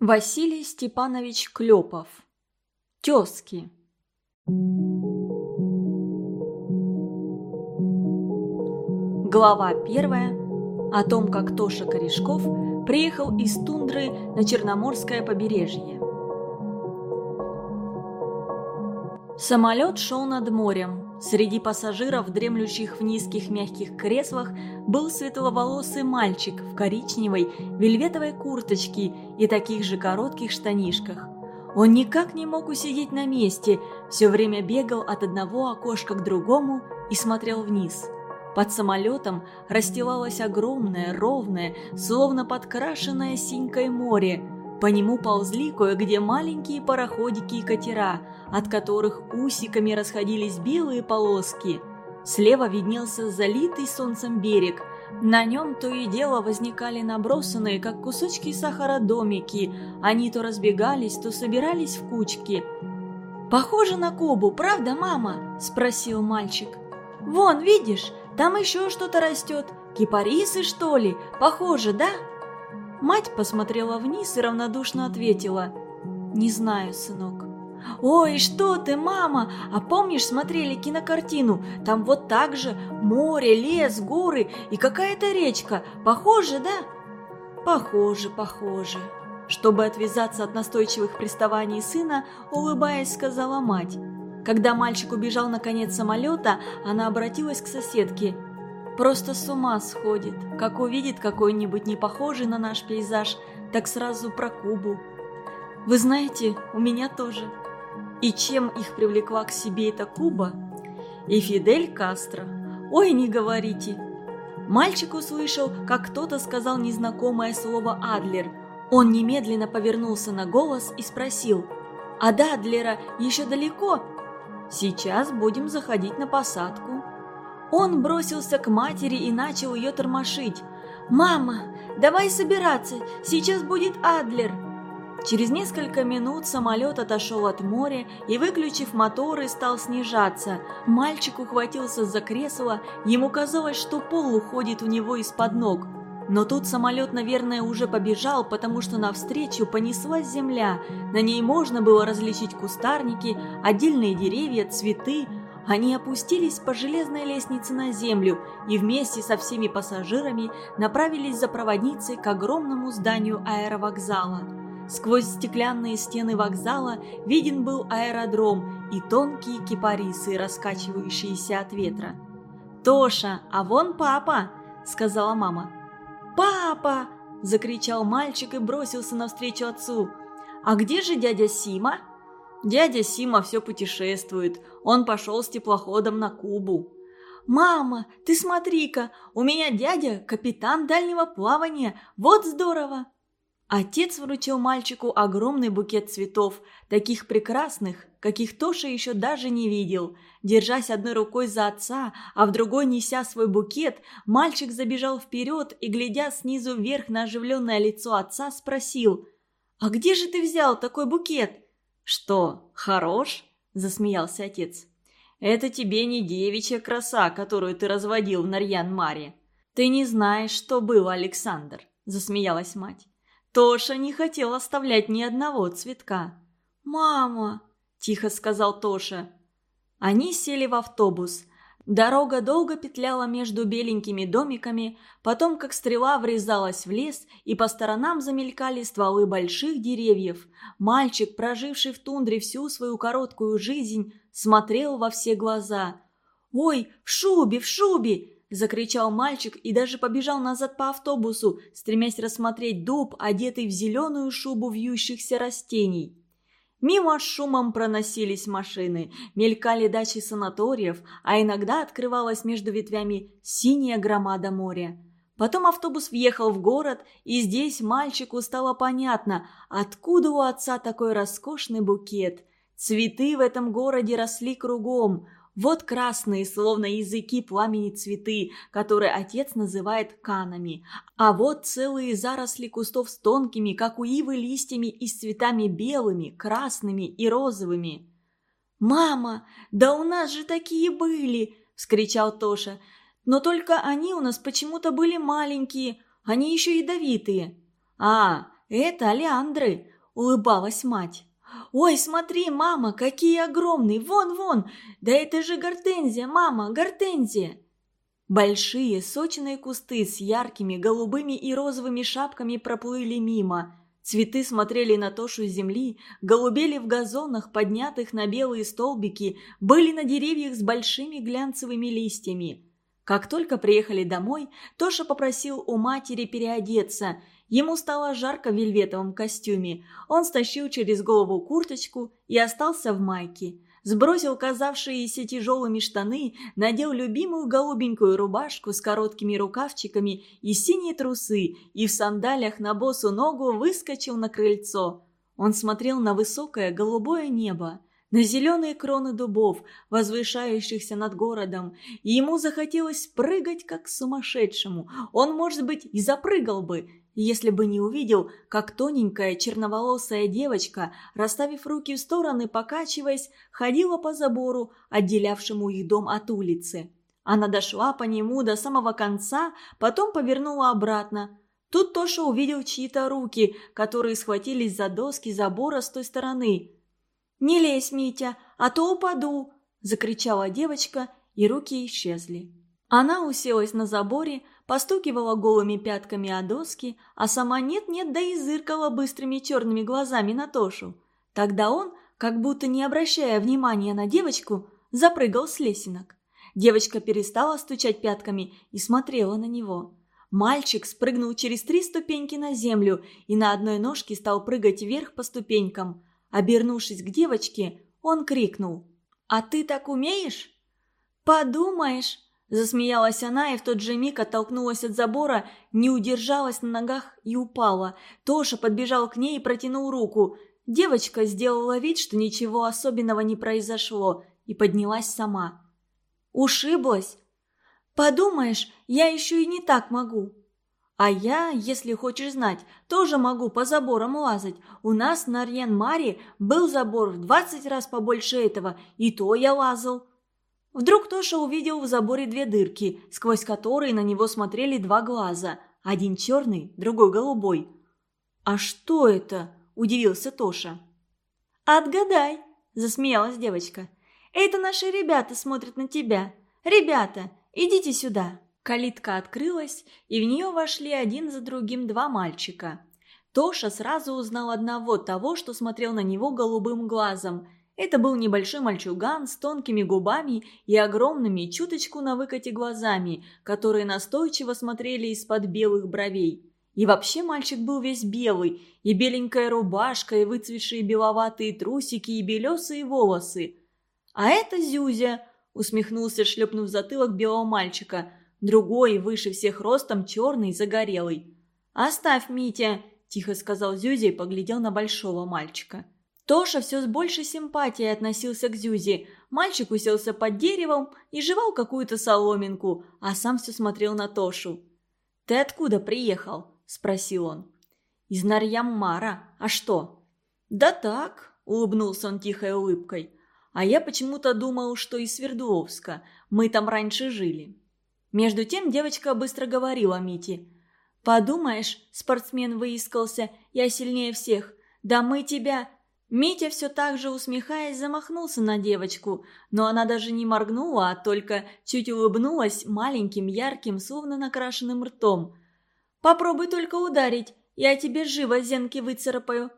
Василий Степанович Клепов. Тезки. Глава первая. О том, как Тоша Корешков приехал из тундры на Черноморское побережье. Самолет шел над морем. Среди пассажиров, дремлющих в низких мягких креслах, был светловолосый мальчик в коричневой вельветовой курточке и таких же коротких штанишках. Он никак не мог усидеть на месте, все время бегал от одного окошка к другому и смотрел вниз. Под самолетом расстилалось огромное, ровное, словно подкрашенное синькой море – по нему ползли кое-где маленькие пароходики и катера, от которых усиками расходились белые полоски. Слева виднелся залитый солнцем берег. На нем то и дело возникали набросанные, как кусочки сахара, домики. Они то разбегались, то собирались в кучки. «Похоже на Кубу, правда, мама?» – спросил мальчик. «Вон, видишь, там еще что-то растет. Кипарисы, что ли? Похоже, да?» Мать посмотрела вниз и равнодушно ответила. «Не знаю, сынок». «Ой, что ты, мама! А помнишь, смотрели кинокартину? Там вот так же море, лес, горы и какая-то речка. Похоже, да?» «Похоже, похоже». Чтобы отвязаться от настойчивых приставаний сына, улыбаясь, сказала мать. Когда мальчик убежал на конец самолета, она обратилась к соседке – Просто с ума сходит, как увидит какой-нибудь непохожий на наш пейзаж, так сразу про Кубу. Вы знаете, у меня тоже. И чем их привлекла к себе эта Куба? И Фидель Кастро. Ой, не говорите. Мальчик услышал, как кто-то сказал незнакомое слово «Адлер». Он немедленно повернулся на голос и спросил, «А до Адлера еще далеко?» «Сейчас будем заходить на посадку», он бросился к матери и начал ее тормошить. «Мама, давай собираться, сейчас будет Адлер!» Через несколько минут самолет отошел от моря и, выключив моторы, стал снижаться. Мальчик ухватился за кресло, ему казалось, что пол уходит у него из-под ног. Но тут самолет, наверное, уже побежал, потому что навстречу понеслась земля. На ней можно было различить кустарники, отдельные деревья, цветы, они опустились по железной лестнице на землю и вместе со всеми пассажирами направились за проводницей к огромному зданию аэровокзала. Сквозь стеклянные стены вокзала виден был аэродром и тонкие кипарисы, раскачивающиеся от ветра. «Тоша, а вон папа!» – сказала мама. «Папа!» – закричал мальчик и бросился навстречу отцу. «А где же дядя Сима?» Дядя Сима все путешествует. Он пошел с теплоходом на Кубу. «Мама, ты смотри-ка, у меня дядя капитан дальнего плавания. Вот здорово!» Отец вручил мальчику огромный букет цветов, таких прекрасных, каких Тоша еще даже не видел. Держась одной рукой за отца, а в другой неся свой букет, мальчик забежал вперед и, глядя снизу вверх на оживленное лицо отца, спросил «А где же ты взял такой букет?» «Что, хорош?» – засмеялся отец. «Это тебе не девичья краса, которую ты разводил в Нарьян-Маре. Ты не знаешь, что было, Александр», – засмеялась мать. Тоша не хотел оставлять ни одного цветка. «Мама!» – тихо сказал Тоша. Они сели в автобус. Дорога долго петляла между беленькими домиками, потом как стрела врезалась в лес, и по сторонам замелькали стволы больших деревьев. Мальчик, проживший в тундре всю свою короткую жизнь, смотрел во все глаза. «Ой, в шубе, в шубе!» – закричал мальчик и даже побежал назад по автобусу, стремясь рассмотреть дуб, одетый в зеленую шубу вьющихся растений. Мимо шумом проносились машины, мелькали дачи санаториев, а иногда открывалась между ветвями синяя громада моря. Потом автобус въехал в город, и здесь мальчику стало понятно, откуда у отца такой роскошный букет. Цветы в этом городе росли кругом – вот красные, словно языки пламени цветы, которые отец называет канами. А вот целые заросли кустов с тонкими, как у ивы, листьями и с цветами белыми, красными и розовыми. «Мама, да у нас же такие были!» – вскричал Тоша. «Но только они у нас почему-то были маленькие, они еще ядовитые». «А, это олеандры», – улыбалась мать. «Ой, смотри, мама, какие огромные! Вон, вон! Да это же гортензия, мама, гортензия!» Большие сочные кусты с яркими голубыми и розовыми шапками проплыли мимо. Цветы смотрели на тошу земли, голубели в газонах, поднятых на белые столбики, были на деревьях с большими глянцевыми листьями. Как только приехали домой, Тоша попросил у матери переодеться – Ему стало жарко в вельветовом костюме. Он стащил через голову курточку и остался в майке. Сбросил казавшиеся тяжелыми штаны, надел любимую голубенькую рубашку с короткими рукавчиками и синие трусы, и в сандалях на босу ногу выскочил на крыльцо. Он смотрел на высокое голубое небо на зеленые кроны дубов, возвышающихся над городом, и ему захотелось прыгать как сумасшедшему. Он, может быть, и запрыгал бы, если бы не увидел, как тоненькая черноволосая девочка, расставив руки в стороны, покачиваясь, ходила по забору, отделявшему их дом от улицы. Она дошла по нему до самого конца, потом повернула обратно. Тут Тоша увидел чьи-то руки, которые схватились за доски забора с той стороны. «Не лезь, Митя, а то упаду!» – закричала девочка, и руки исчезли. Она уселась на заборе, постукивала голыми пятками о доски, а сама нет-нет, да и зыркала быстрыми черными глазами на Тошу. Тогда он, как будто не обращая внимания на девочку, запрыгал с лесенок. Девочка перестала стучать пятками и смотрела на него. Мальчик спрыгнул через три ступеньки на землю и на одной ножке стал прыгать вверх по ступенькам. Обернувшись к девочке, он крикнул. «А ты так умеешь?» «Подумаешь!» Засмеялась она и в тот же миг оттолкнулась от забора, не удержалась на ногах и упала. Тоша подбежал к ней и протянул руку. Девочка сделала вид, что ничего особенного не произошло, и поднялась сама. «Ушиблась? Подумаешь, я еще и не так могу». «А я, если хочешь знать, тоже могу по заборам лазать. У нас на Рьян-Маре был забор в двадцать раз побольше этого, и то я лазал». Вдруг Тоша увидел в заборе две дырки, сквозь которые на него смотрели два глаза, один черный, другой голубой. «А что это?» – удивился Тоша. «Отгадай!» – засмеялась девочка. «Это наши ребята смотрят на тебя. Ребята, идите сюда!» Калитка открылась, и в нее вошли один за другим два мальчика. Тоша сразу узнал одного того, что смотрел на него голубым глазом – это был небольшой мальчуган с тонкими губами и огромными, чуточку на выкате глазами, которые настойчиво смотрели из-под белых бровей. И вообще мальчик был весь белый, и беленькая рубашка, и выцветшие беловатые трусики, и белесые волосы. «А это Зюзя!» – усмехнулся, шлепнув затылок белого мальчика. Другой, выше всех ростом, черный, загорелый. «Оставь, Митя!» – тихо сказал Зюзя и поглядел на большого мальчика. Тоша все с большей симпатией относился к Зюзе. Мальчик уселся под деревом и жевал какую-то соломинку, а сам все смотрел на Тошу. «Ты откуда приехал?» – спросил он. «Из Нарьяммара. А что?» «Да так», – улыбнулся он тихой улыбкой. «А я почему-то думал, что из Свердловска. Мы там раньше жили». Между тем девочка быстро говорила Мите. «Подумаешь, спортсмен выискался, я сильнее всех. Да мы тебя, Митя все так же усмехаясь замахнулся на девочку, но она даже не моргнула, а только чуть улыбнулась маленьким, ярким, словно накрашенным ртом. «Попробуй только ударить, я тебе живо зенки выцарапаю».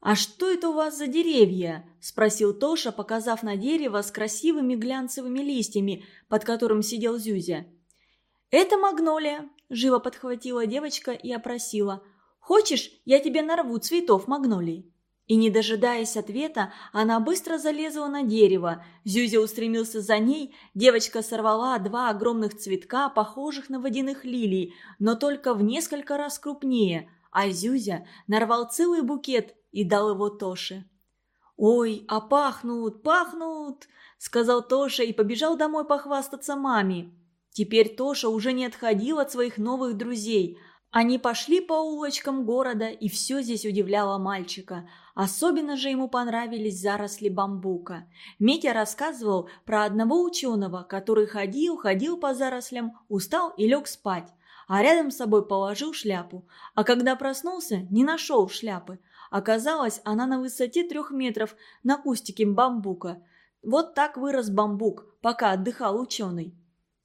«А что это у вас за деревья?» – спросил Тоша, показав на дерево с красивыми глянцевыми листьями, под которым сидел Зюзя. «Это магнолия», – живо подхватила девочка и опросила. «Хочешь, я тебе нарву цветов магнолий?» И, не дожидаясь ответа, она быстро залезла на дерево. Зюзя устремился за ней, девочка сорвала два огромных цветка, похожих на водяных лилий, но только в несколько раз крупнее, а Зюзя нарвал целый букет и дал его Тоше. «Ой, а пахнут, пахнут!» – сказал Тоша и побежал домой похвастаться маме. Теперь Тоша уже не отходил от своих новых друзей – они пошли по улочкам города, и все здесь удивляло мальчика. Особенно же ему понравились заросли бамбука. Митя рассказывал про одного ученого, который ходил, ходил по зарослям, устал и лег спать. а рядом с собой положил шляпу. А когда проснулся, не нашел шляпы. Оказалось, она на высоте трех метров на кустике бамбука. Вот так вырос бамбук, пока отдыхал ученый.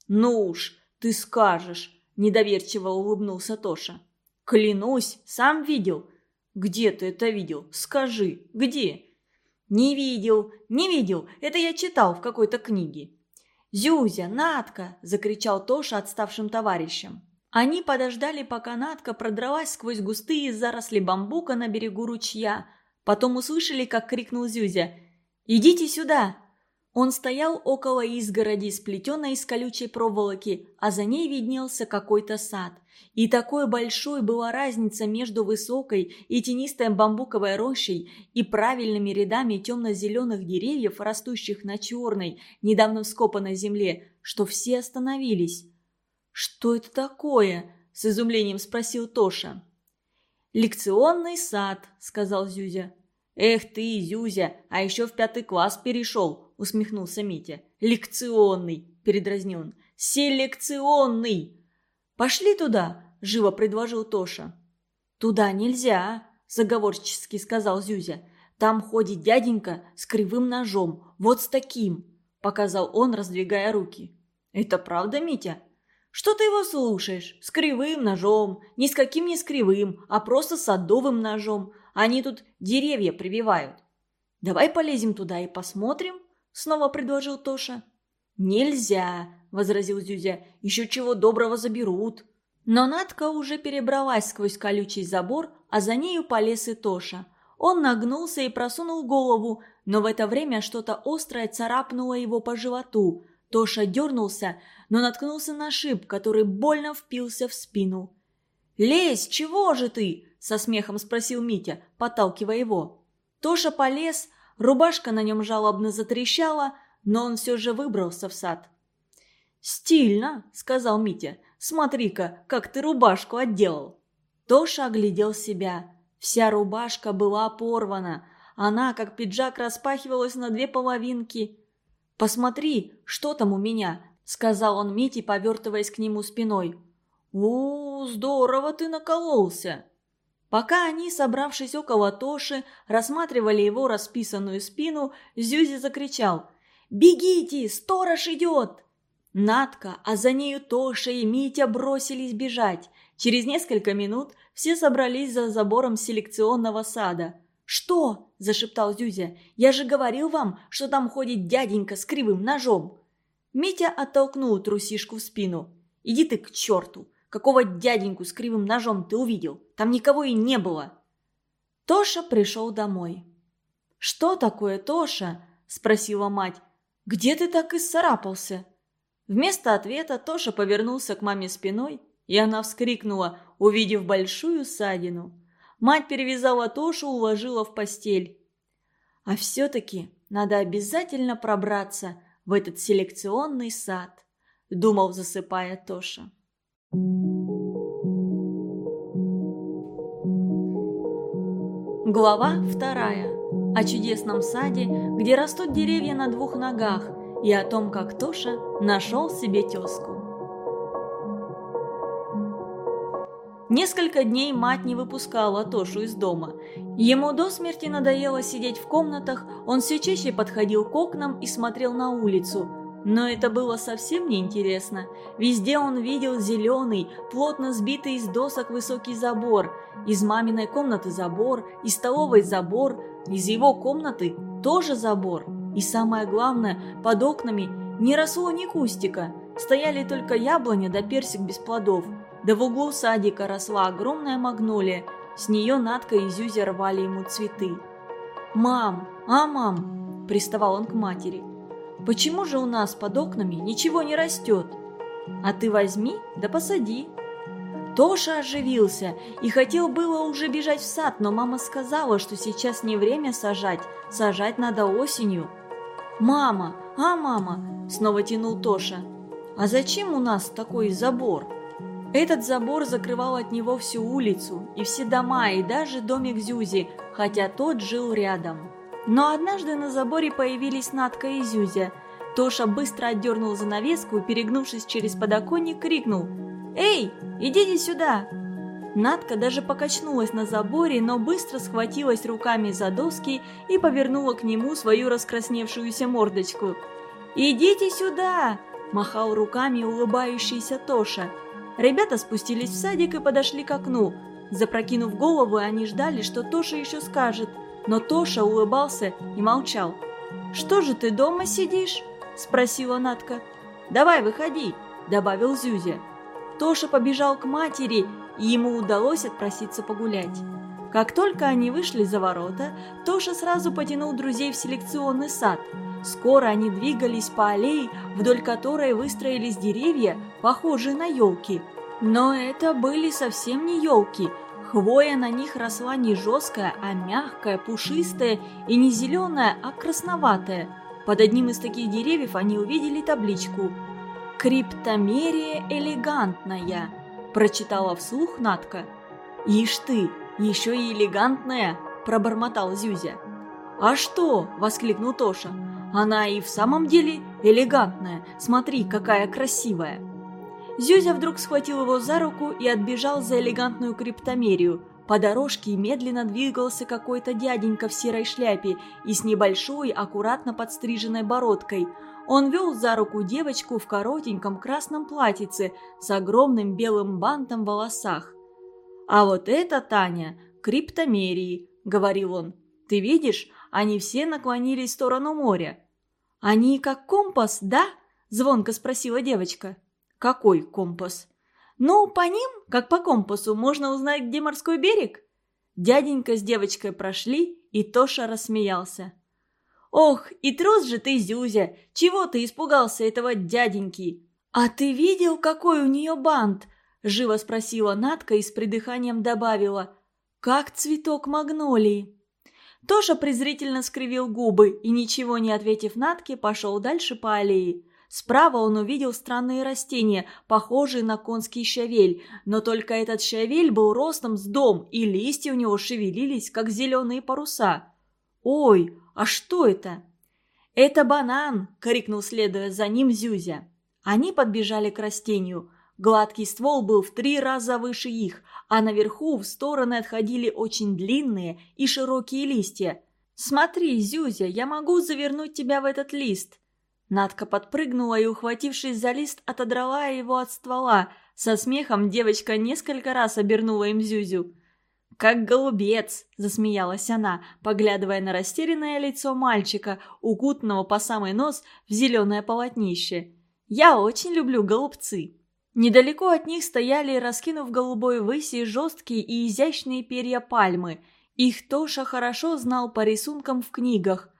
«Ну уж, ты скажешь», – недоверчиво улыбнулся Тоша. «Клянусь, сам видел». «Где ты это видел? Скажи, где?» «Не видел, не видел, это я читал в какой-то книге». «Зюзя, Натка!» – закричал Тоша отставшим товарищам. Они подождали, пока Натка продралась сквозь густые заросли бамбука на берегу ручья. Потом услышали, как крикнул Зюзя. «Идите сюда!» Он стоял около изгороди, сплетенной из колючей проволоки, а за ней виднелся какой-то сад. И такой большой была разница между высокой и тенистой бамбуковой рощей и правильными рядами темно-зеленых деревьев, растущих на черной, недавно вскопанной земле, что все остановились. «Что это такое?» – с изумлением спросил Тоша. «Лекционный сад», – сказал Зюзя. «Эх ты, Зюзя, а еще в пятый класс перешел», – усмехнулся Митя. «Лекционный», – передразнил он. «Селекционный!» «Пошли туда!» – живо предложил Тоша. «Туда нельзя!» – заговорчески сказал Зюзя. «Там ходит дяденька с кривым ножом, вот с таким!» – показал он, раздвигая руки. «Это правда, Митя?» «Что ты его слушаешь? С кривым ножом. Ни с каким не с кривым, а просто садовым ножом. Они тут деревья прививают». «Давай полезем туда и посмотрим», – снова предложил Тоша. «Нельзя», – возразил Зюзя. «Еще чего доброго заберут». Но Надка уже перебралась сквозь колючий забор, а за нею полез и Тоша. Он нагнулся и просунул голову, но в это время что-то острое царапнуло его по животу. Тоша дернулся, но наткнулся на шип, который больно впился в спину. «Лезь, чего же ты?» – со смехом спросил Митя, подталкивая его. Тоша полез, рубашка на нем жалобно затрещала – но он все же выбрался в сад. «Стильно», — сказал Митя. «Смотри-ка, как ты рубашку отделал». Тоша оглядел себя. Вся рубашка была порвана. Она, как пиджак, распахивалась на две половинки. «Посмотри, что там у меня», — сказал он Мите, повертываясь к нему спиной. «У, здорово ты накололся!» Пока они, собравшись около Тоши, рассматривали его расписанную спину, Зюзи закричал «Бегите! Сторож идет!» Надка, а за нею Тоша и Митя бросились бежать. Через несколько минут все собрались за забором селекционного сада. «Что?» – зашептал Зюзя. «Я же говорил вам, что там ходит дяденька с кривым ножом!» Митя оттолкнул трусишку в спину. «Иди ты к черту! Какого дяденьку с кривым ножом ты увидел? Там никого и не было!» Тоша пришел домой. «Что такое, Тоша?» – спросила мать. Где ты так исцарапался?» Вместо ответа Тоша повернулся к маме спиной, и она вскрикнула, увидев большую ссадину. Мать перевязала Тошу, уложила в постель. «А все-таки надо обязательно пробраться в этот селекционный сад», — думал, засыпая Тоша. Глава вторая о чудесном саде, где растут деревья на двух ногах, и о том, как Тоша нашел себе тезку. Несколько дней мать не выпускала Тошу из дома. Ему до смерти надоело сидеть в комнатах, он все чаще подходил к окнам и смотрел на улицу – но это было совсем неинтересно. Везде он видел зеленый, плотно сбитый из досок высокий забор. Из маминой комнаты забор, из столовой забор, из его комнаты тоже забор. И самое главное, под окнами не росло ни кустика. Стояли только яблоня да персик без плодов. Да в углу садика росла огромная магнолия. С нее Надка и Зюзя рвали ему цветы. «Мам, а мам!» – приставал он к матери – Почему же у нас под окнами ничего не растет? А ты возьми да посади. Тоша оживился и хотел было уже бежать в сад, но мама сказала, что сейчас не время сажать, сажать надо осенью. «Мама, а мама?» – снова тянул Тоша. «А зачем у нас такой забор?» Этот забор закрывал от него всю улицу, и все дома, и даже домик Зюзи, хотя тот жил рядом. Но однажды на заборе появились Надка и Зюзя. Тоша быстро отдернул занавеску и, перегнувшись через подоконник, крикнул «Эй, идите сюда!» Надка даже покачнулась на заборе, но быстро схватилась руками за доски и повернула к нему свою раскрасневшуюся мордочку. «Идите сюда!» – махал руками улыбающийся Тоша. Ребята спустились в садик и подошли к окну. Запрокинув голову, они ждали, что Тоша еще скажет, но Тоша улыбался и молчал. «Что же ты дома сидишь?» – спросила Надка. «Давай, выходи!» – добавил Зюзя. Тоша побежал к матери и ему удалось отпроситься погулять. Как только они вышли за ворота, Тоша сразу потянул друзей в селекционный сад. Скоро они двигались по аллее, вдоль которой выстроились деревья, похожие на елки. Но это были совсем не елки. Хвоя на них росла не жесткая, а мягкая, пушистая и не зеленая, а красноватая. Под одним из таких деревьев они увидели табличку «Криптомерия элегантная» прочитала вслух Натка. «Ишь ты, еще и элегантная!» – пробормотал Зюзя. «А что?» – воскликнул Тоша. «Она и в самом деле элегантная. Смотри, какая красивая!» Зюзя вдруг схватил его за руку и отбежал за элегантную криптомерию. По дорожке медленно двигался какой-то дяденька в серой шляпе и с небольшой, аккуратно подстриженной бородкой – он вел за руку девочку в коротеньком красном платьице с огромным белым бантом в волосах. «А вот это, Таня, криптомерии», — говорил он. «Ты видишь, они все наклонились в сторону моря». «Они как компас, да?» – звонко спросила девочка. «Какой компас?» «Ну, по ним, как по компасу, можно узнать, где морской берег». Дяденька с девочкой прошли, и Тоша рассмеялся. «Ох, и трус же ты, Зюзя! Чего ты испугался этого дяденьки?» «А ты видел, какой у нее бант?» – живо спросила Натка и с придыханием добавила. «Как цветок магнолии». Тоша презрительно скривил губы и, ничего не ответив Натке, пошел дальше по аллее. Справа он увидел странные растения, похожие на конский щавель, но только этот щавель был ростом с дом, и листья у него шевелились, как зеленые паруса. «Ой, а что это?» «Это банан!» – крикнул, следуя за ним Зюзя. Они подбежали к растению. Гладкий ствол был в три раза выше их, а наверху в стороны отходили очень длинные и широкие листья. «Смотри, Зюзя, я могу завернуть тебя в этот лист!» Надка подпрыгнула и, ухватившись за лист, отодрала его от ствола. Со смехом девочка несколько раз обернула им Зюзю. «Как голубец!» – засмеялась она, поглядывая на растерянное лицо мальчика, укутанного по самый нос в зеленое полотнище. «Я очень люблю голубцы!» Недалеко от них стояли, раскинув голубой выси, жесткие и изящные перья пальмы. Их Тоша хорошо знал по рисункам в книгах.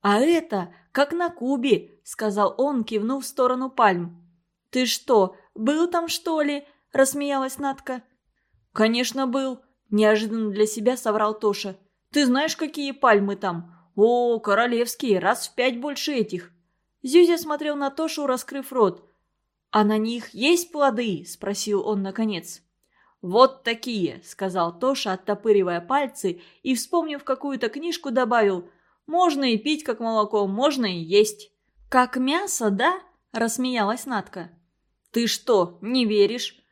«А это, как на Кубе», – сказал он, кивнув в сторону пальм. «Ты что, был там, что ли?» – рассмеялась Натка. «Конечно, был», Неожиданно для себя соврал Тоша. «Ты знаешь, какие пальмы там? О, королевские, раз в пять больше этих!» Зюзя смотрел на Тошу, раскрыв рот. «А на них есть плоды?» – спросил он наконец. «Вот такие», – сказал Тоша, оттопыривая пальцы, и, вспомнив какую-то книжку, добавил. «Можно и пить, как молоко, можно и есть». «Как мясо, да?» – рассмеялась Натка. «Ты что, не веришь?»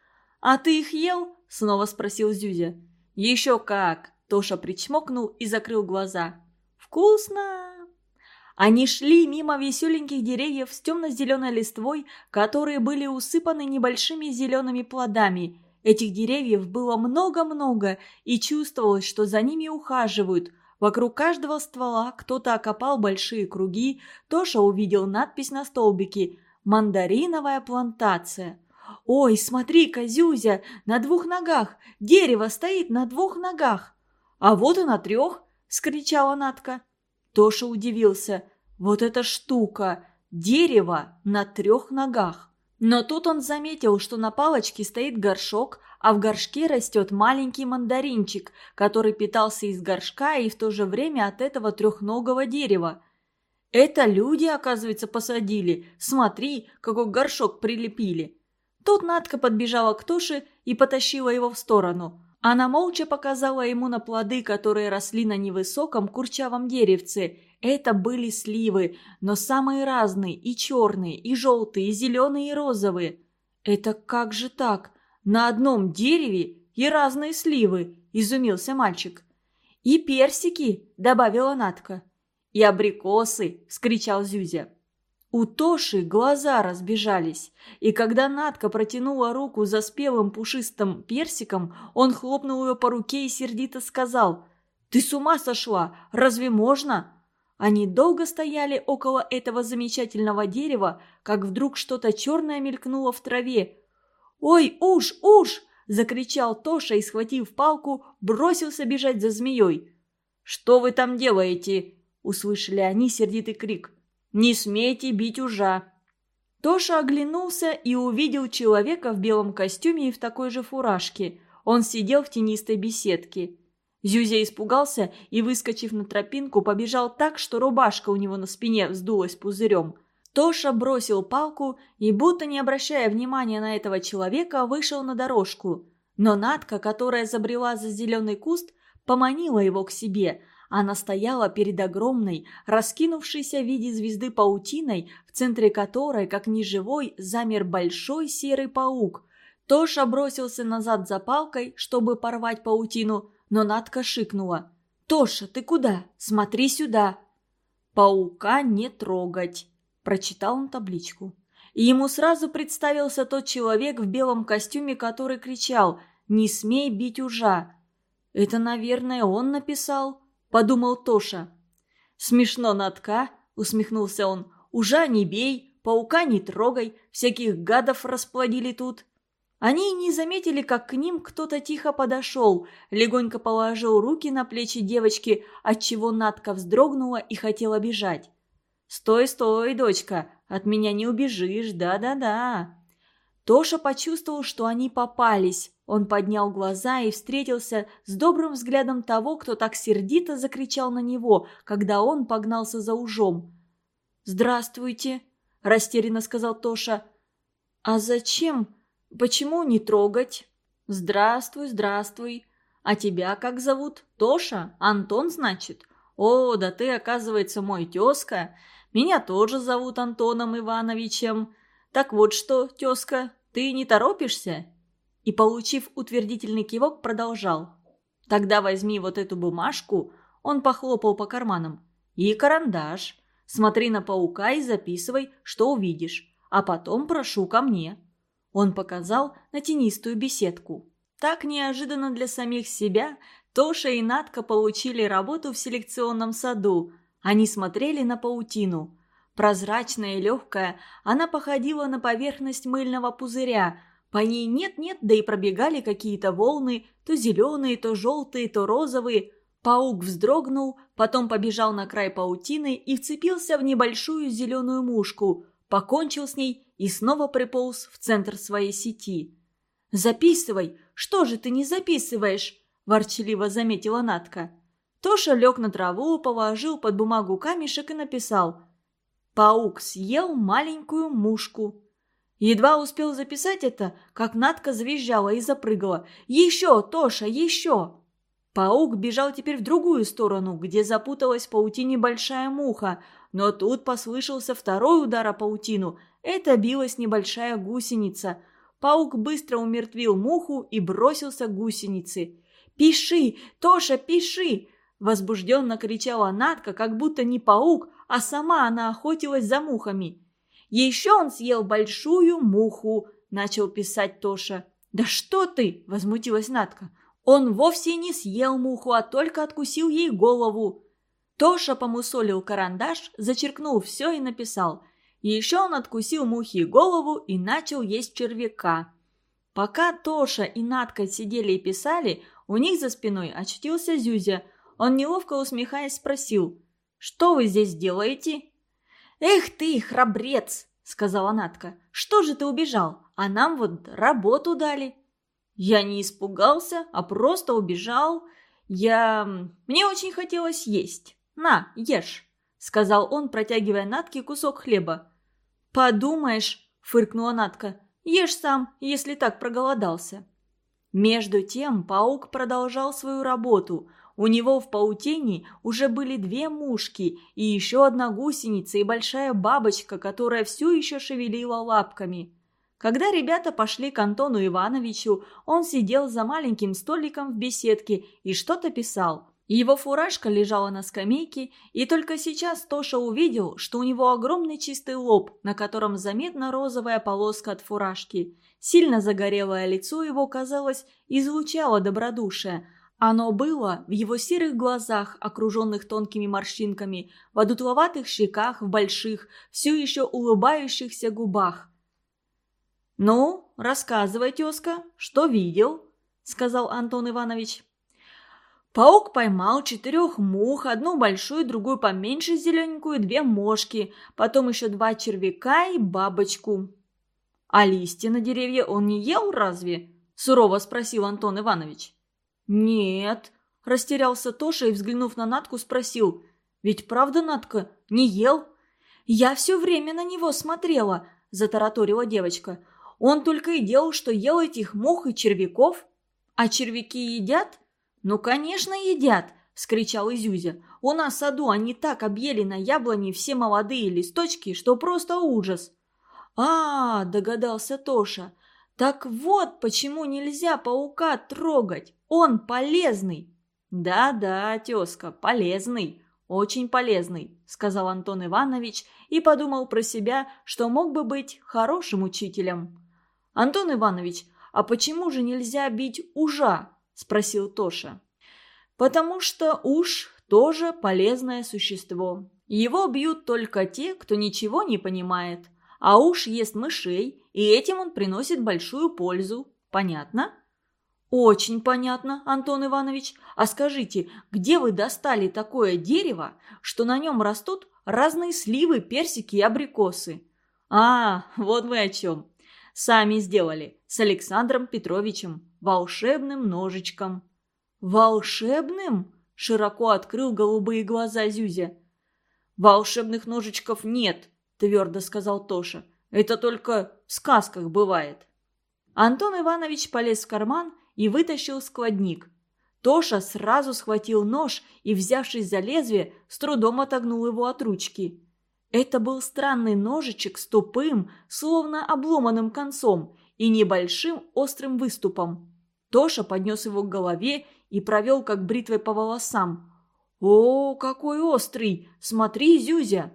«А ты их ел?» – снова спросил Зюзя. «Еще как!» – Тоша причмокнул и закрыл глаза. «Вкусно!» Они шли мимо веселеньких деревьев с темно-зеленой листвой, которые были усыпаны небольшими зелеными плодами. Этих деревьев было много-много, и чувствовалось, что за ними ухаживают. Вокруг каждого ствола кто-то окопал большие круги. Тоша увидел надпись на столбике «Мандариновая плантация». «Ой, смотри-ка, Зюзя, на двух ногах! Дерево стоит на двух ногах!» «А вот и на трех!» – скричала Натка. Тоша удивился. «Вот эта штука! Дерево на трех ногах!» Но тут он заметил, что на палочке стоит горшок, а в горшке растет маленький мандаринчик, который питался из горшка и в то же время от этого трехногого дерева. «Это люди, оказывается, посадили. Смотри, какой горшок прилепили!» Тут Надка подбежала к Тоше и потащила его в сторону. Она молча показала ему на плоды, которые росли на невысоком курчавом деревце. Это были сливы, но самые разные, и черные, и желтые, и зеленые, и розовые. «Это как же так? На одном дереве и разные сливы», – изумился мальчик. «И персики», – добавила Натка. «И абрикосы!» – вскричал Зюзя. У Тоши глаза разбежались, и когда Натка протянула руку за спелым пушистым персиком, он хлопнул ее по руке и сердито сказал «Ты с ума сошла? Разве можно?» Они долго стояли около этого замечательного дерева, как вдруг что-то черное мелькнуло в траве. «Ой, уж, уж!» – закричал Тоша и, схватив палку, бросился бежать за змеей. «Что вы там делаете?» услышали они сердитый крик. «Не смейте бить ужа!» Тоша оглянулся и увидел человека в белом костюме и в такой же фуражке. Он сидел в тенистой беседке. Зюзя испугался и, выскочив на тропинку, побежал так, что рубашка у него на спине вздулась пузырем. Тоша бросил палку и, будто не обращая внимания на этого человека, вышел на дорожку. Но Надка, которая забрела за зеленый куст, поманила его к себе – она стояла перед огромной, раскинувшейся в виде звезды паутиной, в центре которой, как неживой, замер большой серый паук. Тоша бросился назад за палкой, чтобы порвать паутину, но Надка шикнула. «Тоша, ты куда? Смотри сюда!» «Паука не трогать!» – прочитал он табличку. И ему сразу представился тот человек в белом костюме, который кричал «Не смей бить ужа!» «Это, наверное, он написал?» – подумал Тоша. «Смешно, Натка», – усмехнулся он. «Ужа не бей, паука не трогай, всяких гадов расплодили тут». Они не заметили, как к ним кто-то тихо подошел, легонько положил руки на плечи девочки, отчего Натка вздрогнула и хотела бежать. «Стой, стой, дочка, от меня не убежишь, да-да-да». Тоша почувствовал, что они попались. Он поднял глаза и встретился с добрым взглядом того, кто так сердито закричал на него, когда он погнался за ужом. «Здравствуйте», – растерянно сказал Тоша. «А зачем? Почему не трогать?» «Здравствуй, здравствуй. А тебя как зовут? Тоша? Антон, значит? О, да ты, оказывается, мой тезка. Меня тоже зовут Антоном Ивановичем. Так вот что, тезка, ты не торопишься?» И, получив утвердительный кивок, продолжал. «Тогда возьми вот эту бумажку», он похлопал по карманам, «и карандаш. Смотри на паука и записывай, что увидишь. А потом прошу ко мне». Он показал на тенистую беседку. Так неожиданно для самих себя Тоша и Надка получили работу в селекционном саду. Они смотрели на паутину. Прозрачная и легкая, она походила на поверхность мыльного пузыря. По ней нет-нет, да и пробегали какие-то волны, то зеленые, то желтые, то розовые. Паук вздрогнул, потом побежал на край паутины и вцепился в небольшую зеленую мушку, покончил с ней и снова приполз в центр своей сети. «Записывай! Что же ты не записываешь?» – ворчаливо заметила Натка. Тоша лег на траву, положил под бумагу камешек и написал Паук съел маленькую мушку. Едва успел записать это, как Натка завизжала и запрыгала. «Еще, Тоша, еще!» Паук бежал теперь в другую сторону, где запуталась в паутине большая муха, но тут послышался второй удар о паутину. Это билась небольшая гусеница. Паук быстро умертвил муху и бросился к гусенице. «Пиши, Тоша, пиши!» Возбужденно кричала Натка, как будто не паук, а сама она охотилась за мухами. «Еще он съел большую муху», – начал писать Тоша. «Да что ты!» – возмутилась Натка. «Он вовсе не съел муху, а только откусил ей голову». Тоша помусолил карандаш, зачеркнул все и написал. Еще он откусил мухи голову и начал есть червяка. Пока Тоша и Натка сидели и писали, у них за спиной очутился Зюзя. Он, неловко усмехаясь, спросил – что вы здесь делаете?» «Эх ты, храбрец!» — сказала Натка. «Что же ты убежал? А нам вот работу дали». «Я не испугался, а просто убежал. Я... Мне очень хотелось есть. На, ешь!» — сказал он, протягивая Натке кусок хлеба. «Подумаешь!» — фыркнула Натка. «Ешь сам, если так проголодался». Между тем паук продолжал свою работу. У него в паутине уже были две мушки и еще одна гусеница и большая бабочка, которая все еще шевелила лапками. Когда ребята пошли к Антону Ивановичу, он сидел за маленьким столиком в беседке и что-то писал. Его фуражка лежала на скамейке, и только сейчас Тоша увидел, что у него огромный чистый лоб, на котором заметна розовая полоска от фуражки. Сильно загорелое лицо его, казалось, излучало добродушие. Оно было в его серых глазах, окруженных тонкими морщинками, в одутловатых щеках, в больших, все еще улыбающихся губах. «Ну, рассказывай, тезка, что видел?» – сказал Антон Иванович. Паук поймал четырех мух, одну большую, другую поменьше зелененькую, две мошки, потом еще два червяка и бабочку. «А листья на деревья он не ел разве?» – сурово спросил Антон Иванович. «Нет», – растерялся Тоша и, взглянув на Натку, спросил. «Ведь правда, Натка, не ел?» «Я все время на него смотрела», – затараторила девочка. «Он только и делал, что ел этих мух и червяков. А червяки едят?» «Ну, конечно, едят!» – скричал Изюзя. «У нас в саду они так объели на яблони все молодые листочки, что просто ужас!» «А, – догадался Тоша, – так вот почему нельзя паука трогать, он полезный!» «Да-да, тезка, полезный, очень полезный», – сказал Антон Иванович и подумал про себя, что мог бы быть хорошим учителем. «Антон Иванович, а почему же нельзя бить ужа?» Спросил Тоша. «Потому что уж тоже полезное существо. Его бьют только те, кто ничего не понимает. А уж ест мышей, и этим он приносит большую пользу. Понятно?» «Очень понятно, Антон Иванович. А скажите, где вы достали такое дерево, что на нем растут разные сливы, персики и абрикосы?» «А, вот вы о чем. Сами сделали, с Александром Петровичем волшебным ножичком. «Волшебным?» – широко открыл голубые глаза Зюзя. «Волшебных ножичков нет», – твердо сказал Тоша. «Это только в сказках бывает». Антон Иванович полез в карман и вытащил складник. Тоша сразу схватил нож и, взявшись за лезвие, с трудом отогнул его от ручки. Это был странный ножичек с тупым, словно обломанным концом и небольшим острым выступом. Тоша поднес его к голове и провел как бритвой по волосам. «О, какой острый! Смотри, Зюзя!»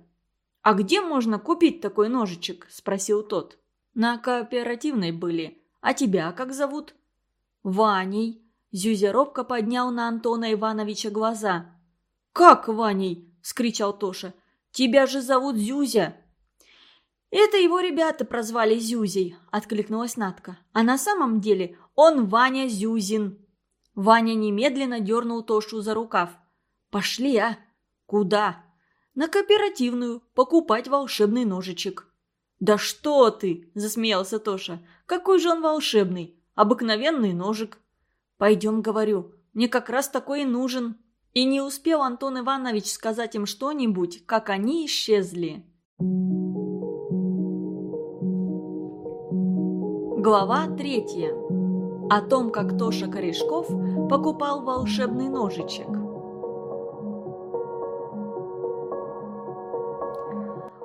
«А где можно купить такой ножичек?» – спросил тот. «На кооперативной были. А тебя как зовут?» «Ваней». Зюзя робко поднял на Антона Ивановича глаза. «Как Ваней?» – скричал Тоша. «Тебя же зовут Зюзя!» «Это его ребята прозвали Зюзей», – откликнулась Натка. «А на самом деле он Ваня Зюзин». Ваня немедленно дернул Тошу за рукав. «Пошли, а?» «Куда?» «На кооперативную, покупать волшебный ножичек». «Да что ты!» – засмеялся Тоша. «Какой же он волшебный! Обыкновенный ножик!» «Пойдем, говорю, мне как раз такой и нужен». И не успел Антон Иванович сказать им что-нибудь, как они исчезли. Глава третья. О том, как Тоша Корешков покупал волшебный ножичек.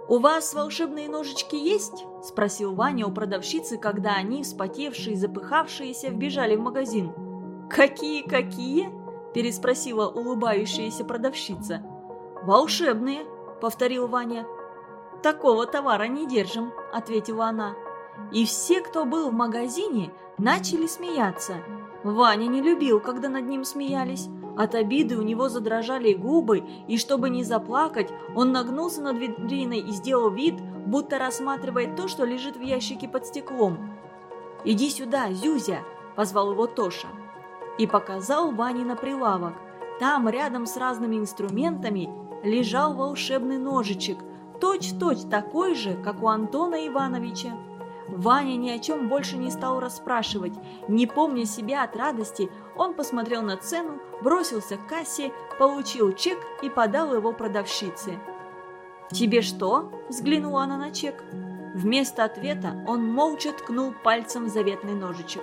«У вас волшебные ножички есть?» – спросил Ваня у продавщицы, когда они, вспотевшие и запыхавшиеся, вбежали в магазин. «Какие-какие?» – переспросила улыбающаяся продавщица. «Волшебные», – повторил Ваня. «Такого товара не держим», – ответила она. И все, кто был в магазине, начали смеяться. Ваня не любил, когда над ним смеялись. От обиды у него задрожали губы, и чтобы не заплакать, он нагнулся над витриной и сделал вид, будто рассматривает то, что лежит в ящике под стеклом. «Иди сюда, Зюзя!» – позвал его Тоша. И показал Ване на прилавок. Там, рядом с разными инструментами, лежал волшебный ножичек, точь-точь такой же, как у Антона Ивановича. Ваня ни о чем больше не стал расспрашивать. Не помня себя от радости, он посмотрел на цену, бросился к кассе, получил чек и подал его продавщице. «Тебе что?» – взглянула она на чек. Вместо ответа он молча ткнул пальцем заветный ножичек.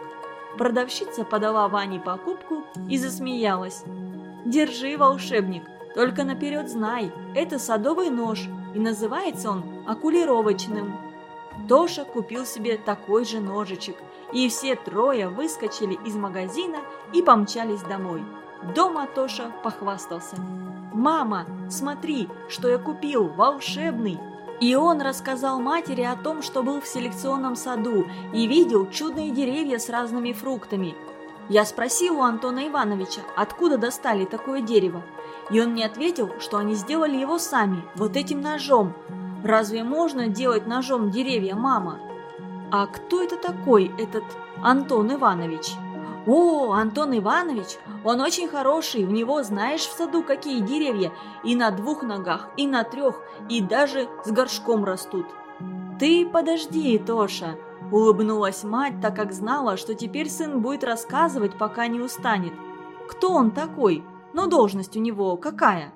Продавщица подала Ване покупку и засмеялась. «Держи, волшебник, только наперед знай, это садовый нож, и называется он окулировочным». Тоша купил себе такой же ножичек, и все трое выскочили из магазина и помчались домой. Дома Тоша похвастался. «Мама, смотри, что я купил, волшебный!» И он рассказал матери о том, что был в селекционном саду и видел чудные деревья с разными фруктами. Я спросил у Антона Ивановича, откуда достали такое дерево. И он мне ответил, что они сделали его сами, вот этим ножом. Разве можно делать ножом деревья, мама? А кто это такой, этот Антон Иванович? О, Антон Иванович, он очень хороший, у него знаешь в саду какие деревья, и на двух ногах, и на трех, и даже с горшком растут. Ты подожди, Тоша, улыбнулась мать, так как знала, что теперь сын будет рассказывать, пока не устанет. Кто он такой? Но должность у него какая?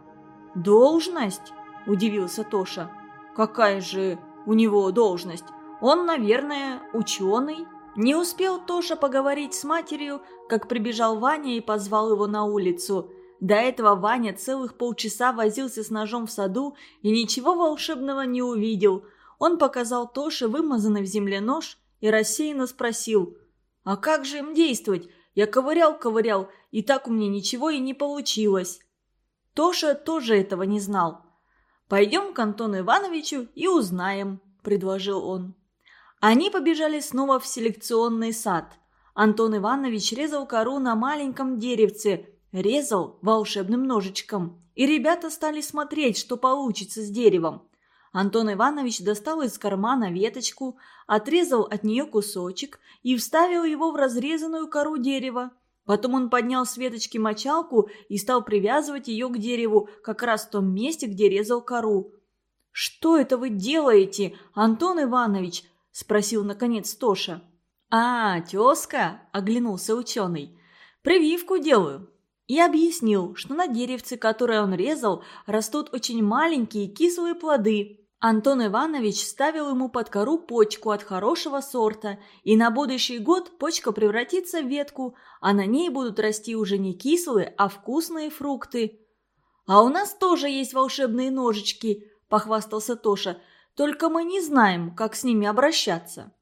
Должность? Удивился Тоша. Какая же у него должность? Он, наверное, ученый. Не успел Тоша поговорить с матерью, как прибежал Ваня и позвал его на улицу. До этого Ваня целых полчаса возился с ножом в саду и ничего волшебного не увидел. Он показал Тоше вымазанный в земле нож и рассеянно спросил, «А как же им действовать? Я ковырял-ковырял, и так у меня ничего и не получилось». Тоша тоже этого не знал. «Пойдем к Антону Ивановичу и узнаем», – предложил он. Они побежали снова в селекционный сад. Антон Иванович резал кору на маленьком деревце, резал волшебным ножичком. И ребята стали смотреть, что получится с деревом. Антон Иванович достал из кармана веточку, отрезал от нее кусочек и вставил его в разрезанную кору дерева. Потом он поднял с веточки мочалку и стал привязывать ее к дереву, как раз в том месте, где резал кору. «Что это вы делаете, Антон Иванович?» – спросил наконец Тоша. «А, тезка!» – оглянулся ученый. «Прививку делаю». И объяснил, что на деревце, которое он резал, растут очень маленькие кислые плоды. Антон Иванович ставил ему под кору почку от хорошего сорта, и на будущий год почка превратится в ветку, а на ней будут расти уже не кислые, а вкусные фрукты. «А у нас тоже есть волшебные ножички», – похвастался Тоша – только мы не знаем, как с ними обращаться».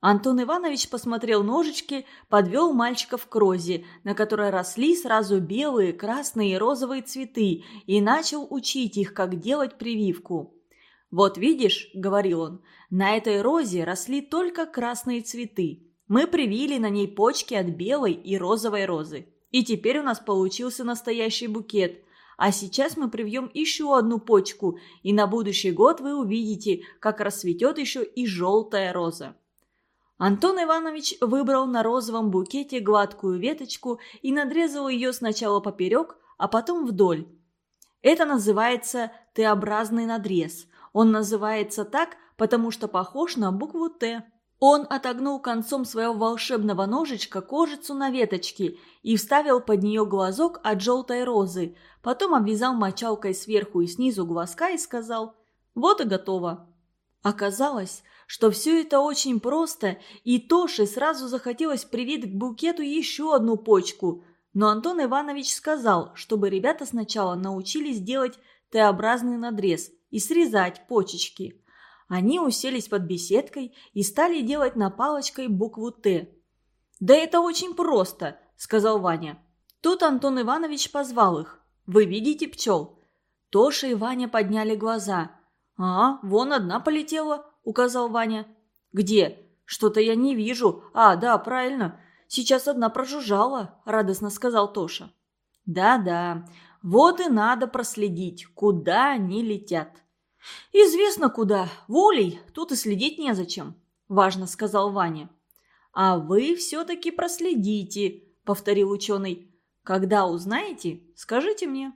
Антон Иванович посмотрел ножички, подвел мальчиков к розе, на которой росли сразу белые, красные и розовые цветы, и начал учить их, как делать прививку. «Вот видишь», — говорил он, — «на этой розе росли только красные цветы. Мы привили на ней почки от белой и розовой розы. И теперь у нас получился настоящий букет. А сейчас мы привьем еще одну почку, и на будущий год вы увидите, как расцветет еще и желтая роза. Антон Иванович выбрал на розовом букете гладкую веточку и надрезал ее сначала поперек, а потом вдоль. Это называется Т-образный надрез. Он называется так, потому что похож на букву Т. Он отогнул концом своего волшебного ножичка кожицу на веточке и вставил под нее глазок от желтой розы, потом обвязал мочалкой сверху и снизу глазка и сказал «Вот и готово». Оказалось, что все это очень просто, и Тоше сразу захотелось привить к букету еще одну почку, но Антон Иванович сказал, чтобы ребята сначала научились делать Т-образный надрез и срезать почечки – они уселись под беседкой и стали делать на палочкой букву «Т». «Да это очень просто», – сказал Ваня. Тут Антон Иванович позвал их. «Вы видите пчел?» Тоша и Ваня подняли глаза. «А, вон одна полетела», – указал Ваня. «Где? Что-то я не вижу. А, да, правильно. Сейчас одна прожужжала», – радостно сказал Тоша. «Да-да, вот и надо проследить, куда они летят». «Известно куда. Волей. Тут и следить незачем», – важно сказал Ваня. «А вы все-таки проследите», – повторил ученый. «Когда узнаете, скажите мне».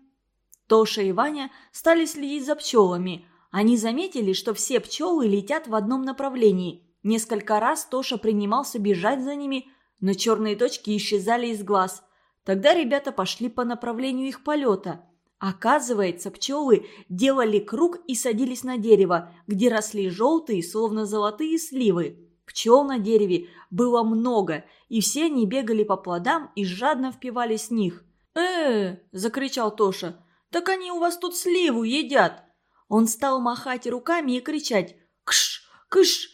Тоша и Ваня стали следить за пчелами. Они заметили, что все пчелы летят в одном направлении. Несколько раз Тоша принимался бежать за ними, но черные точки исчезали из глаз. Тогда ребята пошли по направлению их полета. Оказывается, пчелы делали круг и садились на дерево, где росли желтые, словно золотые сливы. Пчел на дереве было много, и все они бегали по плодам и жадно впивались в них. э закричал Тоша. «Так они у вас тут сливу едят!» Он стал махать руками и кричать «Кш! Кыш!»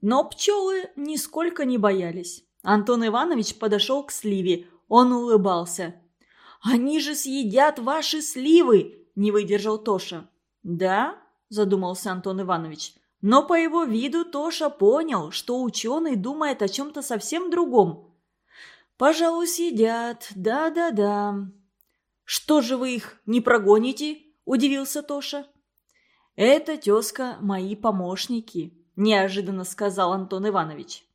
Но пчелы нисколько не боялись. Антон Иванович подошел к сливе. Он улыбался. «Они же съедят ваши сливы!» – не выдержал Тоша. «Да?» – задумался Антон Иванович. Но по его виду Тоша понял, что ученый думает о чем-то совсем другом. «Пожалуй, съедят. Да-да-да». «Что же вы их не прогоните?» – удивился Тоша. «Это, тезка, мои помощники», – неожиданно сказал Антон Иванович.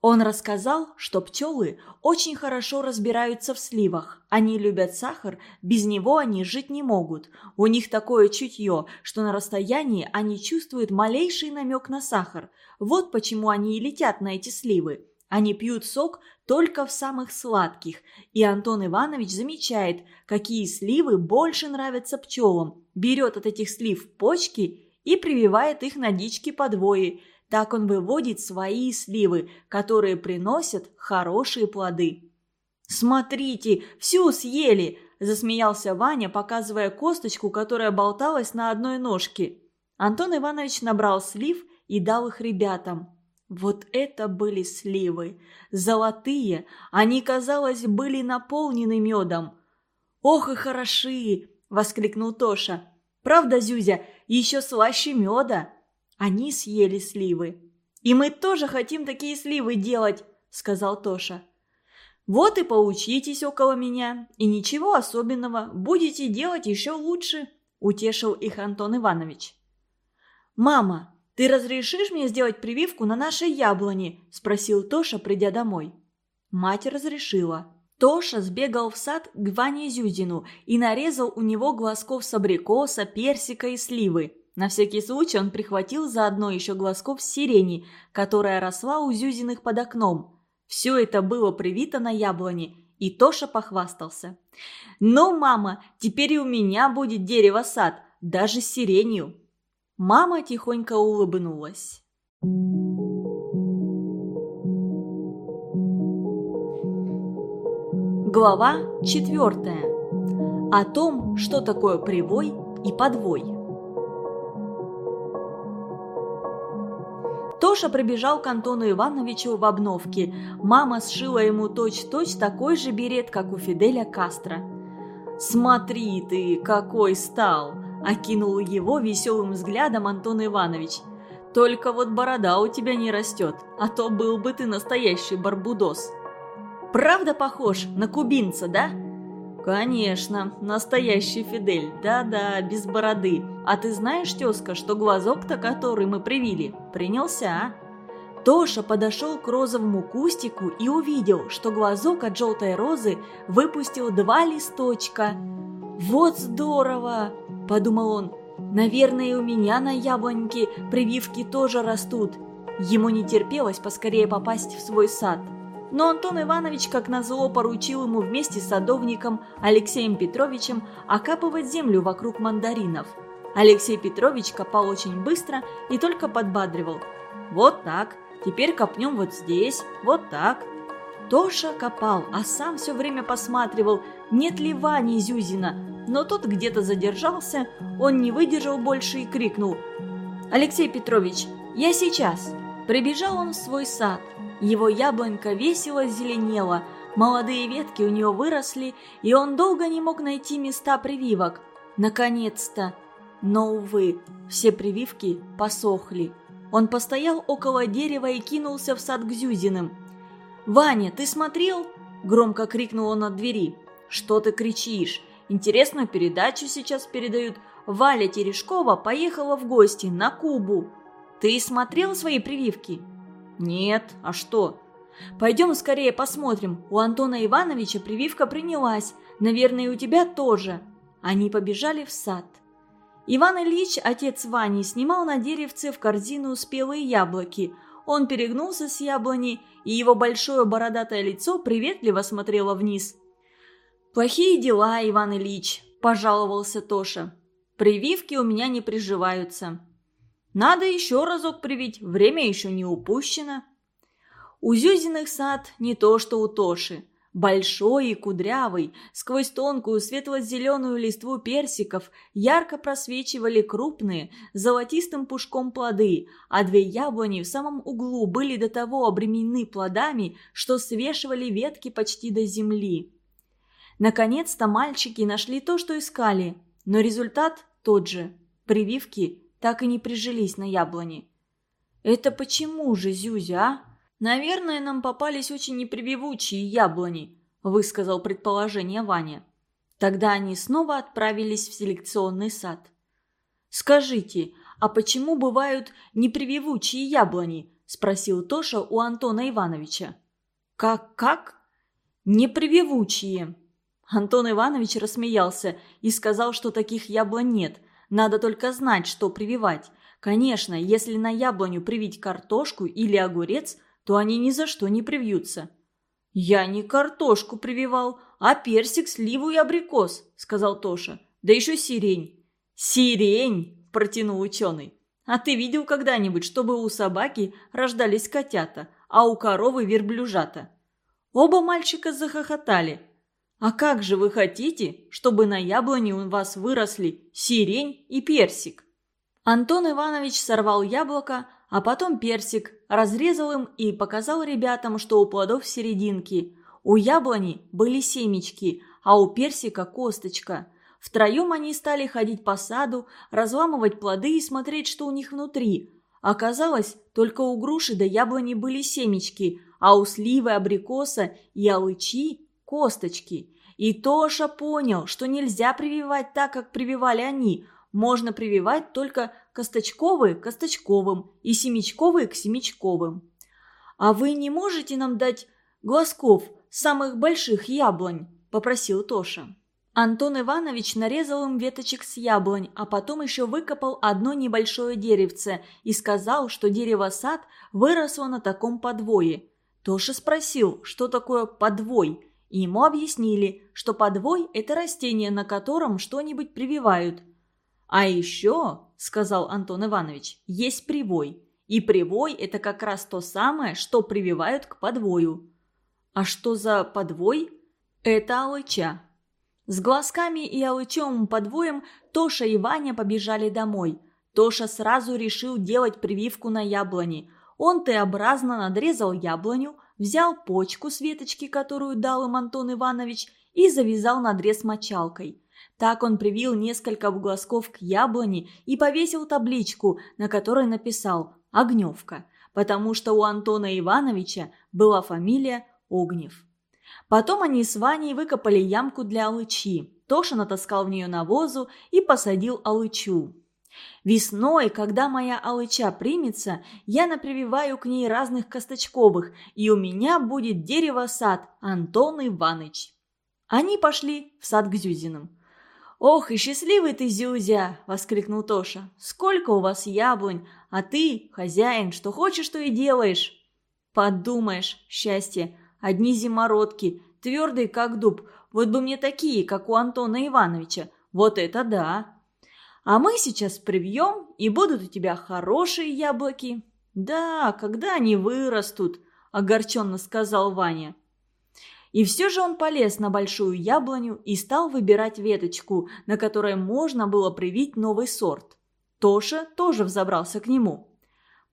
Он рассказал, что пчелы очень хорошо разбираются в сливах. Они любят сахар, без него они жить не могут. У них такое чутье, что на расстоянии они чувствуют малейший намек на сахар. Вот почему они и летят на эти сливы. Они пьют сок только в самых сладких, и Антон Иванович замечает, какие сливы больше нравятся пчелам, берет от этих слив почки и прививает их на дички подвои. Так он выводит свои сливы, которые приносят хорошие плоды. «Смотрите, всю съели!» – засмеялся Ваня, показывая косточку, которая болталась на одной ножке. Антон Иванович набрал слив и дал их ребятам. Вот это были сливы. Золотые, они, казалось, были наполнены медом. «Ох и хороши!» – воскликнул Тоша. «Правда, Зюзя, еще слаще меда?» Они съели сливы. «И мы тоже хотим такие сливы делать», – сказал Тоша. «Вот и поучитесь около меня, и ничего особенного, будете делать еще лучше», – утешил их Антон Иванович. «Мама, ты разрешишь мне сделать прививку на нашей яблоне?» – спросил Тоша, придя домой. Мать разрешила. Тоша сбегал в сад к Ване Зюзину и нарезал у него глазков с абрикоса, персика и сливы. На всякий случай он прихватил заодно еще глазков сирени, которая росла у Зюзиных под окном. Все это было привито на яблоне, и Тоша похвастался. «Ну, мама, теперь и у меня будет дерево-сад, даже с сиренью». Мама тихонько улыбнулась. Глава четвертая. О том, что такое привой и подвой. Тоша прибежал к Антону Ивановичу в обновке. Мама сшила ему точь-точь такой же берет, как у Фиделя Кастро. «Смотри ты, какой стал!» – окинул его веселым взглядом Антон Иванович. «Только вот борода у тебя не растет, а то был бы ты настоящий барбудос». «Правда похож на кубинца, да?» «Конечно, настоящий Фидель, да-да, без бороды. А ты знаешь, тезка, что глазок-то, который мы привили, принялся, а?» Тоша подошел к розовому кустику и увидел, что глазок от желтой розы выпустил два листочка. «Вот здорово!» – подумал он. «Наверное, у меня на яблоньке прививки тоже растут». Ему не терпелось поскорее попасть в свой сад – но Антон Иванович, как назло, поручил ему вместе с садовником Алексеем Петровичем окапывать землю вокруг мандаринов. Алексей Петрович копал очень быстро и только подбадривал. «Вот так, теперь копнем вот здесь, вот так». Тоша копал, а сам все время посматривал, нет ли Вани Зюзина, но тот где-то задержался, он не выдержал больше и крикнул. «Алексей Петрович, я сейчас!» Прибежал он в свой сад – его яблонька весело зеленела, молодые ветки у него выросли, и он долго не мог найти места прививок. Наконец-то! Но, увы, все прививки посохли. Он постоял около дерева и кинулся в сад к Зюзиным. «Ваня, ты смотрел?» – громко крикнул он от двери. «Что ты кричишь? Интересную передачу сейчас передают. Валя Терешкова поехала в гости на Кубу. Ты смотрел свои прививки?» «Нет, а что?» «Пойдем скорее посмотрим. У Антона Ивановича прививка принялась. Наверное, у тебя тоже». Они побежали в сад. Иван Ильич, отец Вани, снимал на деревце в корзину спелые яблоки. Он перегнулся с яблони, и его большое бородатое лицо приветливо смотрело вниз. «Плохие дела, Иван Ильич», – пожаловался Тоша. «Прививки у меня не приживаются». Надо еще разок привить, время еще не упущено. У Зюзиных сад не то, что у Тоши. Большой и кудрявый, сквозь тонкую светло-зеленую листву персиков ярко просвечивали крупные, золотистым пушком плоды, а две яблони в самом углу были до того обременены плодами, что свешивали ветки почти до земли. Наконец-то мальчики нашли то, что искали, но результат тот же. Прививки так и не прижились на яблони. «Это почему же, Зюзя, а?» «Наверное, нам попались очень непрививучие яблони», – высказал предположение Ваня. Тогда они снова отправились в селекционный сад. «Скажите, а почему бывают непрививучие яблони?» – спросил Тоша у Антона Ивановича. «Как-как?» «Непрививучие». Антон Иванович рассмеялся и сказал, что таких яблонь нет. Надо только знать, что прививать. Конечно, если на яблоню привить картошку или огурец – то они ни за что не привьются. «Я не картошку прививал, а персик, сливу и абрикос», – сказал Тоша. «Да еще сирень». «Сирень!» – протянул ученый. «А ты видел когда-нибудь, чтобы у собаки рождались котята, а у коровы верблюжата?» Оба мальчика захохотали. «А как же вы хотите, чтобы на яблоне у вас выросли сирень и персик?» Антон Иванович сорвал яблоко, а потом персик, разрезал им и показал ребятам, что у плодов серединки. У яблони были семечки, а у персика косточка. Втроем они стали ходить по саду, разламывать плоды и смотреть, что у них внутри. Оказалось, только у груши до яблони были семечки, а у сливы, абрикоса и алычи – косточки. И Тоша понял, что нельзя прививать так, как прививали они – можно прививать только косточковые к косточковым и семечковые к семечковым. «А вы не можете нам дать глазков самых больших яблонь?» – попросил Тоша. Антон Иванович нарезал им веточек с яблонь, а потом еще выкопал одно небольшое деревце и сказал, что дерево-сад выросло на таком подвое. Тоша спросил, что такое подвой, и ему объяснили, что подвой – это растение, на котором что-нибудь прививают. «А еще, — сказал Антон Иванович, — есть привой. И привой – это как раз то самое, что прививают к подвою». «А что за подвой?» «Это алыча». С глазками и алычевым подвоем Тоша и Ваня побежали домой. Тоша сразу решил делать прививку на яблони. Он Т-образно надрезал яблоню, взял почку с веточки, которую дал им Антон Иванович, и завязал надрез мочалкой. Так он привил несколько глазков к яблоне и повесил табличку, на которой написал «Огневка», потому что у Антона Ивановича была фамилия Огнев. Потом они с Ваней выкопали ямку для алычи. Тоша натаскал в нее навозу и посадил алычу. Весной, когда моя алыча примется, я напрививаю к ней разных косточковых, и у меня будет дерево-сад Антон Иваныч. Они пошли в сад к Зюзиным. «Ох, и счастливый ты, Зюзя!» – воскликнул Тоша. «Сколько у вас яблонь, а ты, хозяин, что хочешь, то и делаешь!» «Подумаешь, счастье, одни зимородки, твердые, как дуб, вот бы мне такие, как у Антона Ивановича, вот это да!» «А мы сейчас привьем, и будут у тебя хорошие яблоки!» «Да, когда они вырастут!» – огорченно сказал Ваня. И все же он полез на большую яблоню и стал выбирать веточку, на которой можно было привить новый сорт. Тоша тоже взобрался к нему.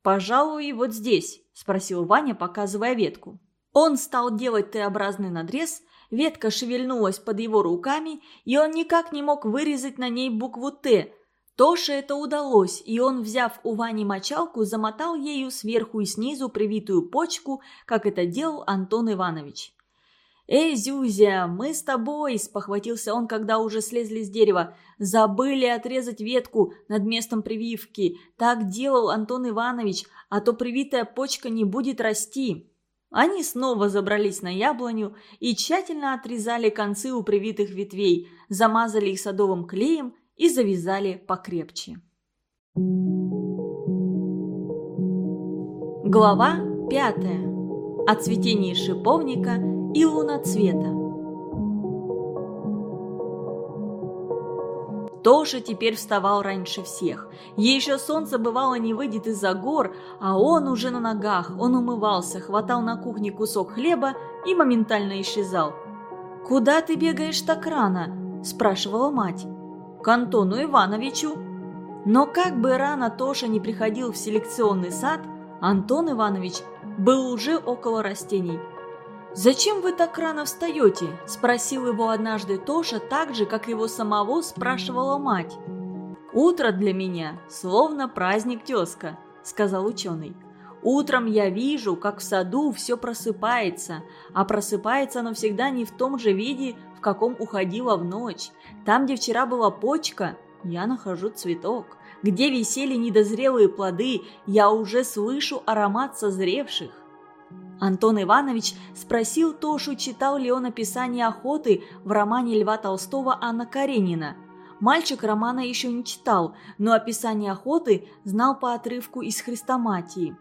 «Пожалуй, вот здесь», – спросил Ваня, показывая ветку. Он стал делать Т-образный надрез, ветка шевельнулась под его руками, и он никак не мог вырезать на ней букву «Т». Тоше это удалось, и он, взяв у Вани мочалку, замотал ею сверху и снизу привитую почку, как это делал Антон Иванович. «Эй, Зюзя, мы с тобой!» – спохватился он, когда уже слезли с дерева. «Забыли отрезать ветку над местом прививки. Так делал Антон Иванович, а то привитая почка не будет расти». Они снова забрались на яблоню и тщательно отрезали концы у привитых ветвей, замазали их садовым клеем и завязали покрепче. Глава пятая. О цветении шиповника – и луноцвета. Тоша теперь вставал раньше всех. Еще солнце бывало не выйдет из-за гор, а он уже на ногах, он умывался, хватал на кухне кусок хлеба и моментально исчезал. «Куда ты бегаешь так рано?» – спрашивала мать. «К Антону Ивановичу». Но как бы рано Тоша не приходил в селекционный сад, Антон Иванович был уже около растений – «Зачем вы так рано встаете?» – спросил его однажды Тоша так же, как его самого спрашивала мать. «Утро для меня словно праздник тезка», – сказал ученый. «Утром я вижу, как в саду все просыпается, а просыпается оно всегда не в том же виде, в каком уходило в ночь. Там, где вчера была почка, я нахожу цветок. Где висели недозрелые плоды, я уже слышу аромат созревших. Антон Иванович спросил Тошу, читал ли он описание охоты в романе Льва Толстого Анна Каренина. Мальчик романа еще не читал, но описание охоты знал по отрывку из Христоматии.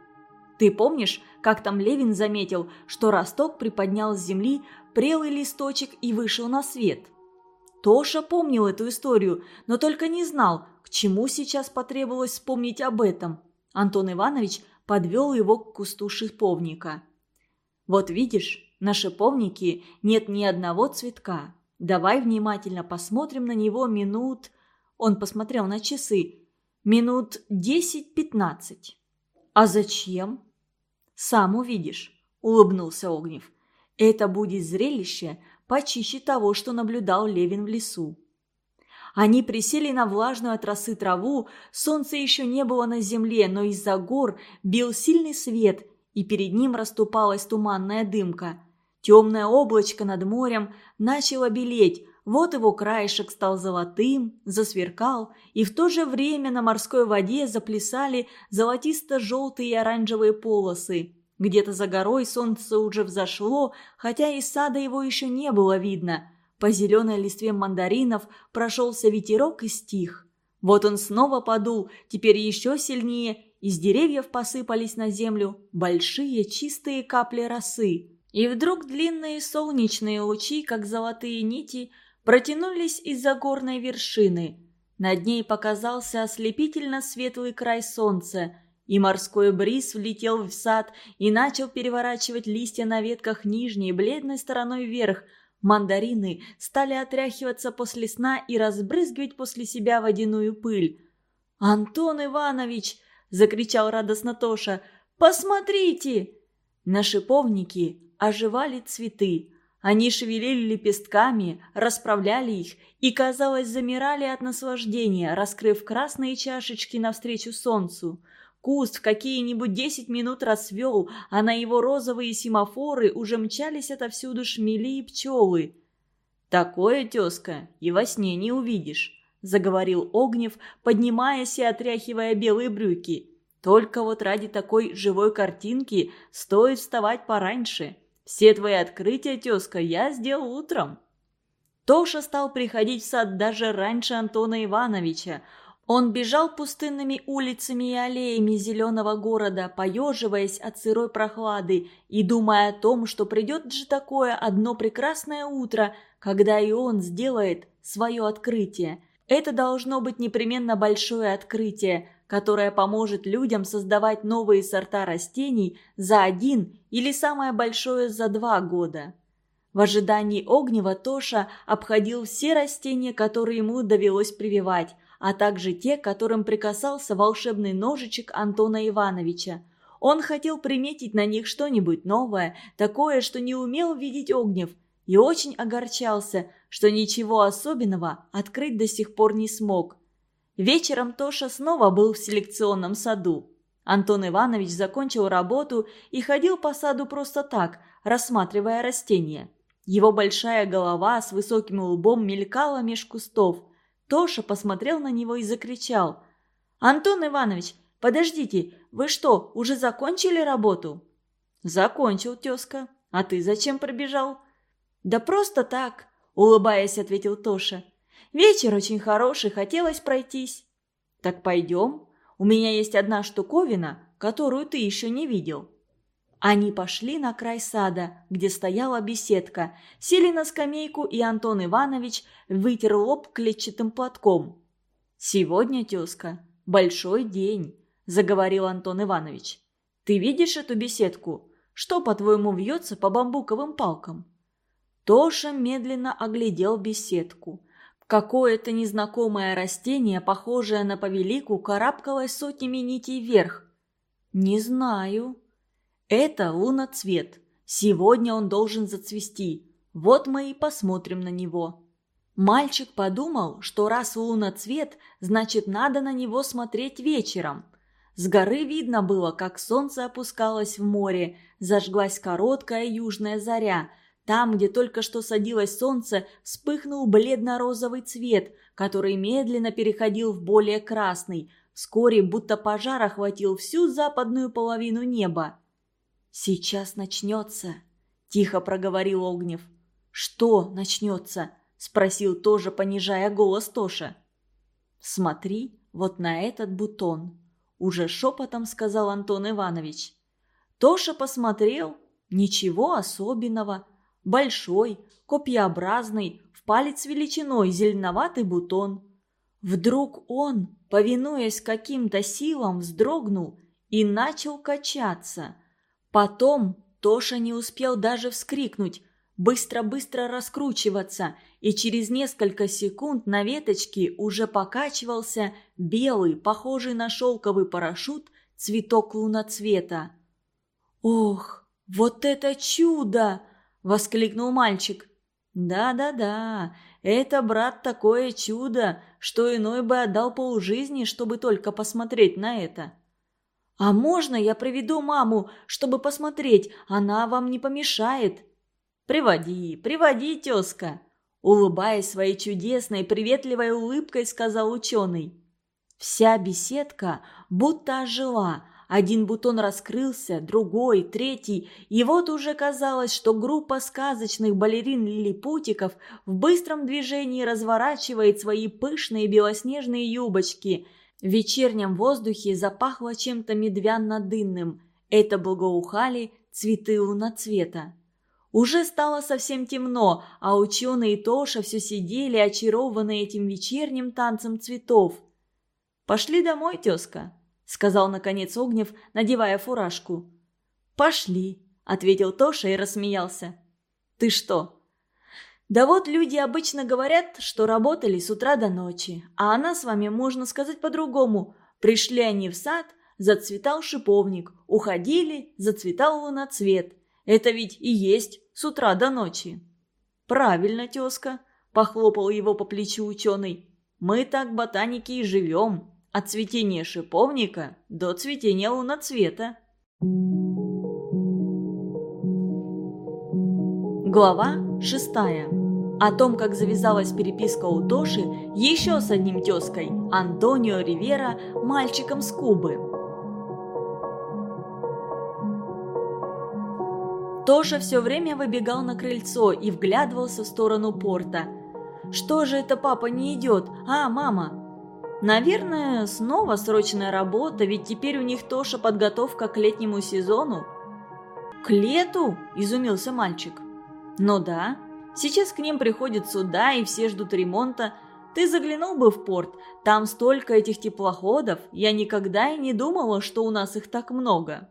Ты помнишь, как там Левин заметил, что росток приподнял с земли прелый листочек и вышел на свет? Тоша помнил эту историю, но только не знал, к чему сейчас потребовалось вспомнить об этом. Антон Иванович подвел его к кусту шиповника. Вот видишь, на шиповнике нет ни одного цветка. Давай внимательно посмотрим на него минут... Он посмотрел на часы. Минут десять-пятнадцать. А зачем? Сам увидишь, улыбнулся Огнев. Это будет зрелище почище того, что наблюдал Левин в лесу. Они присели на влажную от росы траву, солнца еще не было на земле, но из-за гор бил сильный свет, и перед ним расступалась туманная дымка. Темное облачко над морем начало белеть, вот его краешек стал золотым, засверкал, и в то же время на морской воде заплясали золотисто-желтые и оранжевые полосы. Где-то за горой солнце уже взошло, хотя из сада его еще не было видно. По зеленой листве мандаринов прошелся ветерок и стих. Вот он снова подул, теперь еще сильнее, из деревьев посыпались на землю большие чистые капли росы. И вдруг длинные солнечные лучи, как золотые нити, протянулись из-за горной вершины. Над ней показался ослепительно светлый край солнца, и морской бриз влетел в сад и начал переворачивать листья на ветках нижней, бледной стороной вверх. Мандарины стали отряхиваться после сна и разбрызгивать после себя водяную пыль. «Антон Иванович!» закричал радостно Тоша. «Посмотрите!» На шиповнике оживали цветы. Они шевелили лепестками, расправляли их и, казалось, замирали от наслаждения, раскрыв красные чашечки навстречу солнцу. Куст в какие-нибудь десять минут расцвел, а на его розовые семафоры уже мчались отовсюду шмели и пчелы. «Такое, тезка, и во сне не увидишь», заговорил Огнев, поднимаясь и отряхивая белые брюки. «Только вот ради такой живой картинки стоит вставать пораньше. Все твои открытия, тезка, я сделал утром». Тоша стал приходить в сад даже раньше Антона Ивановича. Он бежал пустынными улицами и аллеями зеленого города, поеживаясь от сырой прохлады и думая о том, что придет же такое одно прекрасное утро, когда и он сделает свое открытие – это должно быть непременно большое открытие, которое поможет людям создавать новые сорта растений за один или самое большое за два года. В ожидании огнева Тоша обходил все растения, которые ему довелось прививать, а также те, которым прикасался волшебный ножичек Антона Ивановича. Он хотел приметить на них что-нибудь новое, такое, что не умел видеть огнев – и очень огорчался, что ничего особенного открыть до сих пор не смог. Вечером Тоша снова был в селекционном саду. Антон Иванович закончил работу и ходил по саду просто так, рассматривая растения. Его большая голова с высоким лбом мелькала меж кустов. Тоша посмотрел на него и закричал. «Антон Иванович, подождите, вы что, уже закончили работу?» «Закончил, тезка. А ты зачем пробежал?» «Да просто так», – улыбаясь, ответил Тоша. «Вечер очень хороший, хотелось пройтись». «Так пойдем. У меня есть одна штуковина, которую ты еще не видел». Они пошли на край сада, где стояла беседка, сели на скамейку, и Антон Иванович вытер лоб клетчатым платком. «Сегодня, тезка, большой день», – заговорил Антон Иванович. «Ты видишь эту беседку? Что, по-твоему, вьется по бамбуковым палкам?» Тоша медленно оглядел беседку. Какое-то незнакомое растение, похожее на повелику, карабкалось сотнями нитей вверх. «Не знаю». «Это луноцвет. Сегодня он должен зацвести. Вот мы и посмотрим на него». Мальчик подумал, что раз луноцвет, значит надо на него смотреть вечером. С горы видно было, как солнце опускалось в море, зажглась короткая южная заря. Там, где только что садилось солнце, вспыхнул бледно-розовый цвет, который медленно переходил в более красный. Вскоре, будто пожар охватил всю западную половину неба. «Сейчас начнется», – тихо проговорил Огнев. «Что начнется?» – спросил тоже, понижая голос Тоша. «Смотри вот на этот бутон», – уже шепотом сказал Антон Иванович. Тоша посмотрел. Ничего особенного. Большой, копьеобразный, в палец величиной зеленоватый бутон. Вдруг он, повинуясь каким-то силам, вздрогнул и начал качаться. Потом Тоша не успел даже вскрикнуть, быстро-быстро раскручиваться, и через несколько секунд на веточке уже покачивался белый, похожий на шелковый парашют, цветок луноцвета. «Ох, вот это чудо!» – воскликнул мальчик. «Да-да-да, это, брат, такое чудо, что иной бы отдал полжизни, чтобы только посмотреть на это». «А можно я приведу маму, чтобы посмотреть? Она вам не помешает?» «Приводи, приводи, тезка!» Улыбаясь своей чудесной, приветливой улыбкой, сказал ученый. Вся беседка будто ожила. Один бутон раскрылся, другой, третий, и вот уже казалось, что группа сказочных балерин-лилипутиков в быстром движении разворачивает свои пышные белоснежные юбочки. В вечернем воздухе запахло чем-то медвянно-дынным. Это благоухали цветы луноцвета. Уже стало совсем темно, а ученые Тоша все сидели, очарованные этим вечерним танцем цветов. «Пошли домой, тезка», — сказал наконец Огнев, надевая фуражку. «Пошли», — ответил Тоша и рассмеялся. «Ты что?» «Да вот люди обычно говорят, что работали с утра до ночи, а она с вами, можно сказать по-другому. Пришли они в сад, зацветал шиповник, уходили, зацветал луноцвет». Это ведь и есть с утра до ночи». «Правильно, тезка», – похлопал его по плечу ученый. «Мы так, ботаники, и живем. От цветения шиповника до цветения луноцвета». Глава шестая. О том, как завязалась переписка у Тоши еще с одним тезкой, Антонио Ривера, мальчиком с Кубы. Тоша все время выбегал на крыльцо и вглядывался в сторону порта. «Что же это папа не идет? А, мама?» «Наверное, снова срочная работа, ведь теперь у них Тоша подготовка к летнему сезону». «К лету?» – изумился мальчик. «Ну да. Сейчас к ним приходят суда, и все ждут ремонта. Ты заглянул бы в порт, там столько этих теплоходов, я никогда и не думала, что у нас их так много».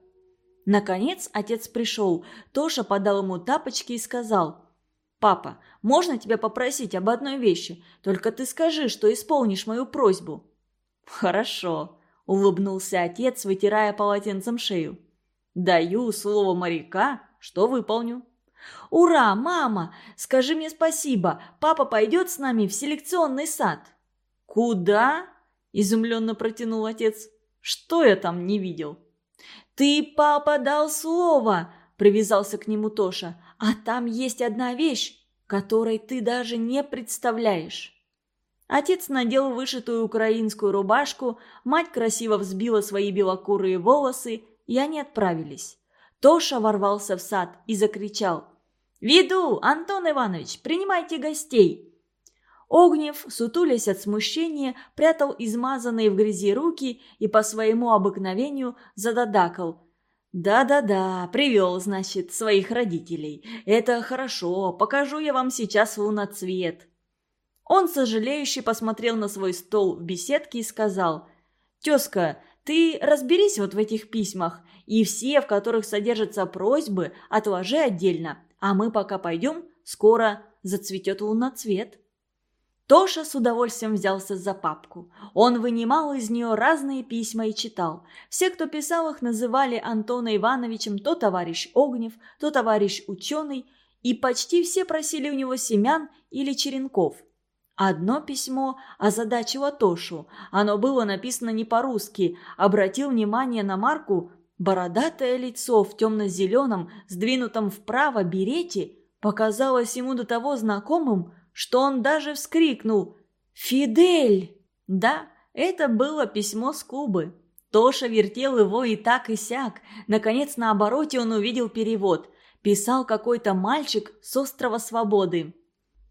Наконец отец пришел. Тоша подал ему тапочки и сказал. «Папа, можно тебя попросить об одной вещи? Только ты скажи, что исполнишь мою просьбу». «Хорошо», – улыбнулся отец, вытирая полотенцем шею. «Даю слово моряка, что выполню». «Ура, мама! Скажи мне спасибо. Папа пойдет с нами в селекционный сад». «Куда?» – изумленно протянул отец. «Что я там не видел?» «Ты, папа, дал слово!» – привязался к нему Тоша. «А там есть одна вещь, которой ты даже не представляешь». Отец надел вышитую украинскую рубашку, мать красиво взбила свои белокурые волосы, и они отправились. Тоша ворвался в сад и закричал. «Веду, Антон Иванович, принимайте гостей!» Огнев, сутулясь от смущения, прятал измазанные в грязи руки и по своему обыкновению зададакал. «Да-да-да, привел, значит, своих родителей. Это хорошо, покажу я вам сейчас луноцвет». Он сожалеюще посмотрел на свой стол в беседке и сказал, «Тезка, ты разберись вот в этих письмах, и все, в которых содержатся просьбы, отложи отдельно, а мы пока пойдем, скоро зацветет луноцвет». Тоша с удовольствием взялся за папку. Он вынимал из нее разные письма и читал. Все, кто писал их, называли Антона Ивановичем то товарищ Огнев, то товарищ ученый, и почти все просили у него семян или черенков. Одно письмо озадачило Тошу. Оно было написано не по-русски. Обратил внимание на марку бородатое лицо в темно-зеленом, сдвинутом вправо берете, показалось ему до того знакомым, что он даже вскрикнул «Фидель!». Да, это было письмо с Кубы. Тоша вертел его и так и сяк. Наконец, на обороте он увидел перевод. Писал какой-то мальчик с острова Свободы.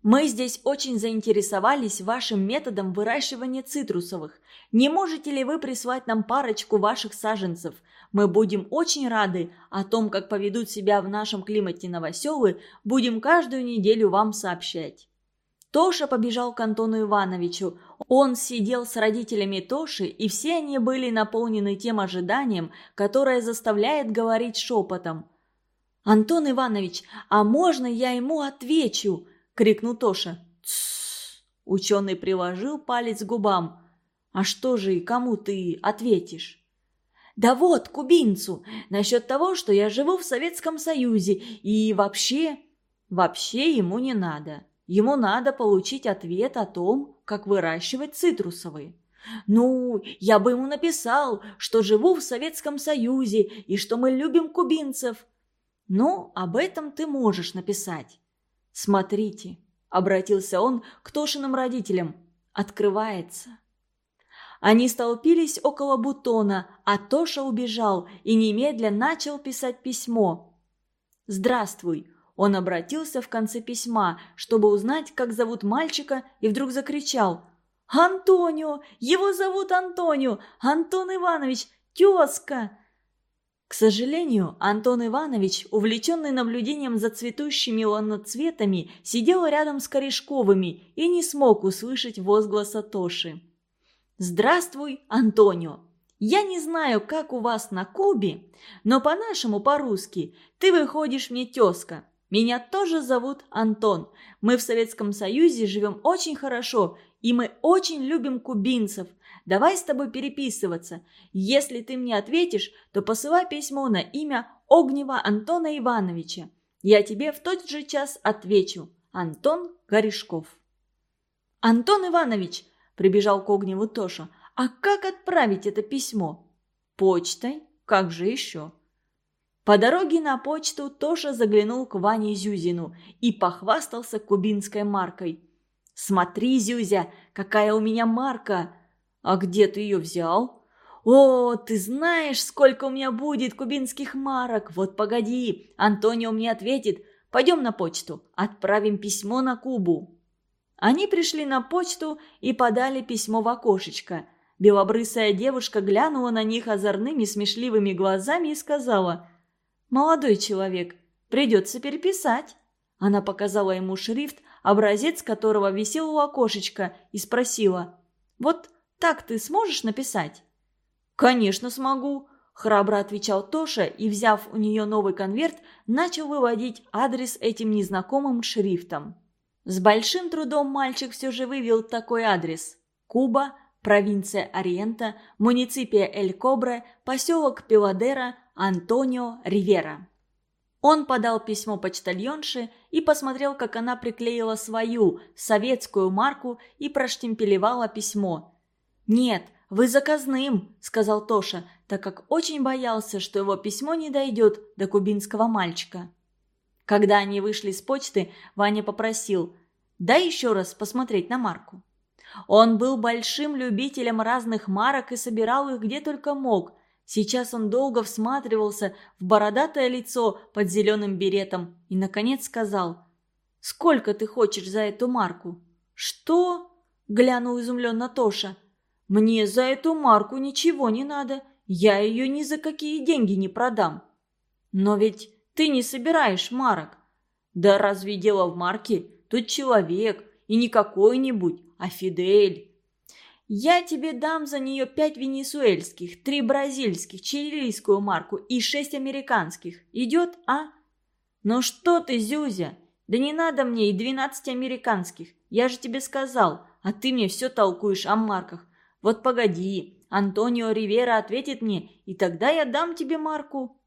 Мы здесь очень заинтересовались вашим методом выращивания цитрусовых. Не можете ли вы прислать нам парочку ваших саженцев? Мы будем очень рады о том, как поведут себя в нашем климате новоселы, будем каждую неделю вам сообщать. Тоша побежал к Антону Ивановичу. Он сидел с родителями Тоши, и все они были наполнены тем ожиданием, которое заставляет говорить шепотом. «Антон Иванович, а можно я ему отвечу?» – крикнул Тоша. «Тссс!» – ученый приложил палец к губам. «А что же и кому ты ответишь?» «Да вот, кубинцу, насчет того, что я живу в Советском Союзе, и вообще...» «Вообще ему не надо». Ему надо получить ответ о том, как выращивать цитрусовые. Ну, я бы ему написал, что живу в Советском Союзе и что мы любим кубинцев. Ну, об этом ты можешь написать. Смотрите, обратился он к Тошиным родителям. Открывается. Они столпились около бутона, а Тоша убежал и немедленно начал писать письмо. «Здравствуй. Он обратился в конце письма, чтобы узнать, как зовут мальчика, и вдруг закричал «Антонио! Его зовут Антонио! Антон Иванович! Тезка!» К сожалению, Антон Иванович, увлеченный наблюдением за цветущими луноцветами, сидел рядом с Корешковыми и не смог услышать возгласа Тоши. «Здравствуй, Антонио! Я не знаю, как у вас на Кубе, но по-нашему, по-русски, ты выходишь мне тезка. Меня тоже зовут Антон. Мы в Советском Союзе живем очень хорошо, и мы очень любим кубинцев. Давай с тобой переписываться. Если ты мне ответишь, то посылай письмо на имя Огнева Антона Ивановича. Я тебе в тот же час отвечу. Антон Корешков. «Антон Иванович!» – прибежал к Огневу Тоша. «А как отправить это письмо?» «Почтой? Как же еще?» По дороге на почту Тоша заглянул к Ване Зюзину и похвастался кубинской маркой. «Смотри, Зюзя, какая у меня марка!» «А где ты ее взял?» «О, ты знаешь, сколько у меня будет кубинских марок! Вот погоди, Антонио мне ответит. Пойдем на почту, отправим письмо на Кубу». Они пришли на почту и подали письмо в окошечко. Белобрысая девушка глянула на них озорными смешливыми глазами и сказала – «Молодой человек, придется переписать». Она показала ему шрифт, образец которого висел у окошечка, и спросила. «Вот так ты сможешь написать?» «Конечно смогу», – храбро отвечал Тоша и, взяв у нее новый конверт, начал выводить адрес этим незнакомым шрифтом. С большим трудом мальчик все же вывел такой адрес. Куба, провинция Ориента, муниципия Эль-Кобре, поселок Пиладера, Антонио Ривера. Он подал письмо почтальонше и посмотрел, как она приклеила свою советскую марку и проштемпелевала письмо. «Нет, вы заказным», – сказал Тоша, так как очень боялся, что его письмо не дойдет до кубинского мальчика. Когда они вышли с почты, Ваня попросил «дай еще раз посмотреть на марку». Он был большим любителем разных марок и собирал их где только мог – Сейчас он долго всматривался в бородатое лицо под зеленым беретом и, наконец, сказал «Сколько ты хочешь за эту марку?» «Что?» – глянул изумленно Тоша. «Мне за эту марку ничего не надо. Я ее ни за какие деньги не продам». «Но ведь ты не собираешь марок». «Да разве дело в марке? Тут человек, И не какой-нибудь, а Фидель. Я тебе дам за нее пять венесуэльских, три бразильских, чилийскую марку и шесть американских. Идет, а? Ну что ты, Зюзя? Да не надо мне и двенадцать американских. Я же тебе сказал, а ты мне все толкуешь о марках. Вот погоди, Антонио Ривера ответит мне, и тогда я дам тебе марку.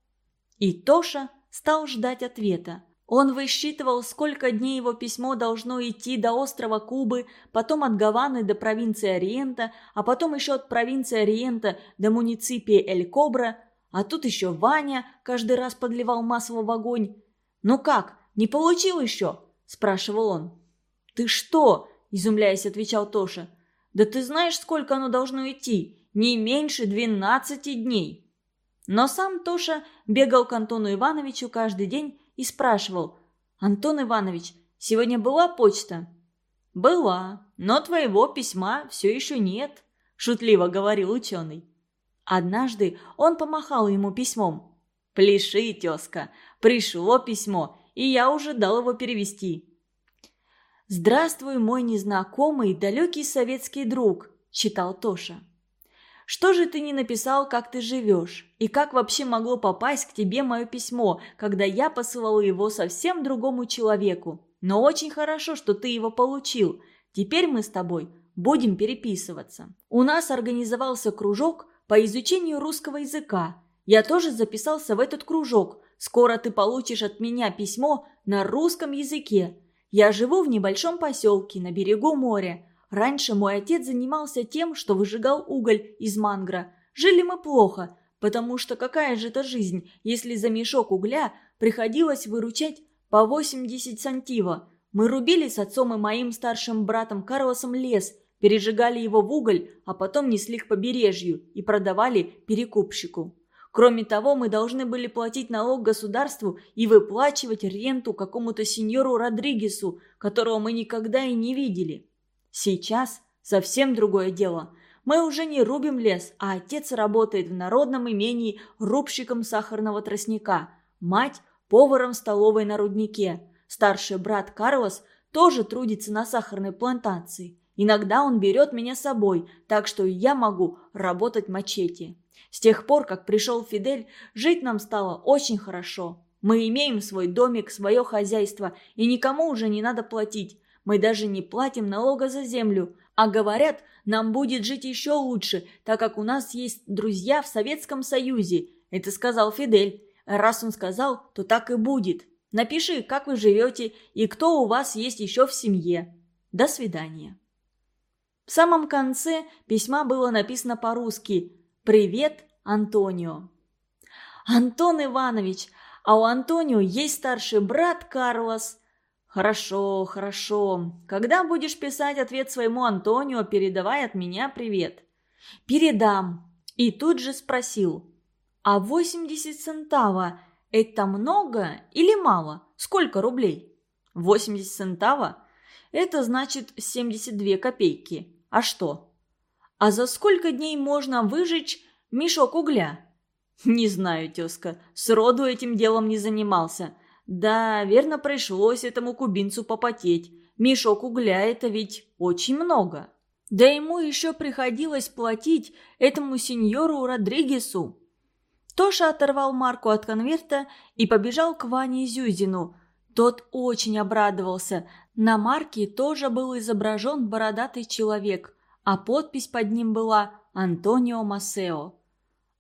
И Тоша стал ждать ответа. Он высчитывал, сколько дней его письмо должно идти до острова Кубы, потом от Гаваны до провинции Ориента, а потом еще от провинции Ориента до муниципии Эль-Кобра, а тут еще Ваня каждый раз подливал масло в огонь. «Ну как, не получил еще?» – спрашивал он. «Ты что?» – изумляясь, отвечал Тоша. «Да ты знаешь, сколько оно должно идти? Не меньше двенадцати дней». Но сам Тоша бегал к Антону Ивановичу каждый день и спрашивал. «Антон Иванович, сегодня была почта?» «Была, но твоего письма все еще нет», – шутливо говорил ученый. Однажды он помахал ему письмом. «Пляши, тезка, пришло письмо, и я уже дал его перевести». «Здравствуй, мой незнакомый, далекий советский друг», – читал Тоша. Что же ты не написал, как ты живешь? И как вообще могло попасть к тебе мое письмо, когда я посылала его совсем другому человеку? Но очень хорошо, что ты его получил. Теперь мы с тобой будем переписываться. У нас организовался кружок по изучению русского языка. Я тоже записался в этот кружок. Скоро ты получишь от меня письмо на русском языке. Я живу в небольшом поселке на берегу моря. Раньше мой отец занимался тем, что выжигал уголь из мангра. Жили мы плохо, потому что какая же это жизнь, если за мешок угля приходилось выручать по 80 сантива. Мы рубили с отцом и моим старшим братом Карлосом лес, пережигали его в уголь, а потом несли к побережью и продавали перекупщику. Кроме того, мы должны были платить налог государству и выплачивать ренту какому-то сеньору Родригесу, которого мы никогда и не видели. Сейчас совсем другое дело. Мы уже не рубим лес, а отец работает в народном имении рубщиком сахарного тростника, мать – поваром столовой на руднике. Старший брат Карлос тоже трудится на сахарной плантации. Иногда он берет меня с собой, так что я могу работать мачете. С тех пор, как пришел Фидель, жить нам стало очень хорошо. Мы имеем свой домик, свое хозяйство, и никому уже не надо платить. Мы даже не платим налога за землю, а говорят, нам будет жить еще лучше, так как у нас есть друзья в Советском Союзе. Это сказал Фидель. Раз он сказал, то так и будет. Напиши, как вы живете и кто у вас есть еще в семье. До свидания. В самом конце письма было написано по-русски «Привет, Антонио». «Антон Иванович, а у Антонио есть старший брат Карлос», «Хорошо, хорошо. Когда будешь писать ответ своему Антонио, передавай от меня привет». «Передам». И тут же спросил. «А 80 центава – это много или мало? Сколько рублей?» «80 центава? Это значит 72 копейки. А что?» «А за сколько дней можно выжечь мешок угля?» «Не знаю, тезка. Сроду этим делом не занимался». Да, верно, пришлось этому кубинцу попотеть. Мешок угля – это ведь очень много. Да ему еще приходилось платить этому сеньору Родригесу. Тоша оторвал марку от конверта и побежал к Ване Зюзину. Тот очень обрадовался. На марке тоже был изображен бородатый человек, а подпись под ним была «Антонио Масео».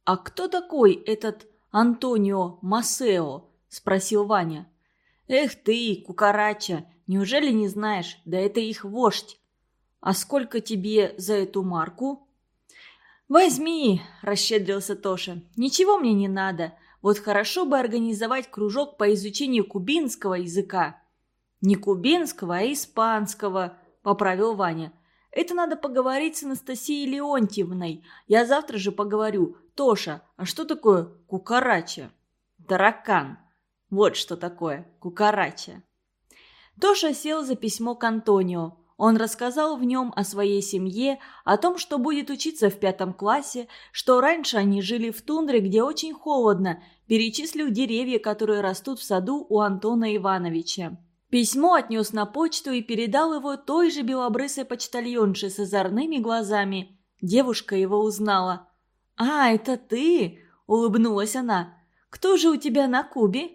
«А кто такой этот Антонио Масео?» Спросил Ваня. «Эх ты, кукарача, неужели не знаешь? Да это их вождь. А сколько тебе за эту марку?» «Возьми», – расщедрился Тоша. «Ничего мне не надо. Вот хорошо бы организовать кружок по изучению кубинского языка». «Не кубинского, а испанского», – поправил Ваня. «Это надо поговорить с Анастасией Леонтьевной. Я завтра же поговорю. Тоша, а что такое кукарача?» «Таракан», вот что такое кукарача. Тоша сел за письмо к Антонио. Он рассказал в нем о своей семье, о том, что будет учиться в пятом классе, что раньше они жили в тундре, где очень холодно, перечислил деревья, которые растут в саду у Антона Ивановича. Письмо отнес на почту и передал его той же белобрысой почтальонше с озорными глазами. Девушка его узнала. «А, это ты?» – улыбнулась она. «Кто же у тебя на Кубе?»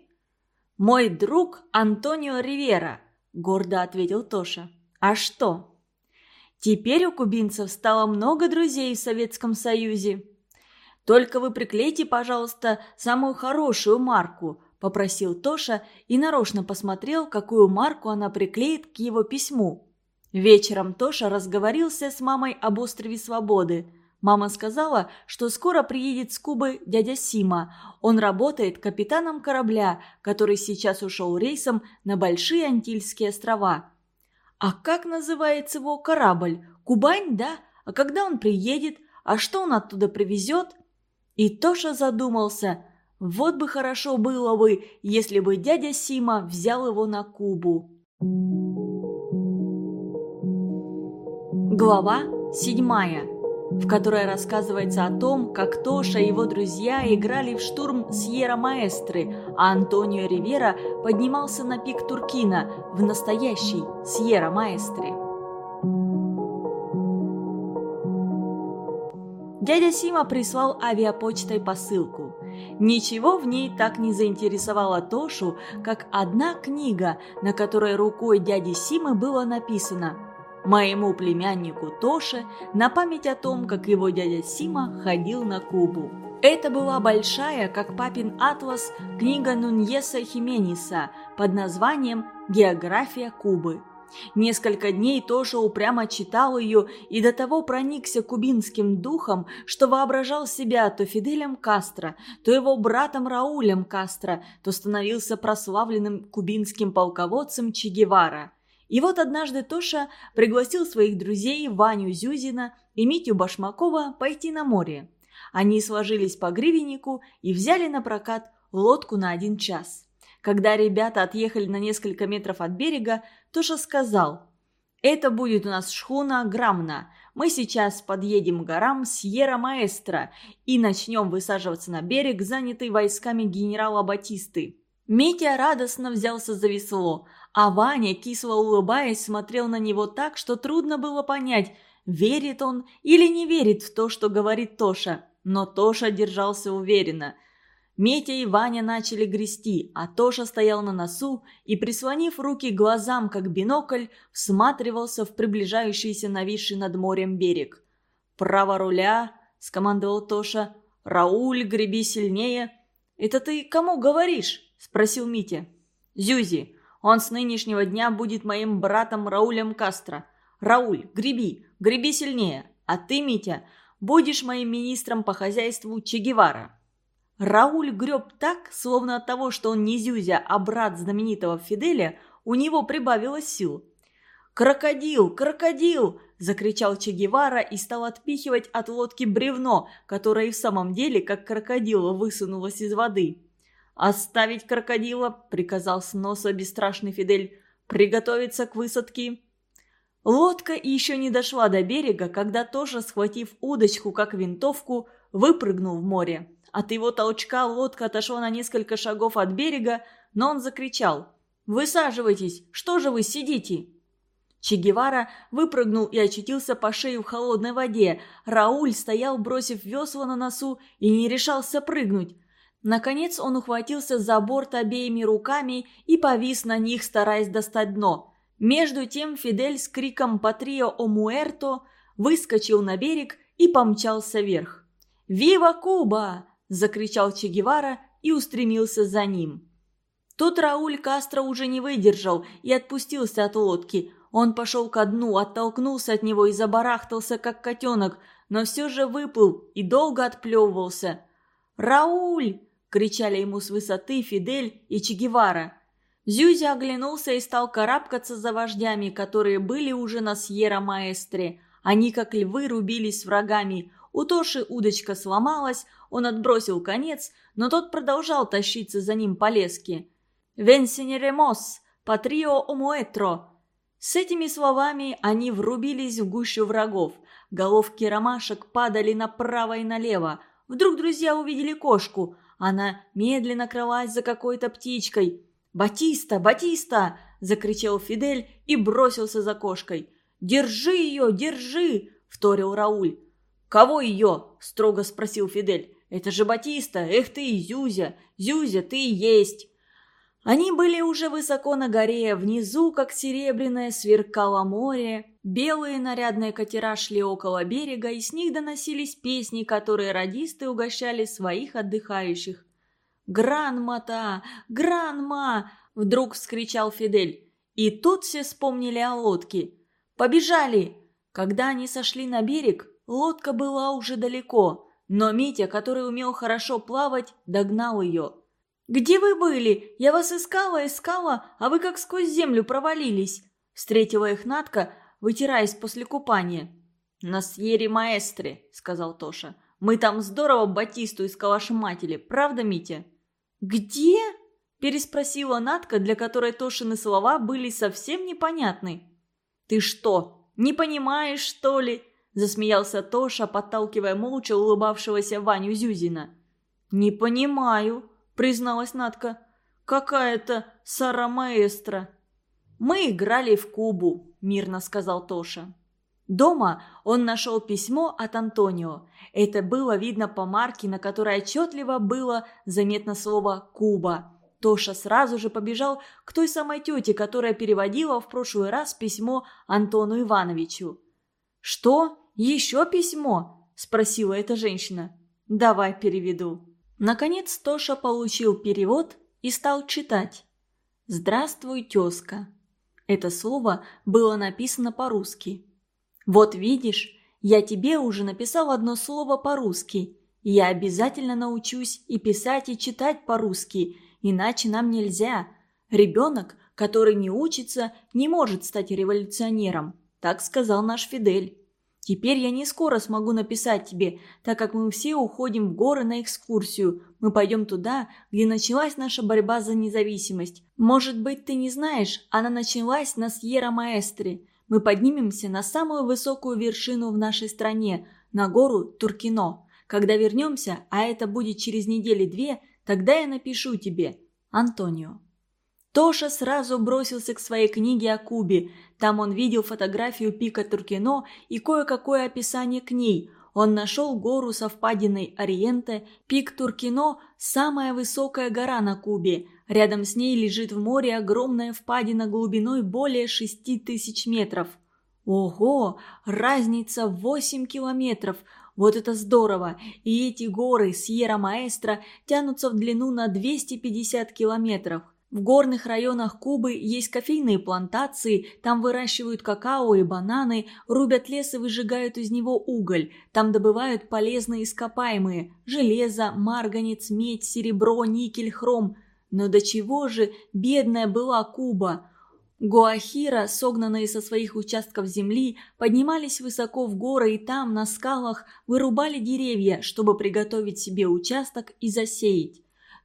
«Мой друг Антонио Ривера», – гордо ответил Тоша. «А что?» «Теперь у кубинцев стало много друзей в Советском Союзе». «Только вы приклейте, пожалуйста, самую хорошую марку», – попросил Тоша и нарочно посмотрел, какую марку она приклеит к его письму. Вечером Тоша разговорился с мамой об острове Свободы. Мама сказала, что скоро приедет с Кубы дядя Сима. Он работает капитаном корабля, который сейчас ушел рейсом на Большие Антильские острова. «А как называется его корабль? Кубань, да? А когда он приедет? А что он оттуда привезет?» И Тоша задумался – вот бы хорошо было бы, если бы дядя Сима взял его на Кубу. Глава седьмая, в которой рассказывается о том, как Тоша и его друзья играли в штурм Сьерра Маэстры, а Антонио Ривера поднимался на пик Туркина в настоящий Сьерра Маэстре. Дядя Сима прислал авиапочтой посылку. Ничего в ней так не заинтересовало Тошу, как одна книга, на которой рукой дяди Симы было написано «Моему племяннику Тоше на память о том, как его дядя Сима ходил на Кубу». Это была большая, как папин атлас, книга Нуньеса Хименеса под названием «География Кубы». Несколько дней Тоша упрямо читал ее и до того проникся кубинским духом, что воображал себя то Фиделем Кастро, то его братом Раулем Кастро, то становился прославленным кубинским полководцем Че Гевара. И вот однажды Тоша пригласил своих друзей Ваню Зюзина и Митю Башмакова пойти на море. Они сложились по гривеннику и взяли на прокат лодку на один час. Когда ребята отъехали на несколько метров от берега, Тоша сказал, «Это будет у нас шхуна Грамна. Мы сейчас подъедем к горам Сьерра-Маэстро и начнем высаживаться на берег, занятый войсками генерала Батисты». Митя радостно взялся за весло, а Ваня, кисло улыбаясь, смотрел на него так, что трудно было понять, верит он или не верит в то, что говорит Тоша. Но Тоша держался уверенно – Метя и Ваня начали грести, а Тоша стоял на носу и, прислонив руки к глазам, как бинокль, всматривался в приближающийся нависший над морем берег. «Право руля!» – скомандовал Тоша. «Рауль, греби сильнее!» «Это ты кому говоришь?» – спросил Митя. «Зюзи. Он с нынешнего дня будет моим братом Раулем Кастро. Рауль, греби, греби сильнее. А ты, Митя, будешь моим министром по хозяйству Че Гевара». Рауль греб так, словно от того, что он не Зюзя, а брат знаменитого Фиделя, у него прибавилось сил. «Крокодил! Крокодил!» – закричал Че Гевара и стал отпихивать от лодки бревно, которое и в самом деле, как крокодил, высунулось из воды. «Оставить крокодила!» – приказал с носа бесстрашный Фидель. «Приготовиться к высадке!» Лодка еще не дошла до берега, когда Тоша, схватив удочку как винтовку, выпрыгнул в море. От его толчка лодка отошла на несколько шагов от берега, но он закричал «Высаживайтесь! Что же вы сидите?» Че Гевара выпрыгнул и очутился по шею в холодной воде. Рауль стоял, бросив весла на носу, и не решался прыгнуть. Наконец он ухватился за борт обеими руками и повис на них, стараясь достать дно. Между тем Фидель с криком «Патрио о муэрто» выскочил на берег и помчался вверх. «Вива Куба!» закричал Че Гевара и устремился за ним. Тут Рауль Кастро уже не выдержал и отпустился от лодки. Он пошел ко дну, оттолкнулся от него и забарахтался, как котенок, но все же выплыл и долго отплевывался. «Рауль!» – кричали ему с высоты Фидель и Че Гевара. Зюзя оглянулся и стал карабкаться за вождями, которые были уже на Сьерра-Маэстре. Они, как львы, рубились с врагами. У Тоши удочка сломалась, он отбросил конец, но тот продолжал тащиться за ним по леске. «Венсенеремос! Патрио омуэтро!» С этими словами они врубились в гущу врагов. Головки ромашек падали направо и налево. Вдруг друзья увидели кошку. Она медленно кралась за какой-то птичкой. «Батиста! Батиста!» –– закричал Фидель и бросился за кошкой. «Держи ее, держи!» – вторил Рауль. «Кого ее?» – строго спросил Фидель. «Это же Батиста! Эх ты, Зюзя! Зюзя, ты есть!» Они были уже высоко на горе, внизу, как серебряное, сверкало море. Белые нарядные катера шли около берега, и с них доносились песни, которые радисты угощали своих отдыхающих. «Гранмата! Гранма!» – вдруг вскричал Фидель. И тут все вспомнили о лодке. «Побежали!» Когда они сошли на берег, лодка была уже далеко, но Митя, который умел хорошо плавать, догнал ее. «Где вы были? Я вас искала, искала, а вы как сквозь землю провалились!» Встретила их Натка, вытираясь после купания. «На Сьере Маэстре», — сказал Тоша. «Мы там здорово Батисту искалашматили, правда, Митя?» «Где?» – переспросила Натка, для которой Тошины слова были совсем непонятны. «Ты что, не понимаешь, что ли?» – засмеялся Тоша, подталкивая молча улыбавшегося Ваню Зюзина. «Не понимаю», призналась Натка. «Какая-то Сара Маэстро». «Мы играли в Кубу», – мирно сказал Тоша. Дома он нашел письмо от Антонио. Это было видно по марке, на которой отчетливо было заметно слово «Куба». Тоша сразу же побежал к той самой тете, которая переводила в прошлый раз письмо Антону Ивановичу. «Что? Еще письмо?» – спросила эта женщина. «Давай переведу». Наконец Тоша получил перевод и стал читать. «Здравствуй, тезка». Это слово было написано по-русски. «Вот видишь, я тебе уже написал одно слово по-русски. Я обязательно научусь и писать, и читать по-русски, иначе нам нельзя. Ребенок, который не учится, не может стать революционером», так сказал наш Фидель. Теперь я не скоро смогу написать тебе, так как мы все уходим в горы на экскурсию. Мы пойдем туда, где началась наша борьба за независимость. Может быть, ты не знаешь, она началась на Сьерра-Маэстре. Мы поднимемся на самую высокую вершину в нашей стране, на гору Туркино. Когда вернемся, а это будет через недели-две, тогда я напишу тебе. Антонио. Тоша сразу бросился к своей книге о Кубе. Там он видел фотографию пика Туркино и кое-какое описание к ней. Он нашел гору со впадиной Ориенте. Пик Туркино – самая высокая гора на Кубе. Рядом с ней лежит в море огромная впадина глубиной более шести тысяч метров. Ого, разница в 8 километров. Вот это здорово! И эти горы Сьерра-Маэстро тянутся в длину на 250 километров. В горных районах Кубы есть кофейные плантации, там выращивают какао и бананы, рубят лес и выжигают из него уголь, там добывают полезные ископаемые – железо, марганец, медь, серебро, никель, хром. Но до чего же бедная была Куба? Гуахира, согнанные со своих участков земли, поднимались высоко в горы и там, на скалах, вырубали деревья, чтобы приготовить себе участок и засеять.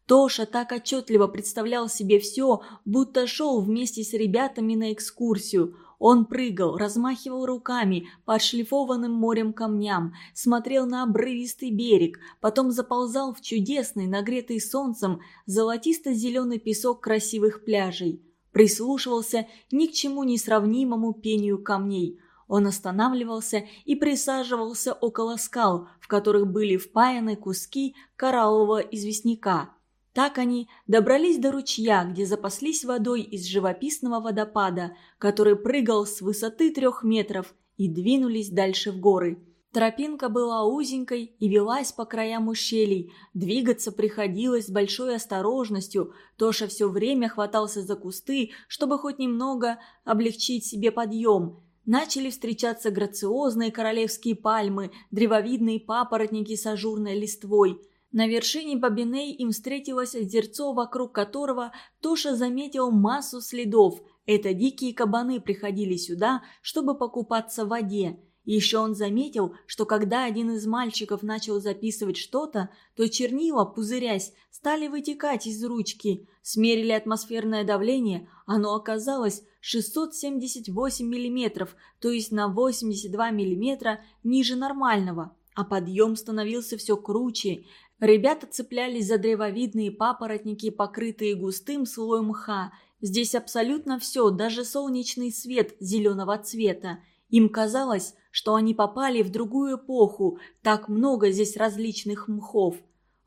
Тоша так отчетливо представлял себе все, будто шел вместе с ребятами на экскурсию. Он прыгал, размахивал руками по отшлифованным морем камням, смотрел на обрывистый берег, потом заползал в чудесный, нагретый солнцем, золотисто-зеленый песок красивых пляжей. Прислушивался ни к чему не сравнимому пению камней. Он останавливался и присаживался около скал, в которых были впаяны куски кораллового известняка – так они добрались до ручья, где запаслись водой из живописного водопада, который прыгал с высоты трех метров, и двинулись дальше в горы. Тропинка была узенькой и велась по краям ущелий. Двигаться приходилось с большой осторожностью. Тоша все время хватался за кусты, чтобы хоть немного облегчить себе подъем. Начали встречаться грациозные королевские пальмы, древовидные папоротники с ажурной листвой – на вершине Бабиней им встретилось озерцо, вокруг которого Тоша заметил массу следов. Это дикие кабаны приходили сюда, чтобы покупаться в воде. Еще он заметил, что когда один из мальчиков начал записывать что-то, то чернила, пузырясь, стали вытекать из ручки. Смерили атмосферное давление, оно оказалось 678 мм, то есть на 82 мм ниже нормального. А подъем становился все круче. Ребята цеплялись за древовидные папоротники, покрытые густым слоем мха. Здесь абсолютно все, даже солнечный свет зеленого цвета. Им казалось, что они попали в другую эпоху, так много здесь различных мхов.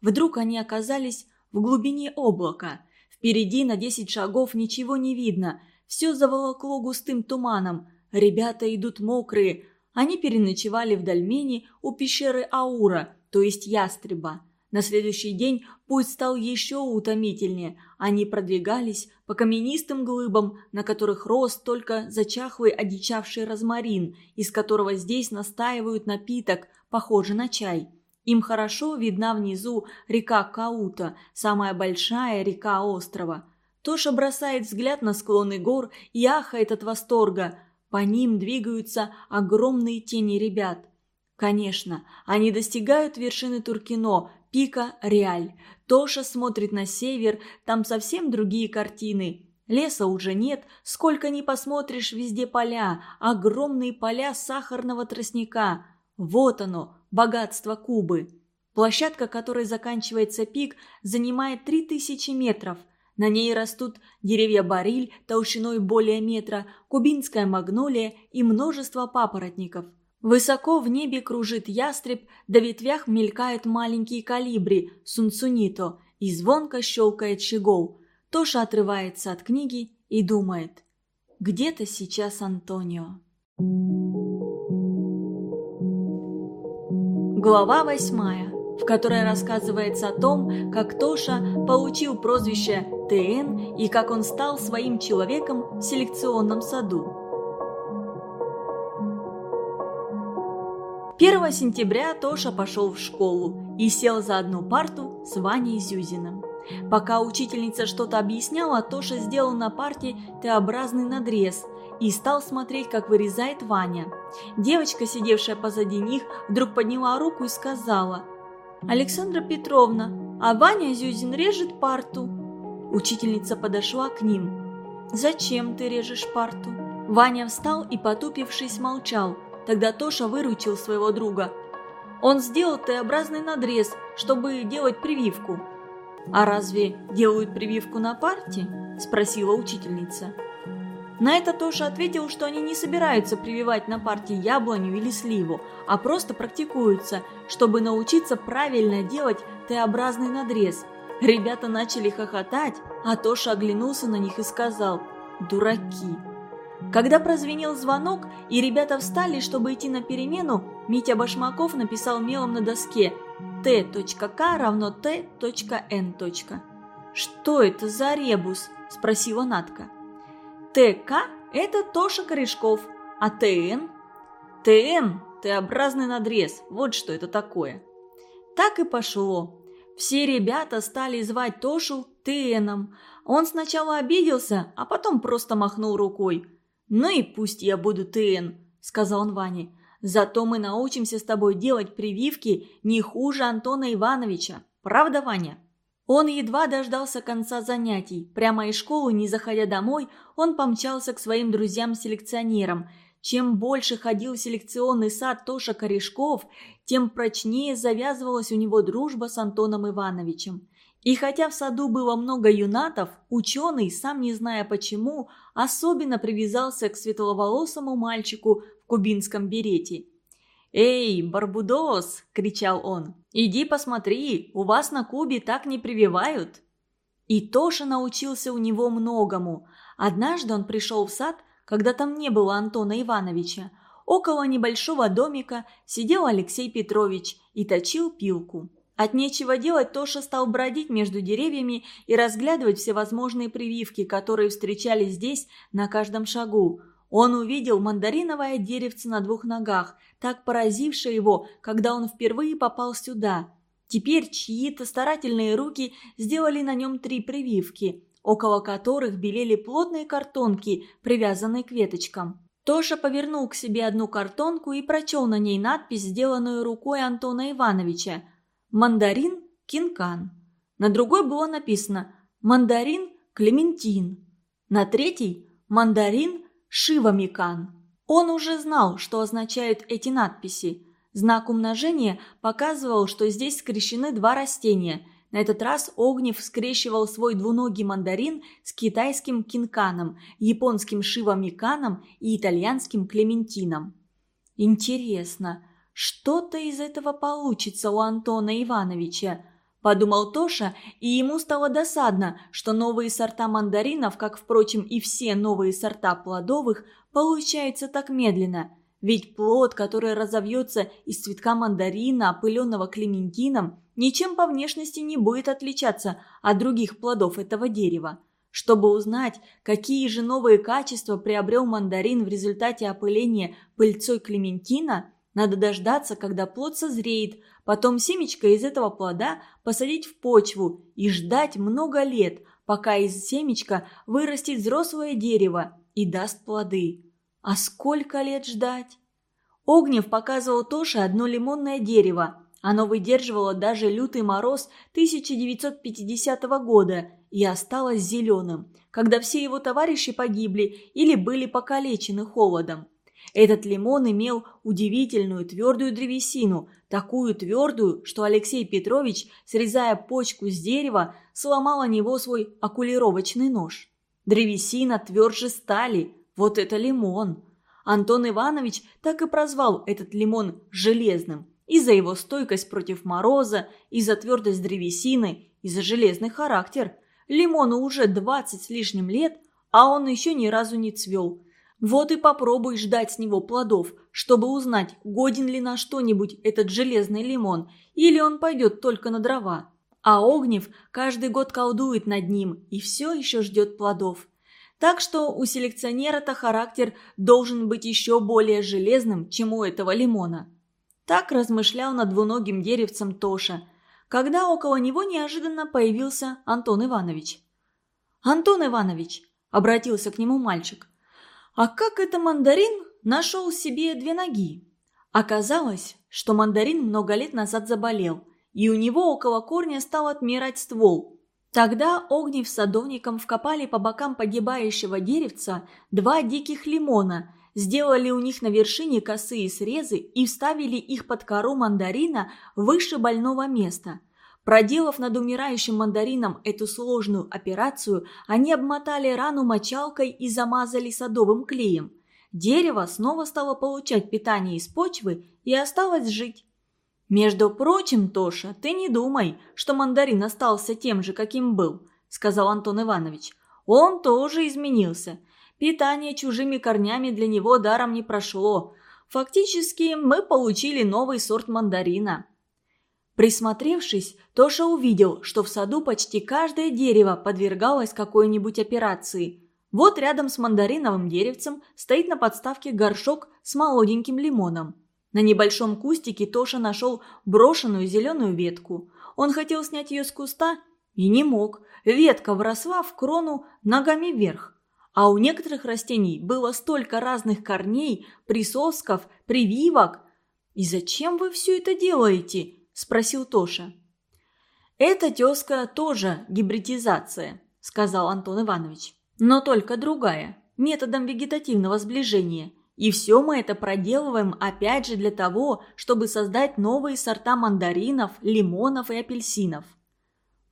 Вдруг они оказались в глубине облака. Впереди на десять шагов ничего не видно, все заволокло густым туманом. Ребята идут мокрые. Они переночевали в Дальмене у пещеры Аура, то есть Ястреба. На следующий день путь стал еще утомительнее. Они продвигались по каменистым глыбам, на которых рос только зачахлый одичавший розмарин, из которого здесь настаивают напиток, похожий на чай. Им хорошо видна внизу река Каута, самая большая река острова. Тоша бросает взгляд на склоны гор и ахает от восторга. По ним двигаются огромные тени ребят. Конечно, они достигают вершины Туркино, пика Реаль. Тоша смотрит на север, там совсем другие картины. Леса уже нет, сколько ни посмотришь, везде поля, огромные поля сахарного тростника. Вот оно, богатство Кубы. Площадка, которой заканчивается пик, занимает 3000 метров. На ней растут деревья бариль толщиной более метра, кубинская магнолия и множество папоротников. Высоко в небе кружит ястреб, до ветвях мелькают маленькие калибри, сунцунито, и звонко щелкает щегол. Тоша отрывается от книги и думает. Где-то сейчас Антонио. Глава восьмая, в которой рассказывается о том, как Тоша получил прозвище ТН и как он стал своим человеком в селекционном саду. 1 сентября Тоша пошел в школу и сел за одну парту с Ваней Зюзиным. Пока учительница что-то объясняла, Тоша сделал на парте Т-образный надрез и стал смотреть, как вырезает Ваня. Девочка, сидевшая позади них, вдруг подняла руку и сказала «Александра Петровна, а Ваня Зюзин режет парту». Учительница подошла к ним. «Зачем ты режешь парту?» Ваня встал и, потупившись, молчал – Тогда Тоша выручил своего друга. Он сделал Т-образный надрез, чтобы делать прививку. «А разве делают прививку на парте?» – спросила учительница. На это Тоша ответил, что они не собираются прививать на парте яблоню или сливу, а просто практикуются, чтобы научиться правильно делать Т-образный надрез. Ребята начали хохотать, а Тоша оглянулся на них и сказал «Дураки». Когда прозвенел звонок, и ребята встали, чтобы идти на перемену, Митя Башмаков написал мелом на доске «Т.К равно Т.Н.» «Что это за ребус?» – спросила Натка. «ТК – это Тоша Корешков, а ТН?» «ТН – Т-образный надрез, вот что это такое». Так и пошло. Все ребята стали звать Тошу ТНом. Он сначала обиделся, а потом просто махнул рукой – «Ну и пусть я буду ТН», – сказал он Ване. «Зато мы научимся с тобой делать прививки не хуже Антона Ивановича. Правда, Ваня?» Он едва дождался конца занятий. Прямо из школы, не заходя домой, он помчался к своим друзьям-селекционерам. Чем больше ходил в селекционный сад Тоша Корешков, тем прочнее завязывалась у него дружба с Антоном Ивановичем. И хотя в саду было много юнатов, ученый, сам не зная почему, особенно привязался к светловолосому мальчику в кубинском берете. «Эй, Барбудос!» – кричал он. «Иди посмотри, у вас на Кубе так не прививают!» И Тоша научился у него многому. Однажды он пришел в сад, когда там не было Антона Ивановича. Около небольшого домика сидел Алексей Петрович и точил пилку. От нечего делать Тоша стал бродить между деревьями и разглядывать всевозможные прививки, которые встречались здесь на каждом шагу. Он увидел мандариновое деревце на двух ногах, так поразившее его, когда он впервые попал сюда. Теперь чьи-то старательные руки сделали на нем три прививки, около которых белели плотные картонки, привязанные к веточкам. Тоша повернул к себе одну картонку и прочел на ней надпись, сделанную рукой Антона Ивановича – мандарин кинкан. На другой было написано мандарин клементин. На третий мандарин шивамикан. Он уже знал, что означают эти надписи. Знак умножения показывал, что здесь скрещены два растения. На этот раз Огнев скрещивал свой двуногий мандарин с китайским кинканом, японским шивамиканом и итальянским клементином. Интересно, что-то из этого получится у Антона Ивановича, подумал Тоша, и ему стало досадно, что новые сорта мандаринов, как, впрочем, и все новые сорта плодовых, получаются так медленно. Ведь плод, который разовьется из цветка мандарина, опыленного клементином, ничем по внешности не будет отличаться от других плодов этого дерева. Чтобы узнать, какие же новые качества приобрел мандарин в результате опыления пыльцой клементина, надо дождаться, когда плод созреет, потом семечко из этого плода посадить в почву и ждать много лет, пока из семечка вырастет взрослое дерево и даст плоды. А сколько лет ждать? Огнев показывал Тоше одно лимонное дерево. Оно выдерживало даже лютый мороз 1950 года и осталось зеленым, когда все его товарищи погибли или были покалечены холодом. Этот лимон имел удивительную твердую древесину, такую твердую, что Алексей Петрович, срезая почку с дерева, сломал о него свой окулировочный нож. Древесина тверже стали, вот это лимон. Антон Иванович так и прозвал этот лимон «железным» и за его стойкость против мороза, и за твердость древесины, и за железный характер. Лимону уже двадцать с лишним лет, а он еще ни разу не цвел. Вот и попробуй ждать с него плодов, чтобы узнать, годен ли на что-нибудь этот железный лимон, или он пойдет только на дрова. А Огнев каждый год колдует над ним и все еще ждет плодов. Так что у селекционера-то характер должен быть еще более железным, чем у этого лимона. Так размышлял над двуногим деревцем Тоша, когда около него неожиданно появился Антон Иванович. «Антон Иванович», — обратился к нему мальчик, — «а как это мандарин нашел себе две ноги?» Оказалось, что мандарин много лет назад заболел, и у него около корня стал отмирать ствол, Тогда Огнев с садовником вкопали по бокам погибающего деревца два диких лимона, сделали у них на вершине косые срезы и вставили их под кору мандарина выше больного места. Проделав над умирающим мандарином эту сложную операцию, они обмотали рану мочалкой и замазали садовым клеем. Дерево снова стало получать питание из почвы и осталось жить. «Между прочим, Тоша, ты не думай, что мандарин остался тем же, каким был», – сказал Антон Иванович. «Он тоже изменился. Питание чужими корнями для него даром не прошло. Фактически мы получили новый сорт мандарина». Присмотревшись, Тоша увидел, что в саду почти каждое дерево подвергалось какой-нибудь операции. Вот рядом с мандариновым деревцем стоит на подставке горшок с молоденьким лимоном. На небольшом кустике Тоша нашел брошенную зеленую ветку. Он хотел снять ее с куста и не мог. Ветка вросла в крону ногами вверх. А у некоторых растений было столько разных корней, присосков, прививок. «И зачем вы все это делаете?» – спросил Тоша. «Эта тезка тоже гибридизация», – сказал Антон Иванович. «Но только другая, методом вегетативного сближения. И все мы это проделываем опять же для того, чтобы создать новые сорта мандаринов, лимонов и апельсинов.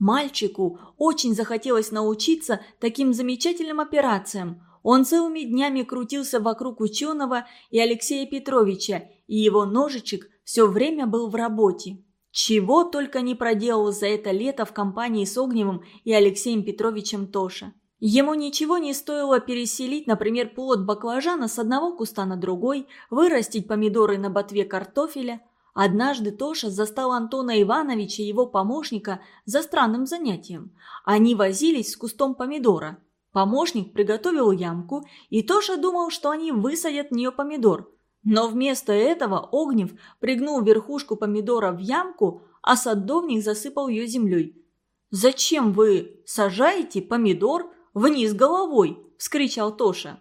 Мальчику очень захотелось научиться таким замечательным операциям. Он целыми днями крутился вокруг ученого и Алексея Петровича, и его ножичек все время был в работе. Чего только не проделал за это лето в компании с Огневым и Алексеем Петровичем Тоша. Ему ничего не стоило переселить, например, плод баклажана с одного куста на другой, вырастить помидоры на ботве картофеля. Однажды Тоша застал Антона Ивановича и его помощника за странным занятием. Они возились с кустом помидора. Помощник приготовил ямку, и Тоша думал, что они высадят в нее помидор. Но вместо этого Огнев пригнул верхушку помидора в ямку, а садовник засыпал ее землей. «Зачем вы сажаете помидор Вниз головой!» – вскричал Тоша.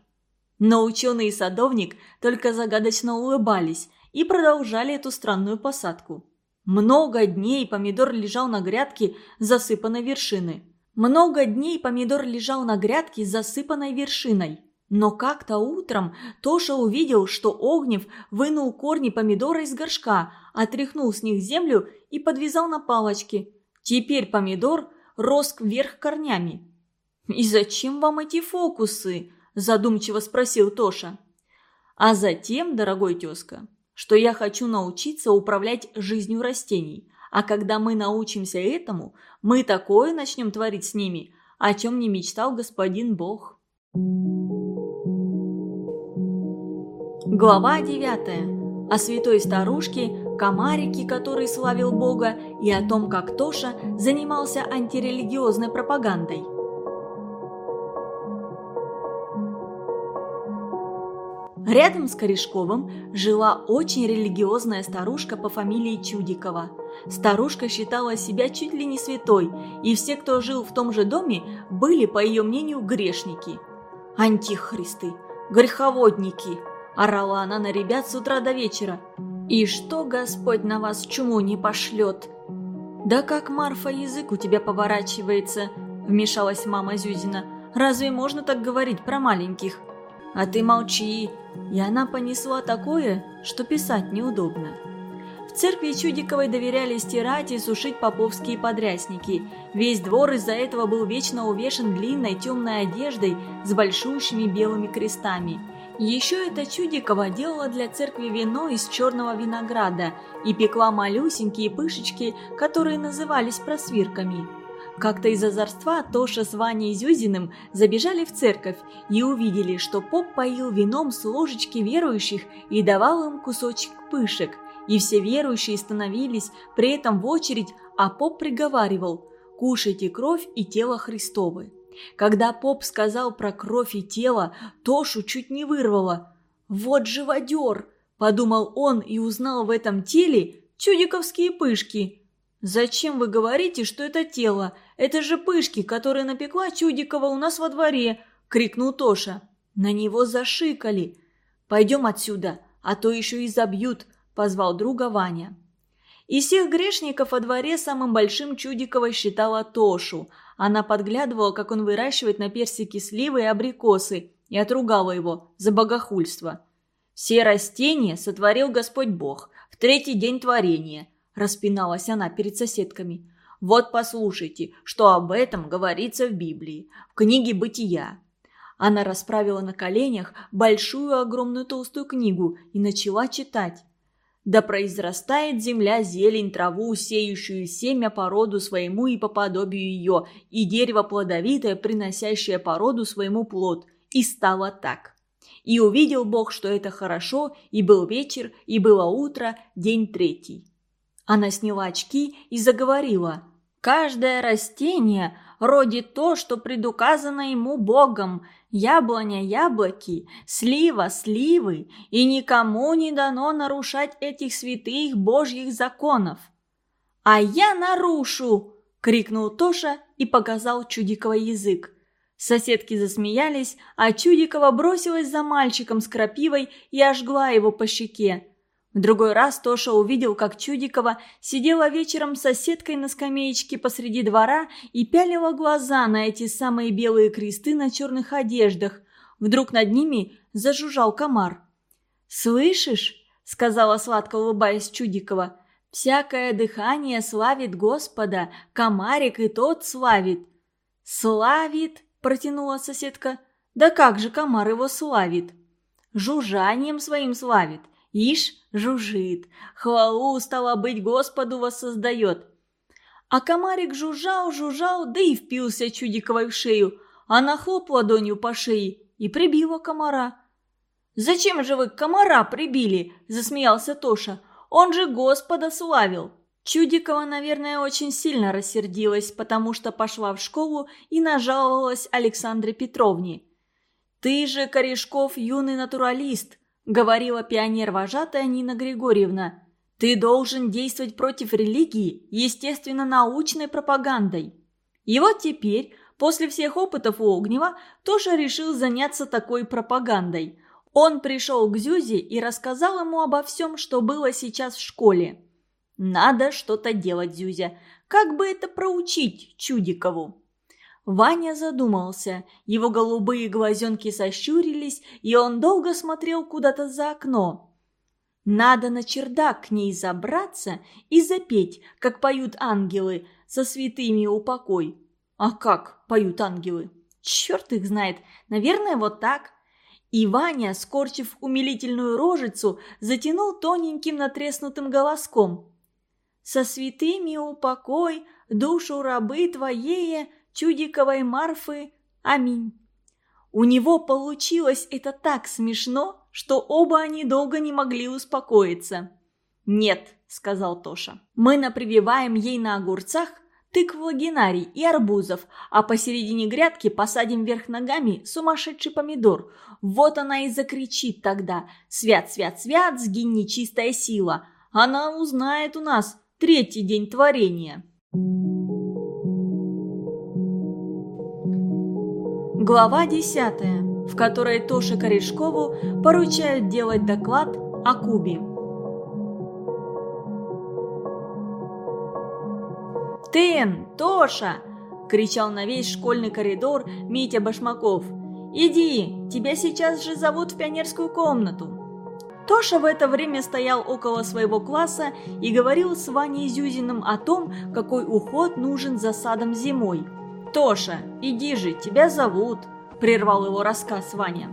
Но ученый и садовник только загадочно улыбались и продолжали эту странную посадку. Много дней помидор лежал на грядке, засыпанной вершиной. Много дней помидор лежал на грядке, засыпанной вершиной. Но как-то утром Тоша увидел, что Огнев вынул корни помидора из горшка, отряхнул с них землю и подвязал на палочки. Теперь помидор рос вверх корнями. «И зачем вам эти фокусы?» – задумчиво спросил Тоша. «А затем, дорогой тезка, что я хочу научиться управлять жизнью растений. А когда мы научимся этому, мы такое начнем творить с ними, о чем не мечтал господин Бог». Глава 9. О святой старушке, комарике, который славил Бога, и о том, как Тоша занимался антирелигиозной пропагандой. Рядом с Корешковым жила очень религиозная старушка по фамилии Чудикова. Старушка считала себя чуть ли не святой, и все, кто жил в том же доме, были, по ее мнению, грешники. «Антихристы! Греховодники!» – орала она на ребят с утра до вечера. «И что Господь на вас чуму не пошлет?» «Да как, Марфа, язык у тебя поворачивается?» – вмешалась мама Зюзина. «Разве можно так говорить про маленьких?» «А ты молчи!» И она понесла такое, что писать неудобно. Церкви Чудиковой доверяли стирать и сушить поповские подрясники. Весь двор из-за этого был вечно увешан длинной темной одеждой с большущими белыми крестами. Еще эта Чудикова делала для церкви вино из черного винограда и пекла малюсенькие пышечки, которые назывались просвирками. Как-то из озорства Тоша с Ваней Зюзиным забежали в церковь и увидели, что поп поил вином с ложечки верующих и давал им кусочек пышек. И все верующие становились при этом в очередь, а поп приговаривал «Кушайте кровь и тело Христовы». Когда поп сказал про кровь и тело, Тошу чуть не вырвало. «Вот живодер!» – подумал он и узнал в этом теле чудиковские пышки – «Зачем вы говорите, что это тело? Это же пышки, которые напекла Чудикова у нас во дворе!» – крикнул Тоша. На него зашикали. «Пойдем отсюда, а то еще и забьют», – позвал друга Ваня. Из всех грешников во дворе самым большим Чудикова считала Тошу. Она подглядывала, как он выращивает на персике сливы и абрикосы, и отругала его за богохульство. «Все растения сотворил Господь Бог в третий день творения», – распиналась она перед соседками. «Вот послушайте, что об этом говорится в Библии, в книге «Бытия». Она расправила на коленях большую огромную толстую книгу и начала читать. «Да произрастает земля зелень, траву, сеющую семя по роду своему и по подобию ее, и дерево плодовитое, приносящее по роду своему плод». И стало так. И увидел Бог, что это хорошо, и был вечер, и было утро, день третий. Она сняла очки и заговорила. «Каждое растение родит то, что предуказано ему Богом. Яблоня – яблоки, слива – сливы, и никому не дано нарушать этих святых Божьих законов». «А я нарушу!» – крикнул Тоша и показал Чудикова язык. Соседки засмеялись, а Чудикова бросилась за мальчиком с крапивой и ожгла его по щеке. В другой раз Тоша увидел, как Чудикова сидела вечером с соседкой на скамеечке посреди двора и пялила глаза на эти самые белые кресты на черных одеждах. Вдруг над ними зажужжал комар. «Слышишь?» — сказала сладко улыбаясь Чудикова. «Всякое дыхание славит Господа, комарик и тот славит». «Славит?» — протянула соседка. «Да как же комар его славит?» «Жужжанием своим славит». Ишь, жужжит, хвалу, стало быть, Господу воссоздает. А комарик жужжал, жужжал, да и впился чудиковой в шею. Она хлоп ладонью по шее и прибила комара. «Зачем же вы комара прибили?» – засмеялся Тоша. «Он же Господа славил!» Чудикова, наверное, очень сильно рассердилась, потому что пошла в школу и нажаловалась Александре Петровне. «Ты же, Корешков, юный натуралист!» – говорила пионер-вожатая Нина Григорьевна. «Ты должен действовать против религии, естественно, научной пропагандой». И вот теперь, после всех опытов у Огнева, Тоша решил заняться такой пропагандой. Он пришел к Зюзе и рассказал ему обо всем, что было сейчас в школе. «Надо что-то делать, Зюзя. Как бы это проучить Чудикову?» Ваня задумался, его голубые глазенки сощурились, и он долго смотрел куда-то за окно. Надо на чердак к ней забраться и запеть, как поют ангелы, со святыми упокой. А как поют ангелы? Черт их знает. Наверное, вот так. И Ваня, скорчив умилительную рожицу, затянул тоненьким натреснутым голоском. «Со святыми упокой душу рабы твоей, чудиковой Марфы. Аминь». У него получилось это так смешно, что оба они долго не могли успокоиться. «Нет», — сказал Тоша, — «мы напрививаем ей на огурцах тыкв лагинарий и арбузов, а посередине грядки посадим вверх ногами сумасшедший помидор. Вот она и закричит тогда «Свят, свят, свят, сгинь нечистая сила!» Она узнает у нас третий день творения. Глава десятая в которой Тоше Корешкову поручают делать доклад о Кубе. «Тен! Тоша!» – кричал на весь школьный коридор Митя Башмаков. «Иди, тебя сейчас же зовут в пионерскую комнату». Тоша в это время стоял около своего класса и говорил с Ваней Зюзиным о том, какой уход нужен за садом зимой. «Тоша, иди же, тебя зовут», – прервал его рассказ Ваня.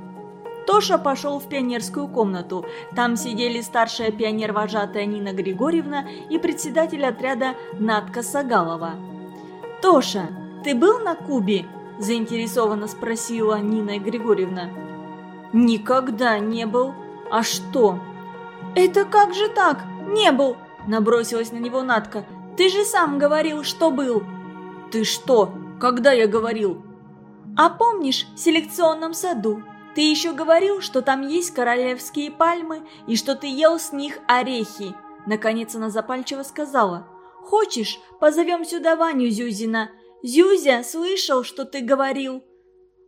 Тоша пошел в пионерскую комнату. Там сидели старшая пионер-вожатая Нина Григорьевна и председатель отряда Надка Сагалова. «Тоша, ты был на Кубе?» – заинтересованно спросила Нина Григорьевна. «Никогда не был. А что?» «Это как же так? Не был!» – набросилась на него Надка. «Ты же сам говорил, что был!» «Ты что? Когда я говорил?» А помнишь в селекционном саду? Ты еще говорил, что там есть королевские пальмы и что ты ел с них орехи. Наконец она запальчиво сказала. Хочешь, позовем сюда Ваню Зюзина? Зюзя слышал, что ты говорил.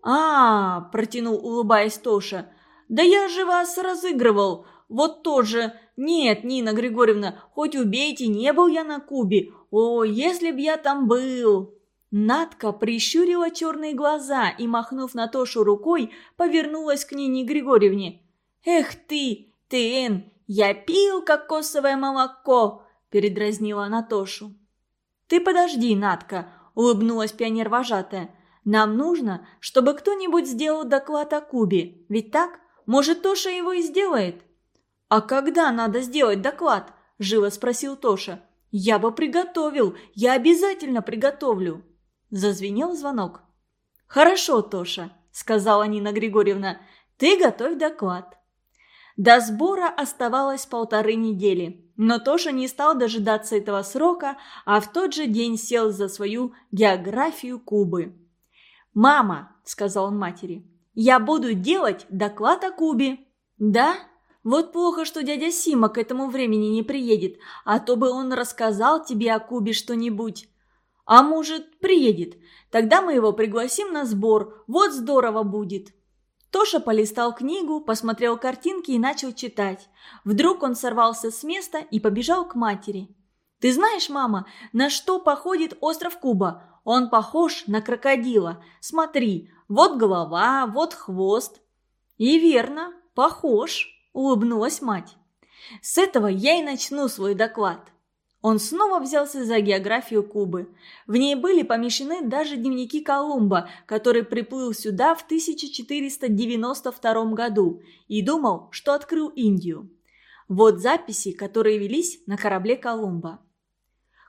А, протянул, улыбаясь Тоша. Да я же вас разыгрывал. Вот тоже. Нет, Нина Григорьевна, хоть убейте, не был я на Кубе. О, если б я там был. Надка прищурила черные глаза и, махнув на Тошу рукой, повернулась к Нине Григорьевне. «Эх ты, Тен, я пил кокосовое молоко!» – передразнила она Тошу. «Ты подожди, Надка!» – улыбнулась пионер-вожатая. «Нам нужно, чтобы кто-нибудь сделал доклад о Кубе. Ведь так? Может, Тоша его и сделает?» «А когда надо сделать доклад?» – живо спросил Тоша. «Я бы приготовил, я обязательно приготовлю!» Зазвенел звонок. «Хорошо, Тоша», — сказала Нина Григорьевна, — «ты готовь доклад». До сбора оставалось полторы недели, но Тоша не стал дожидаться этого срока, а в тот же день сел за свою географию Кубы. «Мама», — сказал он матери, — «я буду делать доклад о Кубе». «Да? Вот плохо, что дядя Сима к этому времени не приедет, а то бы он рассказал тебе о Кубе что-нибудь». А может, приедет. Тогда мы его пригласим на сбор. Вот здорово будет. Тоша полистал книгу, посмотрел картинки и начал читать. Вдруг он сорвался с места и побежал к матери. «Ты знаешь, мама, на что походит остров Куба? Он похож на крокодила. Смотри, вот голова, вот хвост». «И верно, похож», – улыбнулась мать. «С этого я и начну свой доклад». Он снова взялся за географию Кубы. В ней были помещены даже дневники Колумба, который приплыл сюда в 1492 году и думал, что открыл Индию. Вот записи, которые велись на корабле Колумба.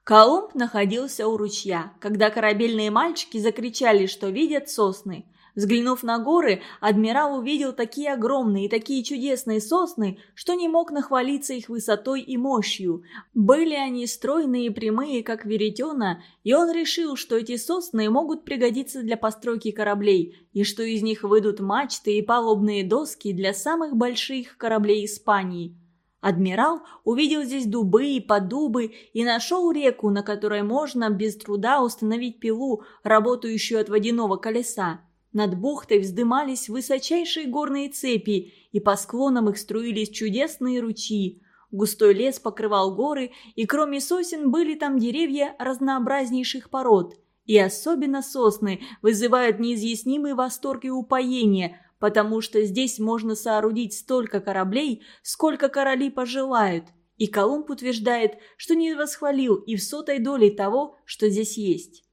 Колумб находился у ручья, когда корабельные мальчики закричали, что видят сосны. Взглянув на горы, адмирал увидел такие огромные и такие чудесные сосны, что не мог нахвалиться их высотой и мощью. Были они стройные и прямые, как веретена, и он решил, что эти сосны могут пригодиться для постройки кораблей, и что из них выйдут мачты и палубные доски для самых больших кораблей Испании. Адмирал увидел здесь дубы и подубы и нашел реку, на которой можно без труда установить пилу, работающую от водяного колеса. Над бухтой вздымались высочайшие горные цепи, и по склонам их струились чудесные ручьи. Густой лес покрывал горы, и кроме сосен были там деревья разнообразнейших пород. И особенно сосны вызывают неизъяснимый восторг и упоение, потому что здесь можно соорудить столько кораблей, сколько короли пожелают. И Колумб утверждает, что не восхвалил и в сотой доле того, что здесь есть.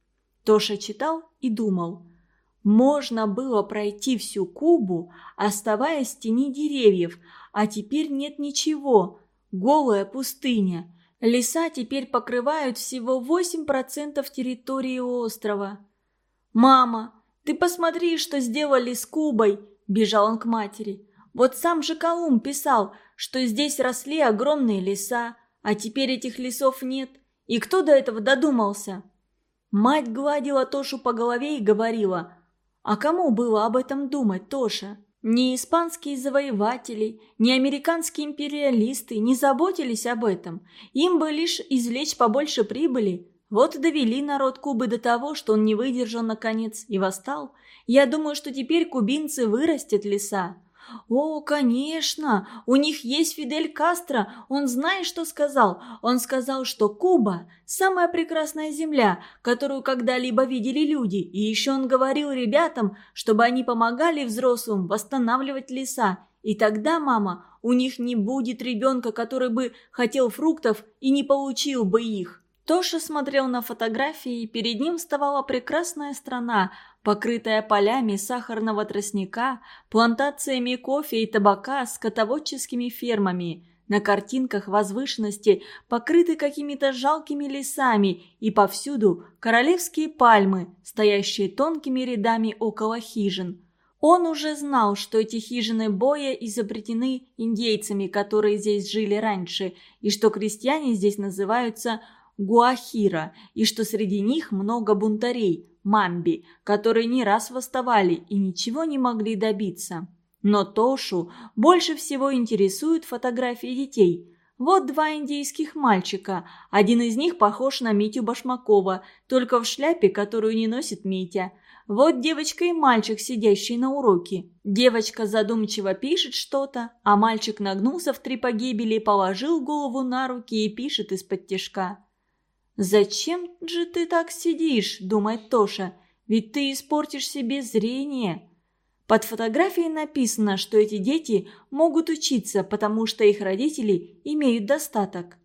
Тоша читал и думал. Можно было пройти всю Кубу, оставаясь в тени деревьев, а теперь нет ничего. Голая пустыня. Леса теперь покрывают всего 8% территории острова. «Мама, ты посмотри, что сделали с Кубой!» – бежал он к матери. «Вот сам же Колумб писал, что здесь росли огромные леса, а теперь этих лесов нет. И кто до этого додумался?» Мать гладила Тошу по голове и говорила, «А кому было об этом думать, Тоша?» Ни испанские завоеватели, ни американские империалисты не заботились об этом. Им бы лишь извлечь побольше прибыли. Вот довели народ Кубы до того, что он не выдержал наконец и восстал. Я думаю, что теперь кубинцы вырастят леса. «О, конечно! У них есть Фидель Кастро! Он знает, что сказал? Он сказал, что Куба – самая прекрасная земля, которую когда-либо видели люди, и еще он говорил ребятам, чтобы они помогали взрослым восстанавливать леса. И тогда, мама, у них не будет ребенка, который бы хотел фруктов и не получил бы их». Тоша смотрел на фотографии, и перед ним вставала прекрасная страна, покрытая полями сахарного тростника, плантациями кофе и табака, скотоводческими фермами. На картинках возвышенности покрыты какими-то жалкими лесами, и повсюду королевские пальмы, стоящие тонкими рядами около хижин. Он уже знал, что эти хижины боя изобретены индейцами, которые здесь жили раньше, и что крестьяне здесь называются Гуахира, и что среди них много бунтарей, мамби, которые не раз восставали и ничего не могли добиться. Но Тошу больше всего интересуют фотографии детей. Вот два индейских мальчика. Один из них похож на Митю Башмакова, только в шляпе, которую не носит Митя. Вот девочка и мальчик, сидящие на уроке. Девочка задумчиво пишет что-то, а мальчик нагнулся в три погибели, положил голову на руки и пишет из-под тяжка. «Зачем же ты так сидишь?» – думает Тоша. «Ведь ты испортишь себе зрение». Под фотографией написано, что эти дети могут учиться, потому что их родители имеют достаток.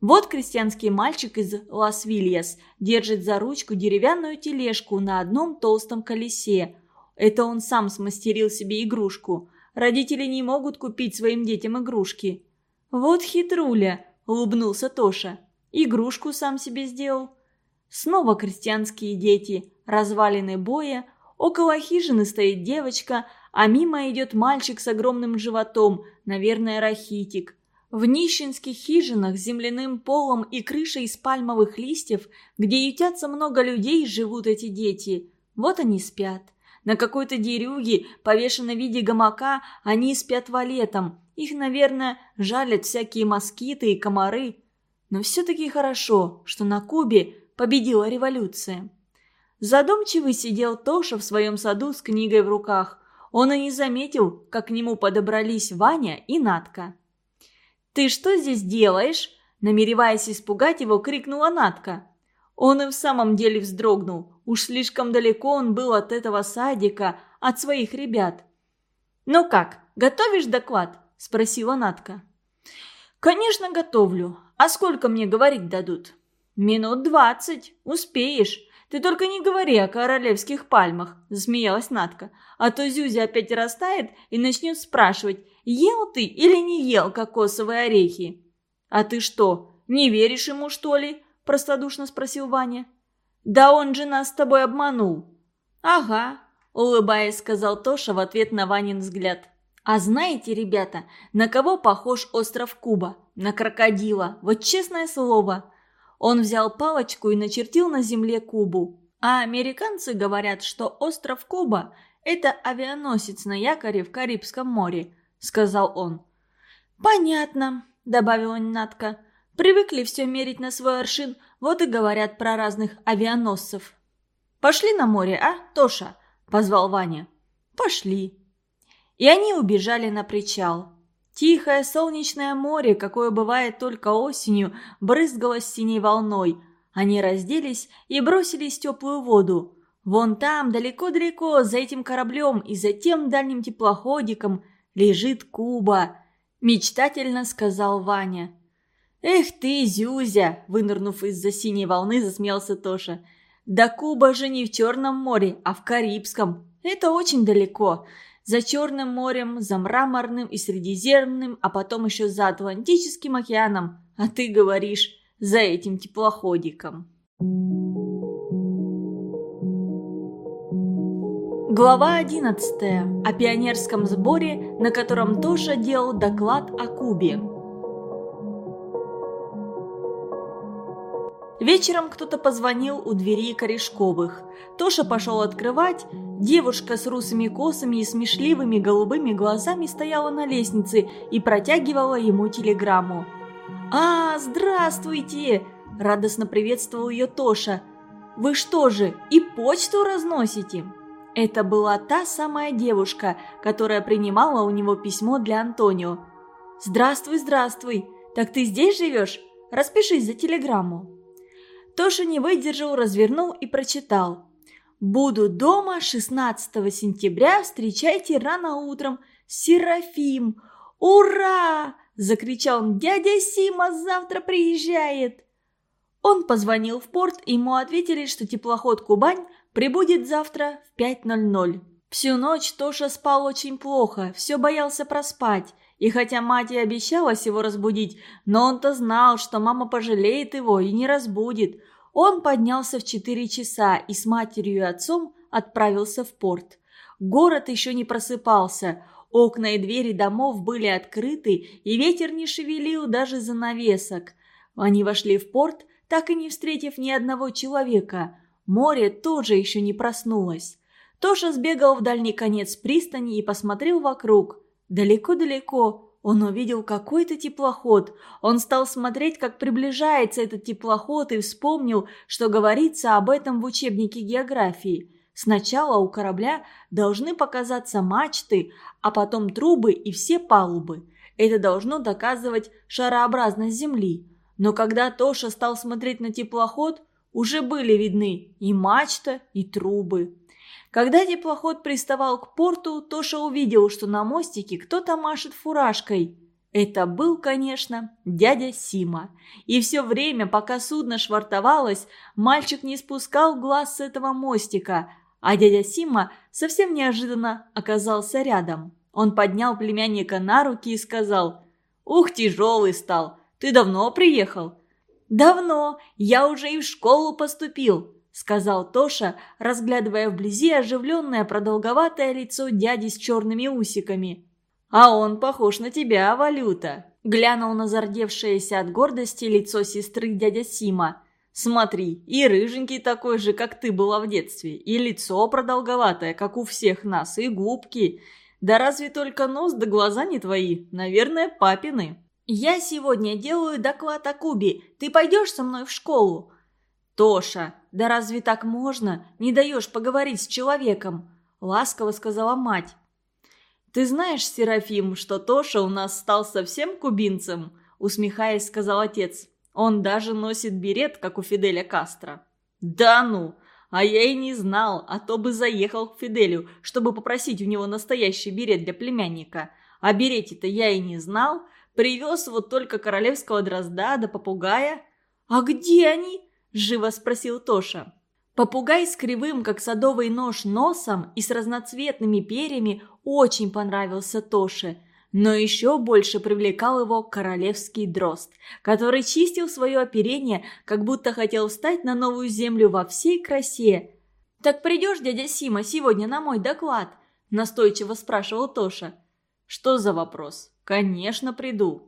Вот крестьянский мальчик из Лас-Вильяс держит за ручку деревянную тележку на одном толстом колесе. Это он сам смастерил себе игрушку. Родители не могут купить своим детям игрушки. «Вот хитруля!» – улыбнулся Тоша. Игрушку сам себе сделал. Снова крестьянские дети, развалины боя. Около хижины стоит девочка, а мимо идет мальчик с огромным животом, наверное, рахитик. В нищенских хижинах с земляным полом и крышей из пальмовых листьев, где ютятся много людей, живут эти дети. Вот они спят. На какой-то дерюге, повешенной в виде гамака, они спят валетом. Их, наверное, жалят всякие москиты и комары. Но все-таки хорошо, что на Кубе победила революция. Задумчивый сидел Тоша в своем саду с книгой в руках. Он и не заметил, как к нему подобрались Ваня и Натка. «Ты что здесь делаешь?» Намереваясь испугать его, крикнула Натка. Он и в самом деле вздрогнул. Уж слишком далеко он был от этого садика, от своих ребят. «Ну как, готовишь доклад?» – спросила Натка. «Конечно, готовлю. А сколько мне говорить дадут?» «Минут двадцать. Успеешь. Ты только не говори о королевских пальмах», – засмеялась Натка. «А то Зюзя опять растает и начнет спрашивать, ел ты или не ел кокосовые орехи?» «А ты что, не веришь ему, что ли?» – простодушно спросил Ваня. «Да он же нас с тобой обманул». «Ага», – улыбаясь, сказал Тоша в ответ на Ванин взгляд. А знаете, ребята, на кого похож остров Куба? На крокодила. Вот честное слово. Он взял палочку и начертил на земле Кубу. А американцы говорят, что остров Куба – это авианосец на якоре в Карибском море, сказал он. Понятно, добавила Натка. Привыкли все мерить на свой аршин, вот и говорят про разных авианосцев. «Пошли на море, а, Тоша?» – позвал Ваня. «Пошли», и они убежали на причал. Тихое солнечное море, какое бывает только осенью, брызгало синей волной. Они разделись и бросились в теплую воду. Вон там, далеко-далеко, за этим кораблем и за тем дальним теплоходиком лежит Куба», – мечтательно сказал Ваня. «Эх ты, Зюзя!» – вынырнув из-за синей волны, засмеялся Тоша. «Да Куба же не в Черном море, а в Карибском. Это очень далеко. За Черным морем, за Мраморным и Средиземным, а потом еще за Атлантическим океаном. А ты говоришь, за этим теплоходиком». Глава 11. О пионерском сборе, на котором Тоша делал доклад о Кубе. Вечером кто-то позвонил у двери Корешковых. Тоша пошел открывать. Девушка с русыми косами и смешливыми голубыми глазами стояла на лестнице и протягивала ему телеграмму. «А, здравствуйте!» – радостно приветствовал ее Тоша. «Вы что же, и почту разносите?» Это была та самая девушка, которая принимала у него письмо для Антонио. «Здравствуй, здравствуй! Так ты здесь живешь? Распишись за телеграмму!» Тоша не выдержал, развернул и прочитал. «Буду дома 16 сентября, встречайте рано утром. Серафим! Ура!» – закричал он. «Дядя Сима завтра приезжает!» Он позвонил в порт, ему ответили, что теплоход «Кубань» прибудет завтра в 5.00. Всю ночь Тоша спал очень плохо, все боялся проспать. И хотя мать и обещалась его разбудить, но он-то знал, что мама пожалеет его и не разбудит. Он поднялся в четыре часа и с матерью и отцом отправился в порт. Город еще не просыпался. Окна и двери домов были открыты, и ветер не шевелил даже занавесок. Они вошли в порт, так и не встретив ни одного человека. Море тоже еще не проснулось. Тоша сбегал в дальний конец пристани и посмотрел вокруг. Далеко-далеко он увидел какой-то теплоход. Он стал смотреть, как приближается этот теплоход, и вспомнил, что говорится об этом в учебнике географии. Сначала у корабля должны показаться мачты, а потом трубы и все палубы. Это должно доказывать шарообразность Земли. Но когда Тоша стал смотреть на теплоход, уже были видны и мачта, и трубы. Когда теплоход приставал к порту, Тоша увидел, что на мостике кто-то машет фуражкой. Это был, конечно, дядя Сима. И все время, пока судно швартовалось, мальчик не спускал глаз с этого мостика, а дядя Сима совсем неожиданно оказался рядом. Он поднял племянника на руки и сказал «Ух, тяжелый стал! Ты давно приехал?» «Давно. Я уже и в школу поступил», сказал Тоша, разглядывая вблизи оживленное продолговатое лицо дяди с черными усиками. «А он похож на тебя, Валюта!» Глянул на зардевшееся от гордости лицо сестры дядя Сима. «Смотри, и рыженький такой же, как ты была в детстве, и лицо продолговатое, как у всех нас, и губки. Да разве только нос да глаза не твои? Наверное, папины». «Я сегодня делаю доклад о Кубе. Ты пойдешь со мной в школу?» «Тоша, да разве так можно? Не даешь поговорить с человеком!» – ласково сказала мать. «Ты знаешь, Серафим, что Тоша у нас стал совсем кубинцем?» – усмехаясь, сказал отец. «Он даже носит берет, как у Фиделя Кастро». «Да ну! А я и не знал, а то бы заехал к Фиделю, чтобы попросить у него настоящий берет для племянника. А берете-то я и не знал. Привез вот только королевского дрозда да попугая». «А где они?» – живо спросил Тоша. Попугай с кривым, как садовый нож, носом и с разноцветными перьями очень понравился Тоше, но еще больше привлекал его королевский дрозд, который чистил свое оперение, как будто хотел встать на новую землю во всей красе. «Так придешь, дядя Сима, сегодня на мой доклад?» – настойчиво спрашивал Тоша. «Что за вопрос? Конечно, приду»,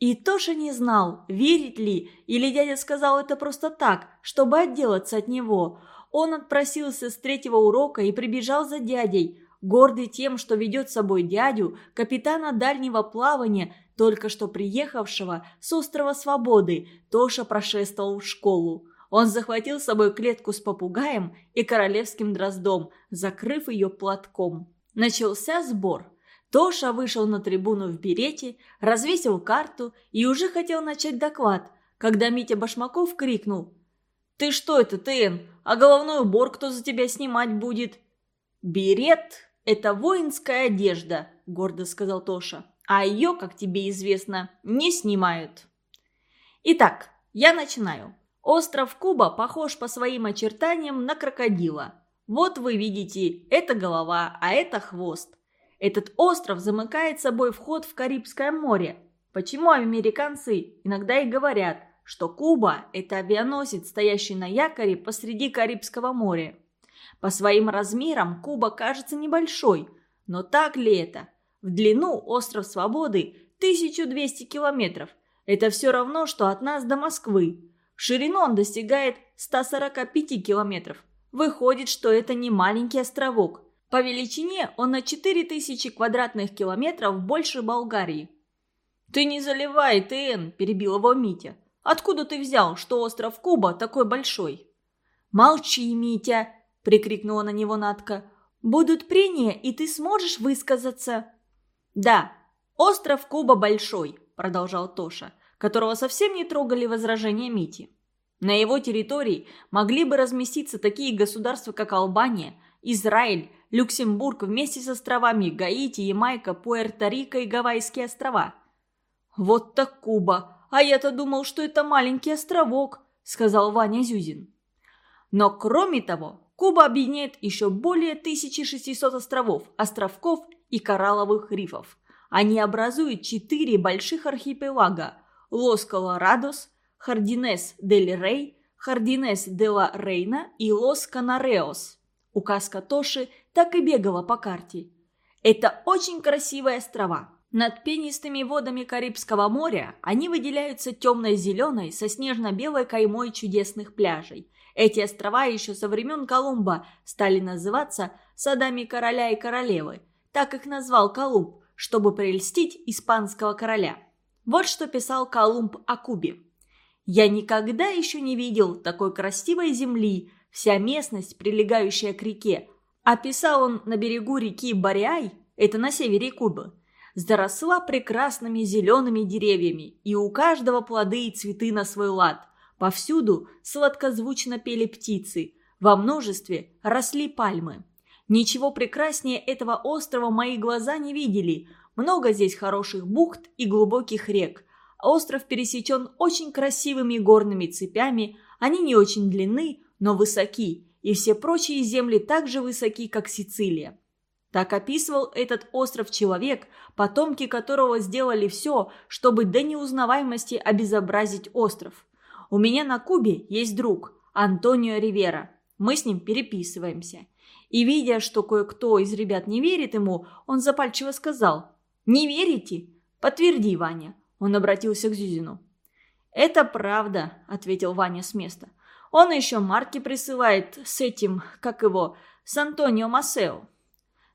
и Тоша не знал, верить ли, или дядя сказал это просто так, чтобы отделаться от него. Он отпросился с третьего урока и прибежал за дядей, гордый тем, что ведет с собой дядю, капитана дальнего плавания, только что приехавшего с острова Свободы, Тоша прошествовал в школу. Он захватил с собой клетку с попугаем и королевским дроздом, закрыв ее платком. Начался сбор. Тоша вышел на трибуну в берете, развесил карту и уже хотел начать доклад, когда Митя Башмаков крикнул. «Ты что это, Тын? А головной убор кто за тебя снимать будет?» «Берет – это воинская одежда», – гордо сказал Тоша. «А ее, как тебе известно, не снимают». Итак, я начинаю. Остров Куба похож по своим очертаниям на крокодила. Вот вы видите, это голова, а это хвост. Этот остров замыкает собой вход в Карибское море. Почему американцы иногда и говорят, что Куба – это авианосец, стоящий на якоре посреди Карибского моря. По своим размерам Куба кажется небольшой, но так ли это? В длину остров Свободы 1200 километров. Это все равно, что от нас до Москвы. В ширину он достигает 145 километров. Выходит, что это не маленький островок. По величине он на 4000 квадратных километров больше Болгарии. «Ты не заливай, Тен!» – перебил его Митя. «Откуда ты взял, что остров Куба такой большой?» «Молчи, Митя!» – прикрикнула на него Натка. «Будут прения, и ты сможешь высказаться?» «Да, остров Куба большой», – продолжал Тоша которого совсем не трогали возражения Мити. На его территории могли бы разместиться такие государства, как Албания, Израиль, Люксембург вместе с островами Гаити, Ямайка, Пуэрто-Рико и Гавайские острова. «Вот так Куба! А я-то думал, что это маленький островок», — сказал Ваня Зюзин. Но кроме того, Куба объединяет еще более 1600 островов, островков и коралловых рифов. Они образуют четыре больших архипелага – Лос Колорадос, Хардинес дель Рей, Хардинес де ла Рейна и Лос Указка Тоши так и бегала по карте. Это очень красивые острова. Над пенистыми водами Карибского моря они выделяются темно-зеленой со снежно-белой каймой чудесных пляжей. Эти острова еще со времен Колумба стали называться садами короля и королевы. Так их назвал Колумб, чтобы прельстить испанского короля. Вот что писал Колумб о Кубе. «Я никогда еще не видел такой красивой земли, вся местность, прилегающая к реке. Описал он на берегу реки Бариай, это на севере Кубы, заросла прекрасными зелеными деревьями, и у каждого плоды и цветы на свой лад. Повсюду сладкозвучно пели птицы, во множестве росли пальмы. Ничего прекраснее этого острова мои глаза не видели, много здесь хороших бухт и глубоких рек. Остров пересечен очень красивыми горными цепями, они не очень длинны, но высоки, и все прочие земли так же высоки, как Сицилия. Так описывал этот остров человек, потомки которого сделали все, чтобы до неузнаваемости обезобразить остров. У меня на Кубе есть друг, Антонио Ривера. Мы с ним переписываемся. И видя, что кое-кто из ребят не верит ему, он запальчиво сказал не верите? Подтверди, Ваня. Он обратился к Зюзину. «Это правда», — ответил Ваня с места. «Он еще марки присылает с этим, как его, с Антонио Масео».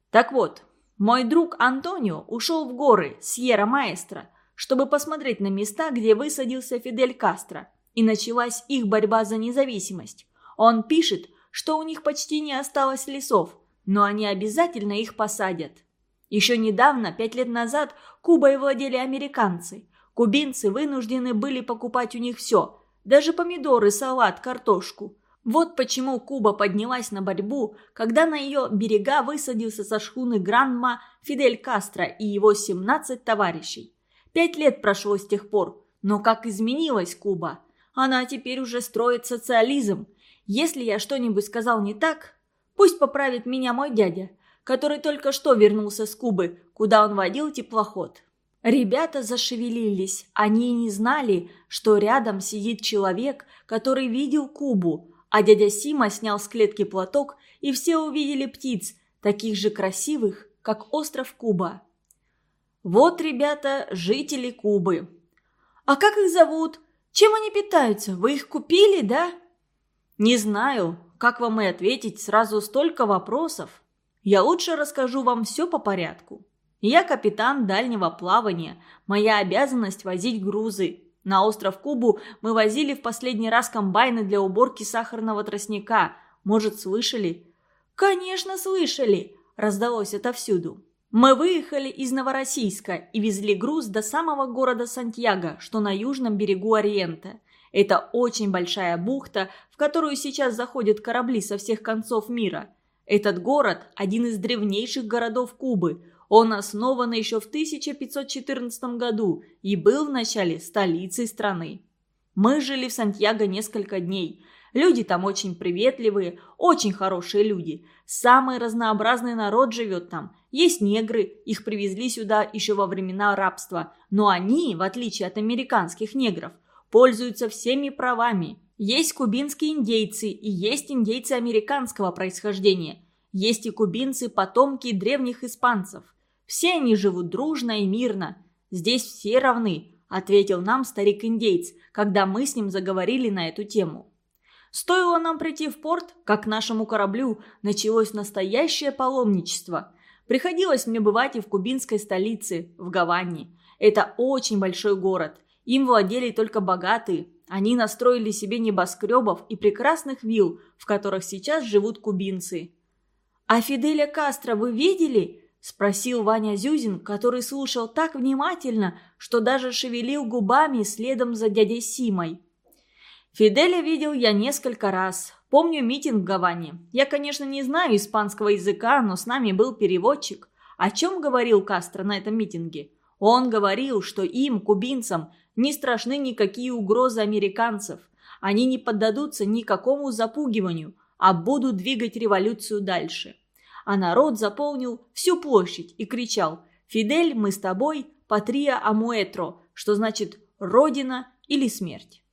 «Так вот, мой друг Антонио ушел в горы Сьерра Маэстро, чтобы посмотреть на места, где высадился Фидель Кастро, и началась их борьба за независимость. Он пишет, что у них почти не осталось лесов, но они обязательно их посадят. Еще недавно, пять лет назад, Кубой владели американцы. Кубинцы вынуждены были покупать у них все. Даже помидоры, салат, картошку. Вот почему Куба поднялась на борьбу, когда на ее берега высадился со шхуны Гранма Фидель Кастро и его 17 товарищей. Пять лет прошло с тех пор, но как изменилась Куба. Она теперь уже строит социализм. Если я что-нибудь сказал не так, пусть поправит меня мой дядя – который только что вернулся с Кубы, куда он водил теплоход. Ребята зашевелились. Они не знали, что рядом сидит человек, который видел Кубу, а дядя Сима снял с клетки платок, и все увидели птиц, таких же красивых, как остров Куба. Вот, ребята, жители Кубы. А как их зовут? Чем они питаются? Вы их купили, да? Не знаю, как вам и ответить, сразу столько вопросов. Я лучше расскажу вам все по порядку. Я капитан дальнего плавания. Моя обязанность возить грузы. На остров Кубу мы возили в последний раз комбайны для уборки сахарного тростника. Может, слышали? Конечно, слышали, раздалось отовсюду. Мы выехали из Новороссийска и везли груз до самого города Сантьяго, что на южном берегу Ориента. Это очень большая бухта, в которую сейчас заходят корабли со всех концов мира. Этот город – один из древнейших городов Кубы. Он основан еще в 1514 году и был вначале столицей страны. Мы жили в Сантьяго несколько дней. Люди там очень приветливые, очень хорошие люди. Самый разнообразный народ живет там. Есть негры, их привезли сюда еще во времена рабства. Но они, в отличие от американских негров, пользуются всеми правами. Есть кубинские индейцы и есть индейцы американского происхождения. Есть и кубинцы, потомки древних испанцев. Все они живут дружно и мирно. Здесь все равны, ответил нам старик-индейц, когда мы с ним заговорили на эту тему. Стоило нам прийти в порт, как нашему кораблю началось настоящее паломничество. Приходилось мне бывать и в кубинской столице, в Гаване. Это очень большой город. Им владели только богатые. Они настроили себе небоскребов и прекрасных вилл, в которых сейчас живут кубинцы. «А Фиделя Кастро вы видели?» – спросил Ваня Зюзин, который слушал так внимательно, что даже шевелил губами следом за дядей Симой. Фиделя видел я несколько раз. Помню митинг в Гаване. Я, конечно, не знаю испанского языка, но с нами был переводчик. О чем говорил Кастро на этом митинге? Он говорил, что им, кубинцам, не страшны никакие угрозы американцев. Они не поддадутся никакому запугиванию, а будут двигать революцию дальше. А народ заполнил всю площадь и кричал «Фидель, мы с тобой, патрия амуэтро», что значит «родина» или «смерть».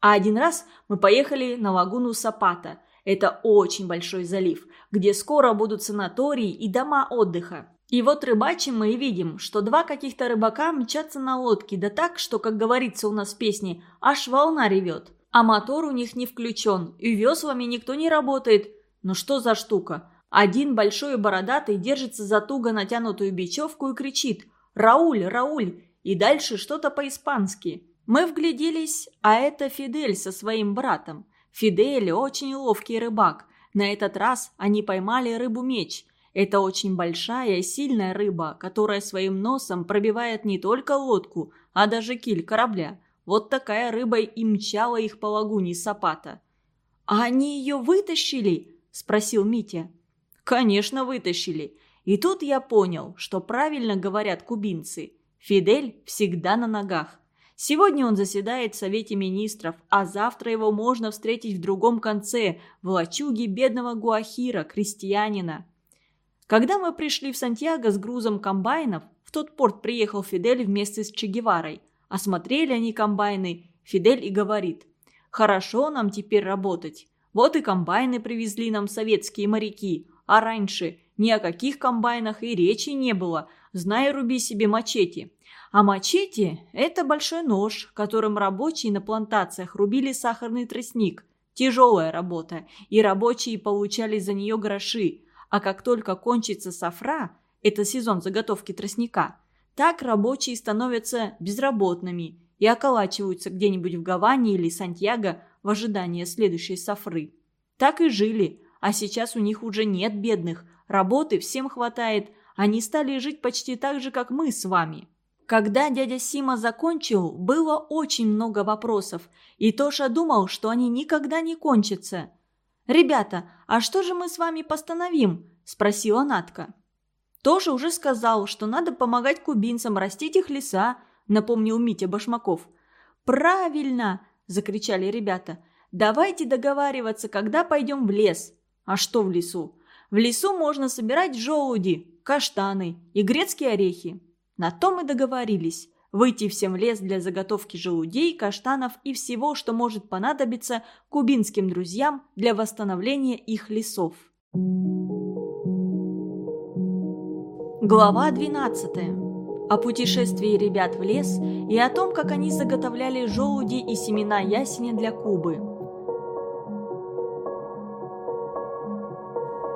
А один раз мы поехали на лагуну Сапата. Это очень большой залив, где скоро будут санатории и дома отдыха. И вот рыбачим мы и видим, что два каких-то рыбака мчатся на лодке, да так, что, как говорится у нас в песне, аж волна ревет. А мотор у них не включен, и веслами никто не работает. Ну что за штука? Один большой бородатый держится за туго натянутую бечевку и кричит «Рауль, Рауль!» и дальше что-то по-испански. Мы вгляделись, а это Фидель со своим братом. Фидель очень ловкий рыбак. На этот раз они поймали рыбу-меч – это очень большая сильная рыба, которая своим носом пробивает не только лодку, а даже киль корабля. Вот такая рыба и мчала их по лагуне Сапата. «А они ее вытащили?» – спросил Митя. «Конечно, вытащили. И тут я понял, что правильно говорят кубинцы. Фидель всегда на ногах. Сегодня он заседает в Совете Министров, а завтра его можно встретить в другом конце, в лачуге бедного Гуахира, крестьянина. Когда мы пришли в Сантьяго с грузом комбайнов, в тот порт приехал Фидель вместе с Че Геварой. Осмотрели они комбайны. Фидель и говорит, «Хорошо нам теперь работать. Вот и комбайны привезли нам советские моряки. А раньше ни о каких комбайнах и речи не было. Знай, руби себе мачете». А мачете – это большой нож, которым рабочие на плантациях рубили сахарный тростник. Тяжелая работа, и рабочие получали за нее гроши – а как только кончится софра, это сезон заготовки тростника, так рабочие становятся безработными и околачиваются где-нибудь в Гаване или Сантьяго в ожидании следующей софры. Так и жили, а сейчас у них уже нет бедных, работы всем хватает, они стали жить почти так же, как мы с вами. Когда дядя Сима закончил, было очень много вопросов, и Тоша думал, что они никогда не кончатся. «Ребята, а что же мы с вами постановим?» – спросила Натка. «Тоже уже сказал, что надо помогать кубинцам растить их леса», – напомнил Митя Башмаков. «Правильно!» – закричали ребята. «Давайте договариваться, когда пойдем в лес». «А что в лесу?» «В лесу можно собирать желуди, каштаны и грецкие орехи». На то мы договорились выйти всем в лес для заготовки желудей, каштанов и всего, что может понадобиться кубинским друзьям для восстановления их лесов. Глава 12. О путешествии ребят в лес и о том, как они заготовляли желуди и семена ясеня для Кубы.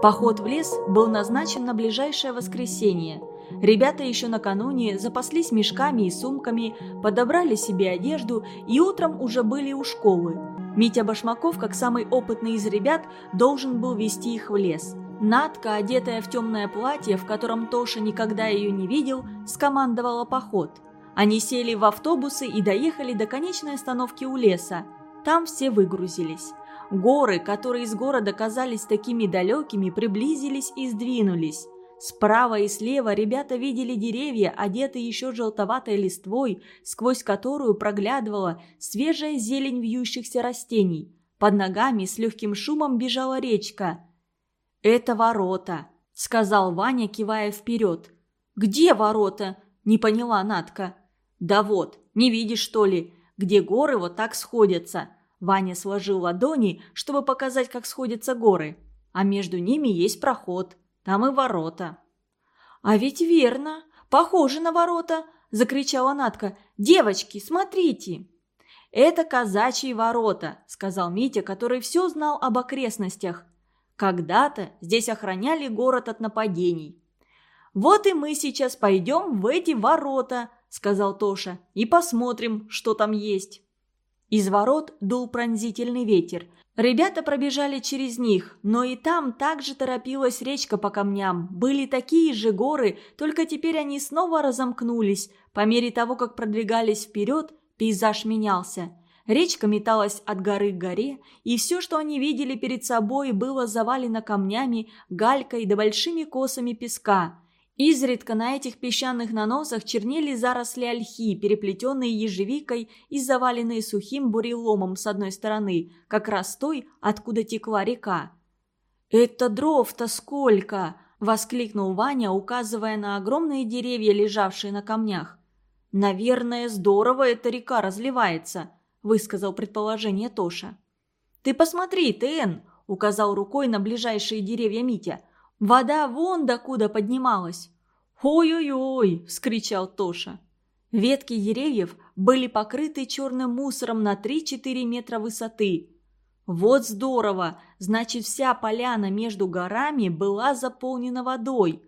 Поход в лес был назначен на ближайшее воскресенье – Ребята еще накануне запаслись мешками и сумками, подобрали себе одежду и утром уже были у школы. Митя Башмаков, как самый опытный из ребят, должен был вести их в лес. Надка, одетая в темное платье, в котором Тоша никогда ее не видел, скомандовала поход. Они сели в автобусы и доехали до конечной остановки у леса. Там все выгрузились. Горы, которые из города казались такими далекими, приблизились и сдвинулись. Справа и слева ребята видели деревья, одетые еще желтоватой листвой, сквозь которую проглядывала свежая зелень вьющихся растений. Под ногами с легким шумом бежала речка. «Это ворота», — сказал Ваня, кивая вперед. «Где ворота?» — не поняла Натка. «Да вот, не видишь, что ли, где горы вот так сходятся». Ваня сложил ладони, чтобы показать, как сходятся горы. А между ними есть проход. Там и ворота. «А ведь верно! Похоже на ворота!» – закричала Натка. «Девочки, смотрите!» «Это казачьи ворота», – сказал Митя, который все знал об окрестностях. «Когда-то здесь охраняли город от нападений». «Вот и мы сейчас пойдем в эти ворота», – сказал Тоша, – «и посмотрим, что там есть». Из ворот дул пронзительный ветер. Ребята пробежали через них, но и там также торопилась речка по камням. Были такие же горы, только теперь они снова разомкнулись. По мере того, как продвигались вперед, пейзаж менялся. Речка металась от горы к горе, и все, что они видели перед собой, было завалено камнями, галькой да большими косами песка. Изредка на этих песчаных наносах чернели заросли ольхи, переплетенные ежевикой и заваленные сухим буреломом с одной стороны, как раз той, откуда текла река. «Это дров-то сколько!» – воскликнул Ваня, указывая на огромные деревья, лежавшие на камнях. «Наверное, здорово эта река разливается», – высказал предположение Тоша. «Ты посмотри, Тен!» – указал рукой на ближайшие деревья Митя – Вода вон докуда поднималась. «Ой-ой-ой!» – вскричал Тоша. Ветки деревьев были покрыты черным мусором на 3-4 метра высоты. Вот здорово! Значит, вся поляна между горами была заполнена водой.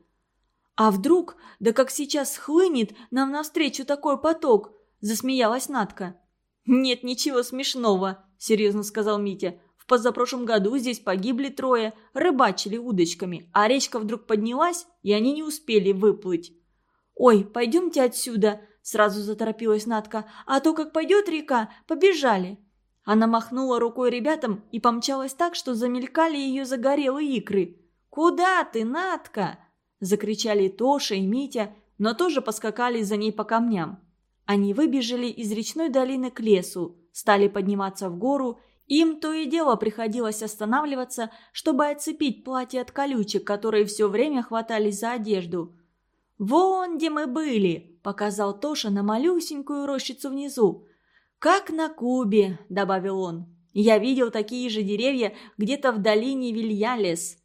А вдруг, да как сейчас схлынет нам навстречу такой поток, засмеялась Натка. Нет ничего смешного, серьезно сказал Митя. Позапрошлом году здесь погибли трое, рыбачили удочками, а речка вдруг поднялась, и они не успели выплыть. «Ой, пойдемте отсюда!» – сразу заторопилась Натка. «А то, как пойдет река, побежали!» Она махнула рукой ребятам и помчалась так, что замелькали ее загорелые икры. «Куда ты, Натка?» – закричали Тоша и Митя, но тоже поскакали за ней по камням. Они выбежали из речной долины к лесу, стали подниматься в гору им то и дело приходилось останавливаться, чтобы отцепить платье от колючек, которые все время хватались за одежду. «Вон где мы были!» – показал Тоша на малюсенькую рощицу внизу. «Как на Кубе!» – добавил он. «Я видел такие же деревья где-то в долине Вильялес».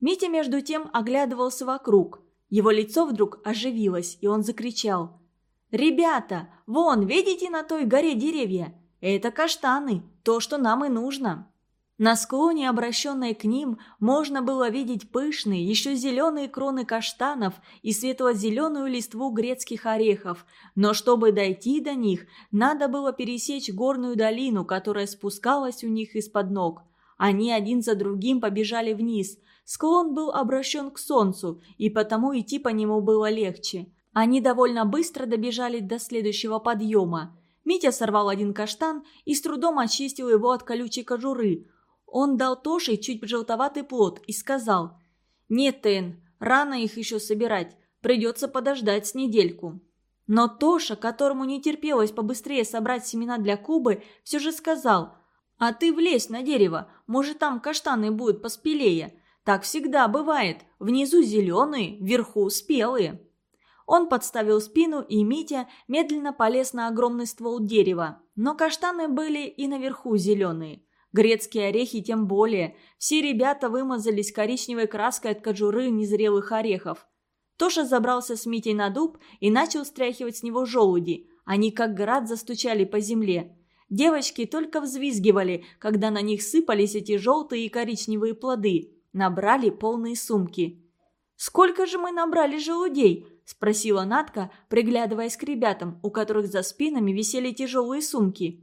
Митя между тем оглядывался вокруг. Его лицо вдруг оживилось, и он закричал. «Ребята, вон, видите на той горе деревья? Это каштаны, то, что нам и нужно. На склоне, обращенной к ним, можно было видеть пышные, еще зеленые кроны каштанов и светло-зеленую листву грецких орехов, но чтобы дойти до них, надо было пересечь горную долину, которая спускалась у них из-под ног. Они один за другим побежали вниз. Склон был обращен к солнцу, и потому идти по нему было легче. Они довольно быстро добежали до следующего подъема. Митя сорвал один каштан и с трудом очистил его от колючей кожуры. Он дал Тоше чуть желтоватый плод и сказал, «Нет, Тен, рано их еще собирать, придется подождать с недельку». Но Тоша, которому не терпелось побыстрее собрать семена для Кубы, все же сказал, «А ты влезь на дерево, может там каштаны будут поспелее. Так всегда бывает, внизу зеленые, вверху спелые». Он подставил спину, и Митя медленно полез на огромный ствол дерева. Но каштаны были и наверху зеленые. Грецкие орехи тем более. Все ребята вымазались коричневой краской от кожуры незрелых орехов. Тоша забрался с Митей на дуб и начал стряхивать с него желуди. Они как град застучали по земле. Девочки только взвизгивали, когда на них сыпались эти желтые и коричневые плоды. Набрали полные сумки. «Сколько же мы набрали желудей?» – спросила Натка, приглядываясь к ребятам, у которых за спинами висели тяжелые сумки.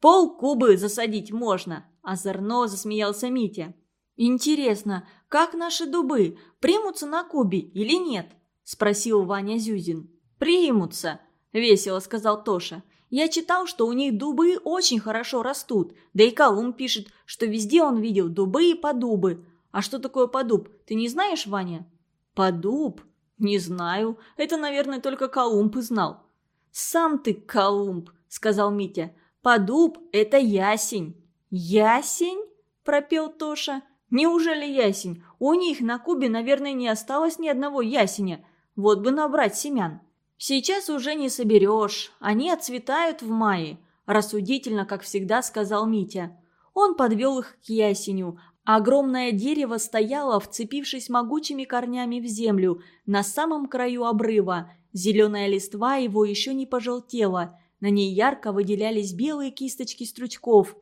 «Пол кубы засадить можно!» – озорно засмеялся Митя. «Интересно, как наши дубы, примутся на Кубе или нет?» – спросил Ваня Зюзин. «Примутся!» – весело сказал Тоша. Я читал, что у них дубы очень хорошо растут. Да и Колумб пишет, что везде он видел дубы и подубы. А что такое подуб, ты не знаешь, Ваня? Подуб? Не знаю. Это, наверное, только Колумб и знал. Сам ты Колумб, сказал Митя. Подуб – это ясень. Ясень? пропел Тоша. Неужели ясень? У них на Кубе, наверное, не осталось ни одного ясеня. Вот бы набрать семян. Сейчас уже не соберешь, они отцветают в мае, рассудительно, как всегда, сказал Митя. Он подвел их к ясеню. Огромное дерево стояло, вцепившись могучими корнями в землю, на самом краю обрыва. Зеленая листва его еще не пожелтела. На ней ярко выделялись белые кисточки стручков.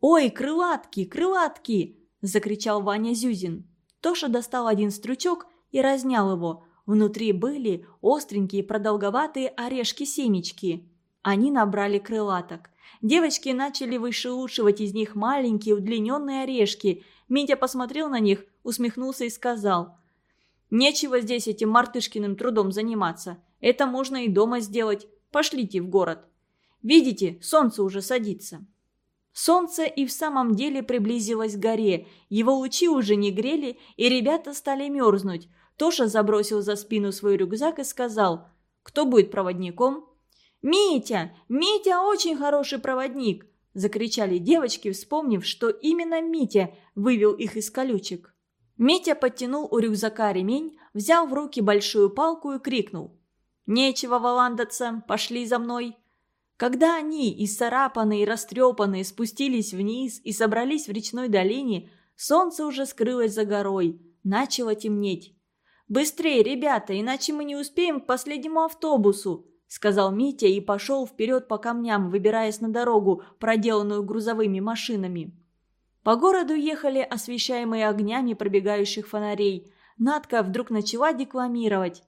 «Ой, крылатки, крылатки!» – закричал Ваня Зюзин. Тоша достал один стручок и разнял его – Внутри были остренькие продолговатые орешки-семечки. Они набрали крылаток. Девочки начали вышелушивать из них маленькие удлиненные орешки. Митя посмотрел на них, усмехнулся и сказал. «Нечего здесь этим мартышкиным трудом заниматься. Это можно и дома сделать. Пошлите в город. Видите, солнце уже садится». Солнце и в самом деле приблизилось к горе. Его лучи уже не грели, и ребята стали мерзнуть. Тоша забросил за спину свой рюкзак и сказал, «Кто будет проводником?» «Митя! Митя очень хороший проводник!» – закричали девочки, вспомнив, что именно Митя вывел их из колючек. Митя подтянул у рюкзака ремень, взял в руки большую палку и крикнул. «Нечего валандаться, пошли за мной!» Когда они, исцарапанные и растрепанные, спустились вниз и собрались в речной долине, солнце уже скрылось за горой, начало темнеть. «Быстрее, ребята, иначе мы не успеем к последнему автобусу», сказал Митя и пошел вперед по камням, выбираясь на дорогу, проделанную грузовыми машинами. По городу ехали освещаемые огнями пробегающих фонарей. Надка вдруг начала декламировать.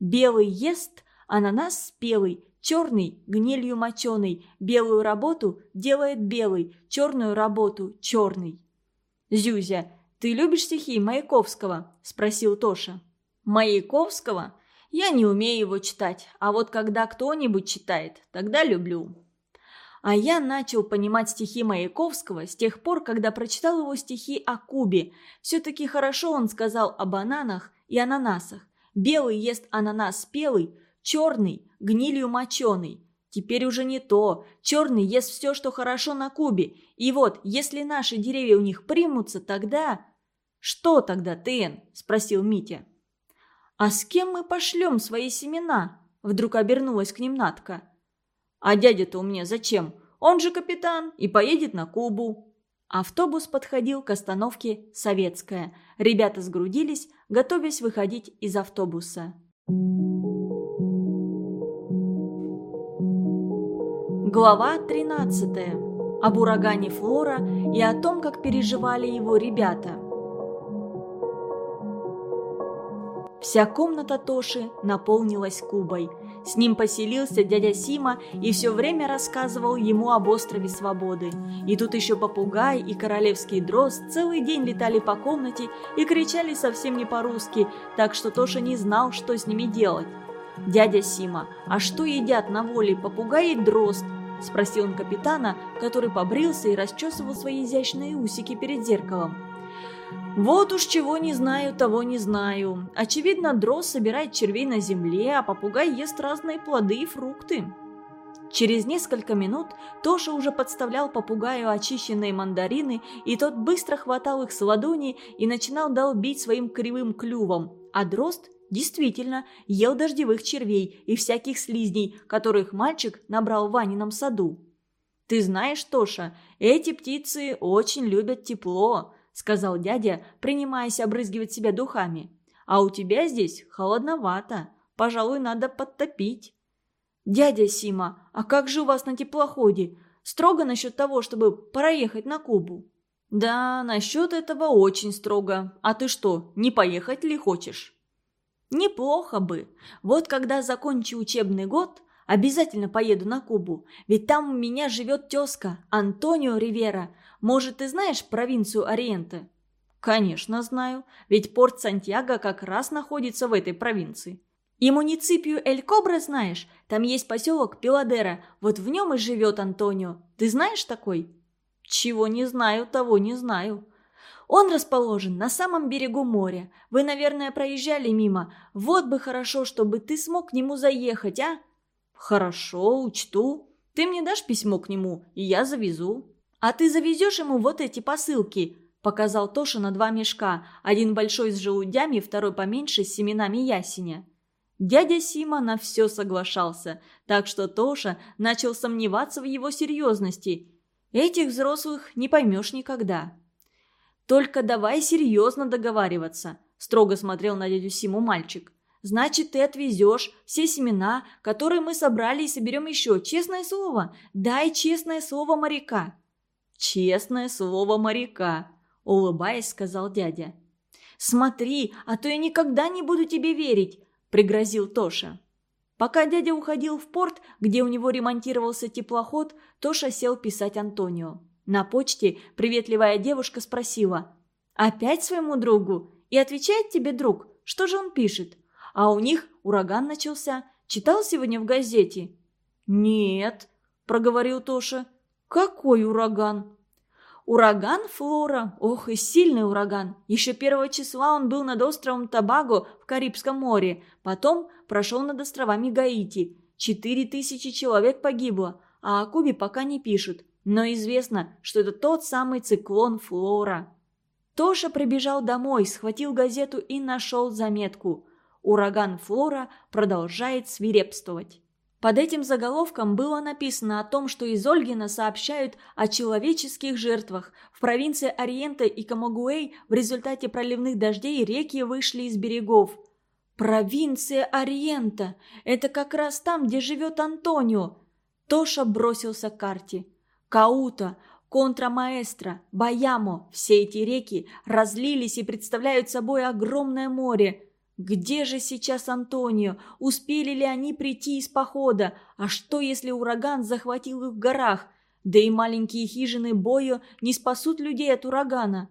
«Белый ест, ананас спелый, черный – гнилью моченый, белую работу делает белый, черную работу – черный». «Зюзя, ты любишь стихи Маяковского?» – спросил Тоша. Маяковского? Я не умею его читать, а вот когда кто-нибудь читает, тогда люблю. А я начал понимать стихи Маяковского с тех пор, когда прочитал его стихи о Кубе. Все-таки хорошо он сказал о бананах и ананасах. Белый ест ананас спелый, черный – гнилью моченый. Теперь уже не то. Черный ест все, что хорошо на Кубе. И вот, если наши деревья у них примутся, тогда... «Что тогда, Тен?» – спросил Митя. «А с кем мы пошлем свои семена?» Вдруг обернулась к ним Натка. «А дядя-то у меня зачем? Он же капитан и поедет на Кубу». Автобус подходил к остановке «Советская». Ребята сгрудились, готовясь выходить из автобуса. Глава 13. Об урагане Флора и о том, как переживали его ребята – Вся комната Тоши наполнилась Кубой. С ним поселился дядя Сима и все время рассказывал ему об острове Свободы. И тут еще попугай и королевский дрозд целый день летали по комнате и кричали совсем не по-русски, так что Тоша не знал, что с ними делать. «Дядя Сима, а что едят на воле попугай и дрозд?» – спросил он капитана, который побрился и расчесывал свои изящные усики перед зеркалом. Вот уж чего не знаю, того не знаю. Очевидно, дрозд собирает червей на земле, а попугай ест разные плоды и фрукты. Через несколько минут Тоша уже подставлял попугаю очищенные мандарины, и тот быстро хватал их с ладони и начинал долбить своим кривым клювом. А дрозд действительно ел дождевых червей и всяких слизней, которых мальчик набрал в Ванином саду. «Ты знаешь, Тоша, эти птицы очень любят тепло», сказал дядя, принимаясь обрызгивать себя духами. «А у тебя здесь холодновато. Пожалуй, надо подтопить». «Дядя Сима, а как же у вас на теплоходе? Строго насчет того, чтобы проехать на Кубу?» «Да, насчет этого очень строго. А ты что, не поехать ли хочешь?» «Неплохо бы. Вот когда закончу учебный год, обязательно поеду на Кубу. Ведь там у меня живет тезка Антонио Ривера. Может, ты знаешь провинцию Ориенте?» «Конечно знаю, ведь порт Сантьяго как раз находится в этой провинции». И муниципию Эль-Кобра знаешь? Там есть поселок Пиладера, вот в нем и живет Антонио. Ты знаешь такой?» «Чего не знаю, того не знаю». Он расположен на самом берегу моря. Вы, наверное, проезжали мимо. Вот бы хорошо, чтобы ты смог к нему заехать, а?» «Хорошо, учту. Ты мне дашь письмо к нему, и я завезу». «А ты завезешь ему вот эти посылки?» Показал Тоша на два мешка, один большой с желудями, второй поменьше с семенами ясеня. Дядя Сима на все соглашался, так что Тоша начал сомневаться в его серьезности. Этих взрослых не поймешь никогда. «Только давай серьезно договариваться», – строго смотрел на дядю Симу мальчик. «Значит, ты отвезешь все семена, которые мы собрали и соберем еще. Честное слово? Дай честное слово моряка». «Честное слово моряка», – улыбаясь, сказал дядя. «Смотри, а то я никогда не буду тебе верить», – пригрозил Тоша. Пока дядя уходил в порт, где у него ремонтировался теплоход, Тоша сел писать Антонио. На почте приветливая девушка спросила «Опять своему другу?» И отвечает тебе друг, что же он пишет. А у них ураган начался. Читал сегодня в газете? «Нет», – проговорил Тоша. «Какой ураган?» Ураган Флора. Ох, и сильный ураган. Еще первого числа он был над островом Табаго в Карибском море. Потом прошел над островами Гаити. Четыре тысячи человек погибло, а о Кубе пока не пишут. Но известно, что это тот самый циклон Флора. Тоша прибежал домой, схватил газету и нашел заметку. Ураган Флора продолжает свирепствовать. Под этим заголовком было написано о том, что из Ольгина сообщают о человеческих жертвах. В провинции Ориента и Камагуэй в результате проливных дождей реки вышли из берегов. Провинция Ориента! Это как раз там, где живет Антонио! Тоша бросился к карте. Каута, Контрамаэстро, Баямо – все эти реки разлились и представляют собой огромное море – где же сейчас Антонио? Успели ли они прийти из похода? А что, если ураган захватил их в горах? Да и маленькие хижины Бойо не спасут людей от урагана.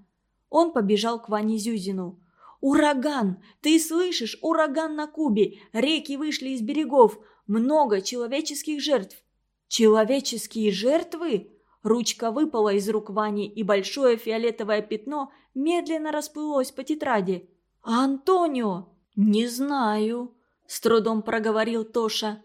Он побежал к Ване Зюзину. «Ураган! Ты слышишь? Ураган на Кубе! Реки вышли из берегов! Много человеческих жертв!» «Человеческие жертвы?» Ручка выпала из рук Вани, и большое фиолетовое пятно медленно расплылось по тетради. «А Антонио?» «Не знаю», – с трудом проговорил Тоша.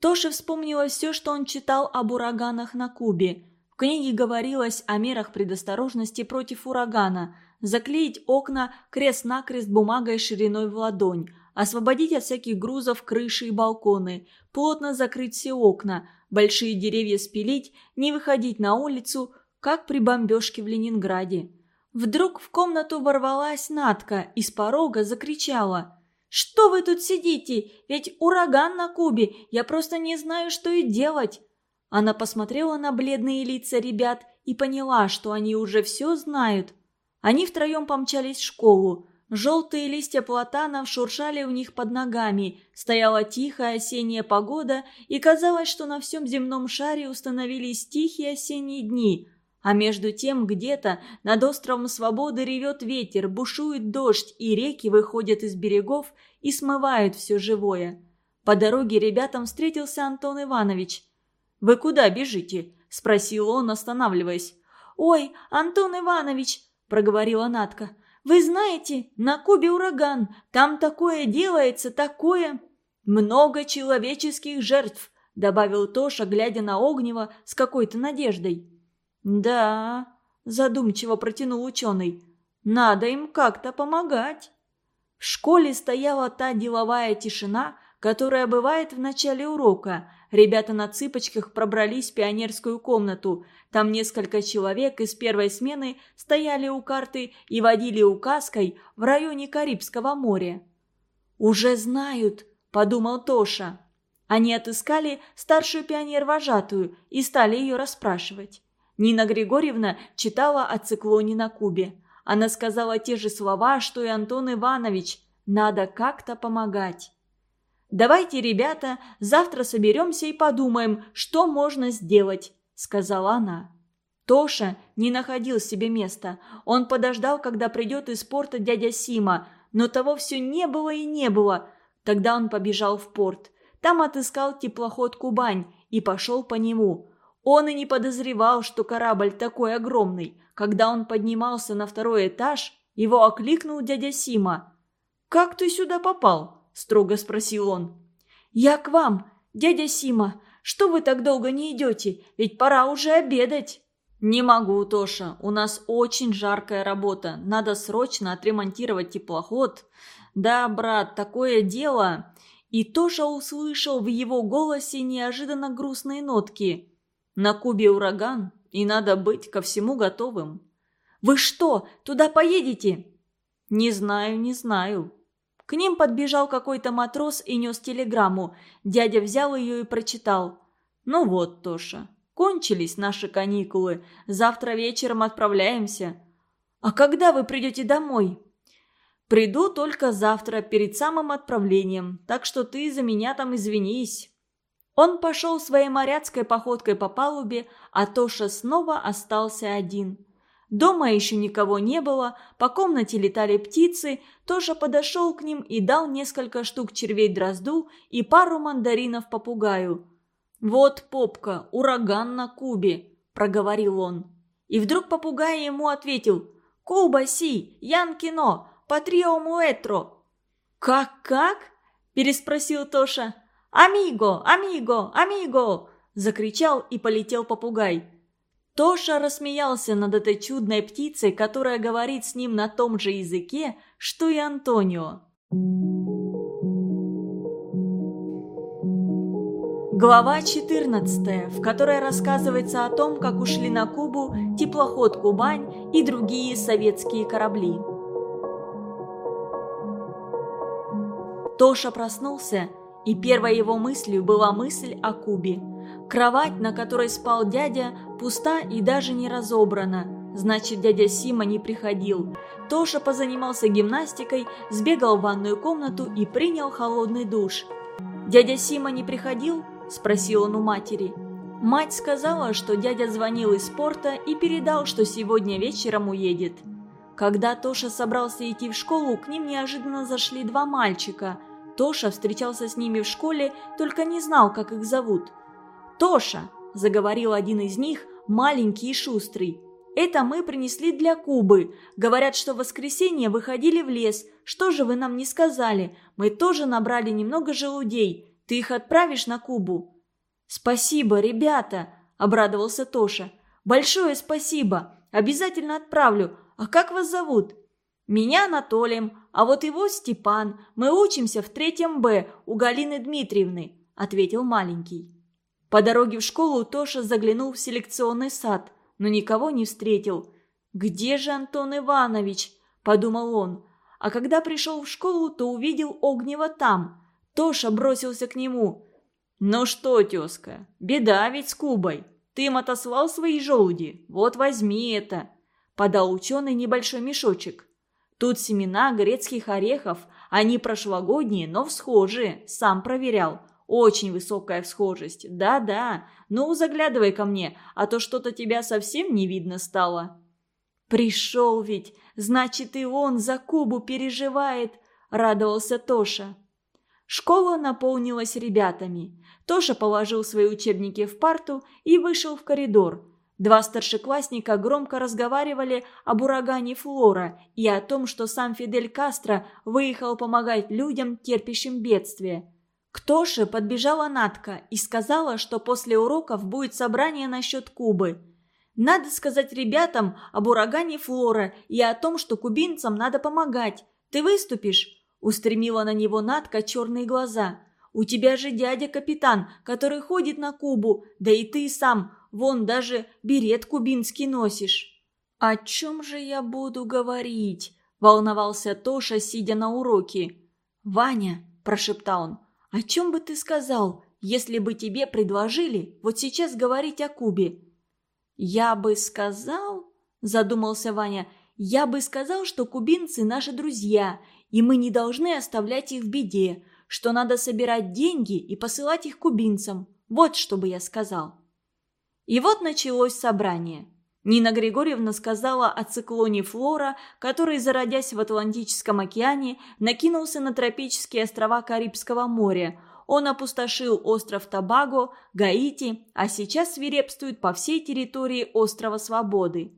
Тоше вспомнилось все, что он читал об ураганах на Кубе. В книге говорилось о мерах предосторожности против урагана, заклеить окна крест-накрест бумагой шириной в ладонь, освободить от всяких грузов крыши и балконы, плотно закрыть все окна, большие деревья спилить, не выходить на улицу, как при бомбежке в Ленинграде. Вдруг в комнату ворвалась Натка и с порога закричала – «Что вы тут сидите? Ведь ураган на Кубе, я просто не знаю, что и делать». Она посмотрела на бледные лица ребят и поняла, что они уже все знают. Они втроем помчались в школу. Желтые листья платанов шуршали у них под ногами, стояла тихая осенняя погода, и казалось, что на всем земном шаре установились тихие осенние дни – а между тем где-то над островом Свободы ревет ветер, бушует дождь, и реки выходят из берегов и смывают все живое. По дороге ребятам встретился Антон Иванович. «Вы куда бежите?» – спросил он, останавливаясь. «Ой, Антон Иванович!» – проговорила Натка. «Вы знаете, на Кубе ураган, там такое делается, такое...» «Много человеческих жертв», – добавил Тоша, глядя на Огнева с какой-то надеждой. «Да», – задумчиво протянул ученый, – «надо им как-то помогать». В школе стояла та деловая тишина, которая бывает в начале урока. Ребята на цыпочках пробрались в пионерскую комнату. Там несколько человек из первой смены стояли у карты и водили указкой в районе Карибского моря. «Уже знают», – подумал Тоша. Они отыскали старшую пионер-вожатую и стали ее расспрашивать. Нина Григорьевна читала о циклоне на Кубе. Она сказала те же слова, что и Антон Иванович. Надо как-то помогать. «Давайте, ребята, завтра соберемся и подумаем, что можно сделать», – сказала она. Тоша не находил себе места. Он подождал, когда придет из порта дядя Сима, но того все не было и не было. Тогда он побежал в порт. Там отыскал теплоход «Кубань» и пошел по нему. Он и не подозревал, что корабль такой огромный. Когда он поднимался на второй этаж, его окликнул дядя Сима. «Как ты сюда попал?» – строго спросил он. «Я к вам, дядя Сима. Что вы так долго не идете? Ведь пора уже обедать». «Не могу, Тоша. У нас очень жаркая работа. Надо срочно отремонтировать теплоход. Да, брат, такое дело». И Тоша услышал в его голосе неожиданно грустные нотки. «На Кубе ураган, и надо быть ко всему готовым». «Вы что, туда поедете?» «Не знаю, не знаю». К ним подбежал какой-то матрос и нес телеграмму. Дядя взял ее и прочитал. «Ну вот, Тоша, кончились наши каникулы. Завтра вечером отправляемся». «А когда вы придете домой?» «Приду только завтра, перед самым отправлением, так что ты за меня там извинись». Он пошел своей моряцкой походкой по палубе, а Тоша снова остался один – Дома еще никого не было, по комнате летали птицы, Тоша подошел к ним и дал несколько штук червей-дрозду и пару мандаринов попугаю. «Вот попка, ураган на Кубе», – проговорил он. И вдруг попугай ему ответил «Куба си, ян кино, патрио муэтро». «Как-как?» – переспросил Тоша. «Амиго, амиго, амиго!» – закричал и полетел попугай. Тоша рассмеялся над этой чудной птицей, которая говорит с ним на том же языке, что и Антонио. Глава 14, в которой рассказывается о том, как ушли на Кубу теплоход «Кубань» и другие советские корабли. Тоша проснулся, и первой его мыслью была мысль о Кубе – Кровать, на которой спал дядя, пуста и даже не разобрана. Значит, дядя Сима не приходил. Тоша позанимался гимнастикой, сбегал в ванную комнату и принял холодный душ. «Дядя Сима не приходил?» – спросил он у матери. Мать сказала, что дядя звонил из порта и передал, что сегодня вечером уедет. Когда Тоша собрался идти в школу, к ним неожиданно зашли два мальчика. Тоша встречался с ними в школе, только не знал, как их зовут – «Тоша!» – заговорил один из них, маленький и шустрый. «Это мы принесли для Кубы. Говорят, что в воскресенье выходили в лес. Что же вы нам не сказали? Мы тоже набрали немного желудей. Ты их отправишь на Кубу?» «Спасибо, ребята!» – обрадовался Тоша. «Большое спасибо! Обязательно отправлю. А как вас зовут?» «Меня Анатолием, а вот его Степан. Мы учимся в третьем Б у Галины Дмитриевны», – ответил маленький. По дороге в школу Тоша заглянул в селекционный сад, но никого не встретил. «Где же Антон Иванович?» – подумал он. А когда пришел в школу, то увидел Огнева там. Тоша бросился к нему. «Ну что, тезка, беда ведь с Кубой. Ты им отослал свои желуди? Вот возьми это!» Подал ученый небольшой мешочек. Тут семена грецких орехов, они прошлогодние, но всхожие, сам проверял. Очень высокая схожесть. Да-да. Ну, заглядывай ко мне, а то что-то тебя совсем не видно стало. Пришел ведь. Значит, и он за Кубу переживает, радовался Тоша. Школа наполнилась ребятами. Тоша положил свои учебники в парту и вышел в коридор. Два старшеклассника громко разговаривали об урагане Флора и о том, что сам Фидель Кастро выехал помогать людям, терпящим бедствие. К Тоше подбежала Натка и сказала, что после уроков будет собрание насчет Кубы. Надо сказать ребятам об урагане Флора и о том, что кубинцам надо помогать. Ты выступишь?» Устремила на него Натка черные глаза. «У тебя же дядя капитан, который ходит на Кубу, да и ты сам, вон даже берет кубинский носишь». «О чем же я буду говорить?» – волновался Тоша, сидя на уроке. «Ваня», – прошептал он, – «О чем бы ты сказал, если бы тебе предложили вот сейчас говорить о Кубе?» «Я бы сказал...» – задумался Ваня. «Я бы сказал, что кубинцы наши друзья, и мы не должны оставлять их в беде, что надо собирать деньги и посылать их кубинцам. Вот что бы я сказал». И вот началось собрание. Нина Григорьевна сказала о циклоне Флора, который, зародясь в Атлантическом океане, накинулся на тропические острова Карибского моря. Он опустошил остров Табаго, Гаити, а сейчас свирепствует по всей территории острова Свободы.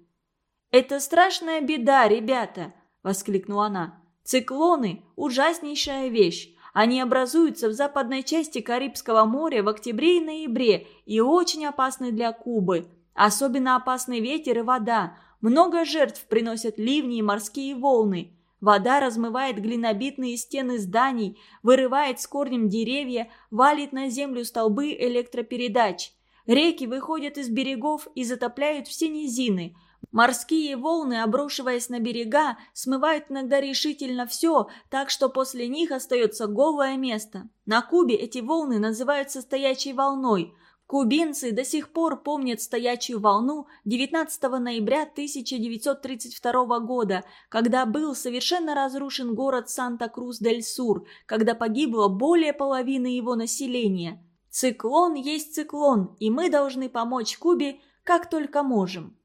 «Это страшная беда, ребята!» – воскликнула она. «Циклоны – ужаснейшая вещь. Они образуются в западной части Карибского моря в октябре и ноябре и очень опасны для Кубы». Особенно опасный ветер и вода. Много жертв приносят ливни и морские волны. Вода размывает глинобитные стены зданий, вырывает с корнем деревья, валит на землю столбы электропередач. Реки выходят из берегов и затопляют все низины. Морские волны, обрушиваясь на берега, смывают иногда решительно все, так что после них остается голое место. На Кубе эти волны называются стоячей волной – Кубинцы до сих пор помнят стоячую волну 19 ноября 1932 года, когда был совершенно разрушен город Санта-Крус-дель-Сур, когда погибло более половины его населения. Циклон есть циклон, и мы должны помочь Кубе как только можем.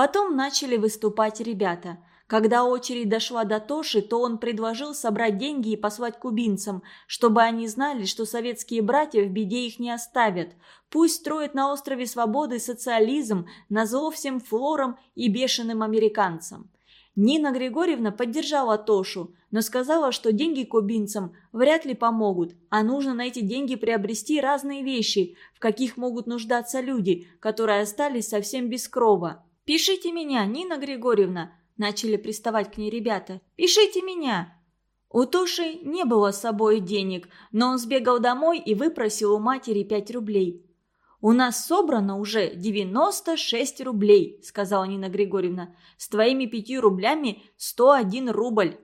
Потом начали выступать ребята – когда очередь дошла до Тоши, то он предложил собрать деньги и послать кубинцам, чтобы они знали, что советские братья в беде их не оставят. Пусть строят на острове Свободы социализм, назло всем флорам и бешеным американцам. Нина Григорьевна поддержала Тошу, но сказала, что деньги кубинцам вряд ли помогут, а нужно на эти деньги приобрести разные вещи, в каких могут нуждаться люди, которые остались совсем без крова. «Пишите меня, Нина Григорьевна», Начали приставать к ней ребята. «Пишите меня!» У Тоши не было с собой денег, но он сбегал домой и выпросил у матери пять рублей. «У нас собрано уже 96 рублей», — сказала Нина Григорьевна. «С твоими пятью рублями 101 рубль».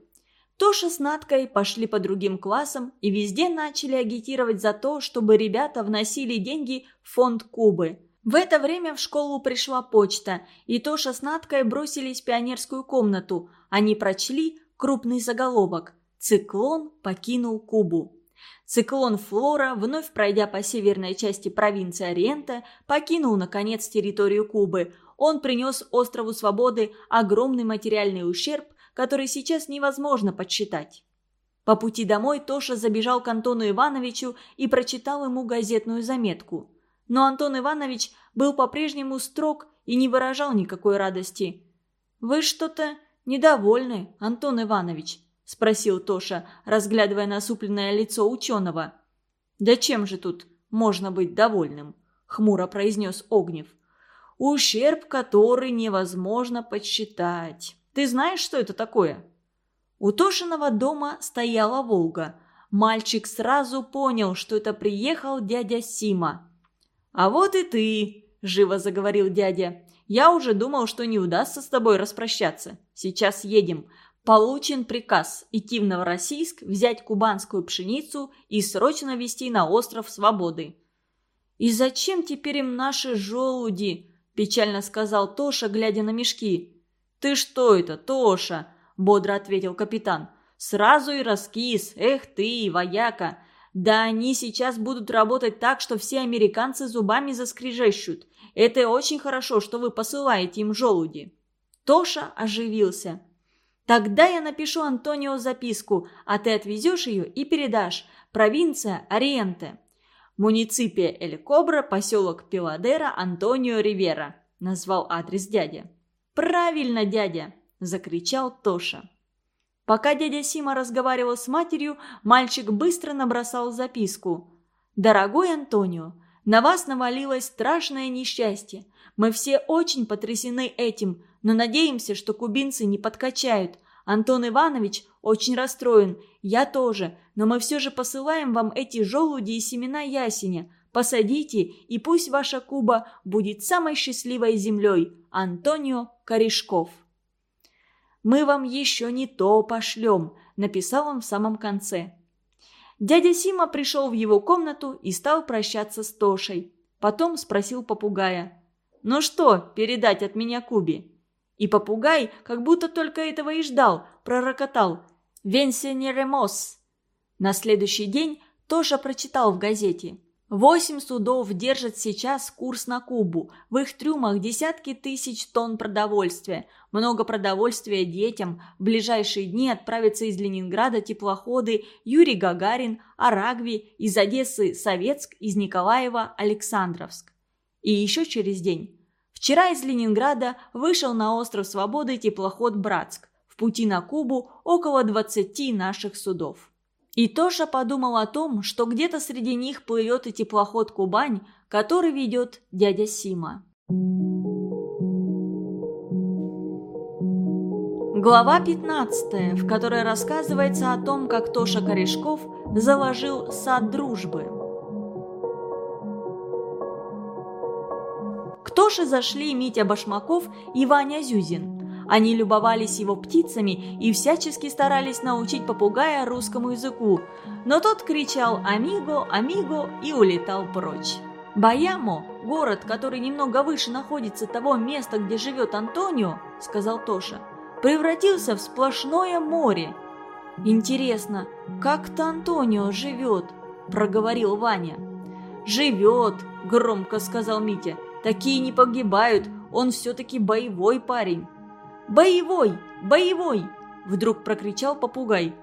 Тоша с Надкой пошли по другим классам и везде начали агитировать за то, чтобы ребята вносили деньги в фонд Кубы. В это время в школу пришла почта, и Тоша с Надкой бросились в пионерскую комнату. Они прочли крупный заголовок «Циклон покинул Кубу». Циклон Флора, вновь пройдя по северной части провинции Ориента, покинул, наконец, территорию Кубы. Он принес острову Свободы огромный материальный ущерб, который сейчас невозможно подсчитать. По пути домой Тоша забежал к Антону Ивановичу и прочитал ему газетную заметку – но Антон Иванович был по-прежнему строг и не выражал никакой радости. «Вы что-то недовольны, Антон Иванович?» – спросил Тоша, разглядывая насупленное лицо ученого. «Да чем же тут можно быть довольным?» – хмуро произнес Огнев. «Ущерб, который невозможно подсчитать. Ты знаешь, что это такое?» У Тошиного дома стояла «Волга». Мальчик сразу понял, что это приехал дядя Сима. «А вот и ты!» – живо заговорил дядя. «Я уже думал, что не удастся с тобой распрощаться. Сейчас едем. Получен приказ идти в Новороссийск, взять кубанскую пшеницу и срочно везти на остров Свободы». «И зачем теперь им наши желуди?» – печально сказал Тоша, глядя на мешки. «Ты что это, Тоша?» – бодро ответил капитан. «Сразу и раскис. Эх ты, вояка! Да они сейчас будут работать так, что все американцы зубами заскрежещут. Это очень хорошо, что вы посылаете им желуди». Тоша оживился. «Тогда я напишу Антонио записку, а ты отвезешь ее и передашь. Провинция Ориенте. Муниципия Эль-Кобра, поселок Пиладера, Антонио Ривера», – назвал адрес дядя. «Правильно, дядя!» – закричал Тоша. Пока дядя Сима разговаривал с матерью, мальчик быстро набросал записку. «Дорогой Антонио, на вас навалилось страшное несчастье. Мы все очень потрясены этим, но надеемся, что кубинцы не подкачают. Антон Иванович очень расстроен, я тоже, но мы все же посылаем вам эти желуди и семена ясеня. Посадите, и пусть ваша Куба будет самой счастливой землей. Антонио Корешков «Мы вам еще не то пошлем», – написал он в самом конце. Дядя Сима пришел в его комнату и стал прощаться с Тошей. Потом спросил попугая. «Ну что, передать от меня Кубе?» И попугай, как будто только этого и ждал, пророкотал «Венсенеремос». На следующий день Тоша прочитал в газете. Восемь судов держат сейчас курс на Кубу. В их трюмах десятки тысяч тонн продовольствия. Много продовольствия детям. В ближайшие дни отправятся из Ленинграда теплоходы Юрий Гагарин, Арагви, из Одессы Советск, из Николаева Александровск. И еще через день. Вчера из Ленинграда вышел на остров Свободы теплоход «Братск». В пути на Кубу около 20 наших судов. И Тоша подумал о том, что где-то среди них плывет и теплоход «Кубань», который ведет дядя Сима. Глава 15, в которой рассказывается о том, как Тоша Корешков заложил сад дружбы. К Тоше зашли Митя Башмаков и Ваня Зюзин – они любовались его птицами и всячески старались научить попугая русскому языку, но тот кричал «Амиго! Амиго!» и улетал прочь. «Баямо, город, который немного выше находится того места, где живет Антонио, — сказал Тоша, — превратился в сплошное море. Интересно, как-то Антонио живет, — проговорил Ваня. «Живет!» – громко сказал Митя. «Такие не погибают, он все-таки боевой парень». «Боевой! Боевой!» – вдруг прокричал попугай.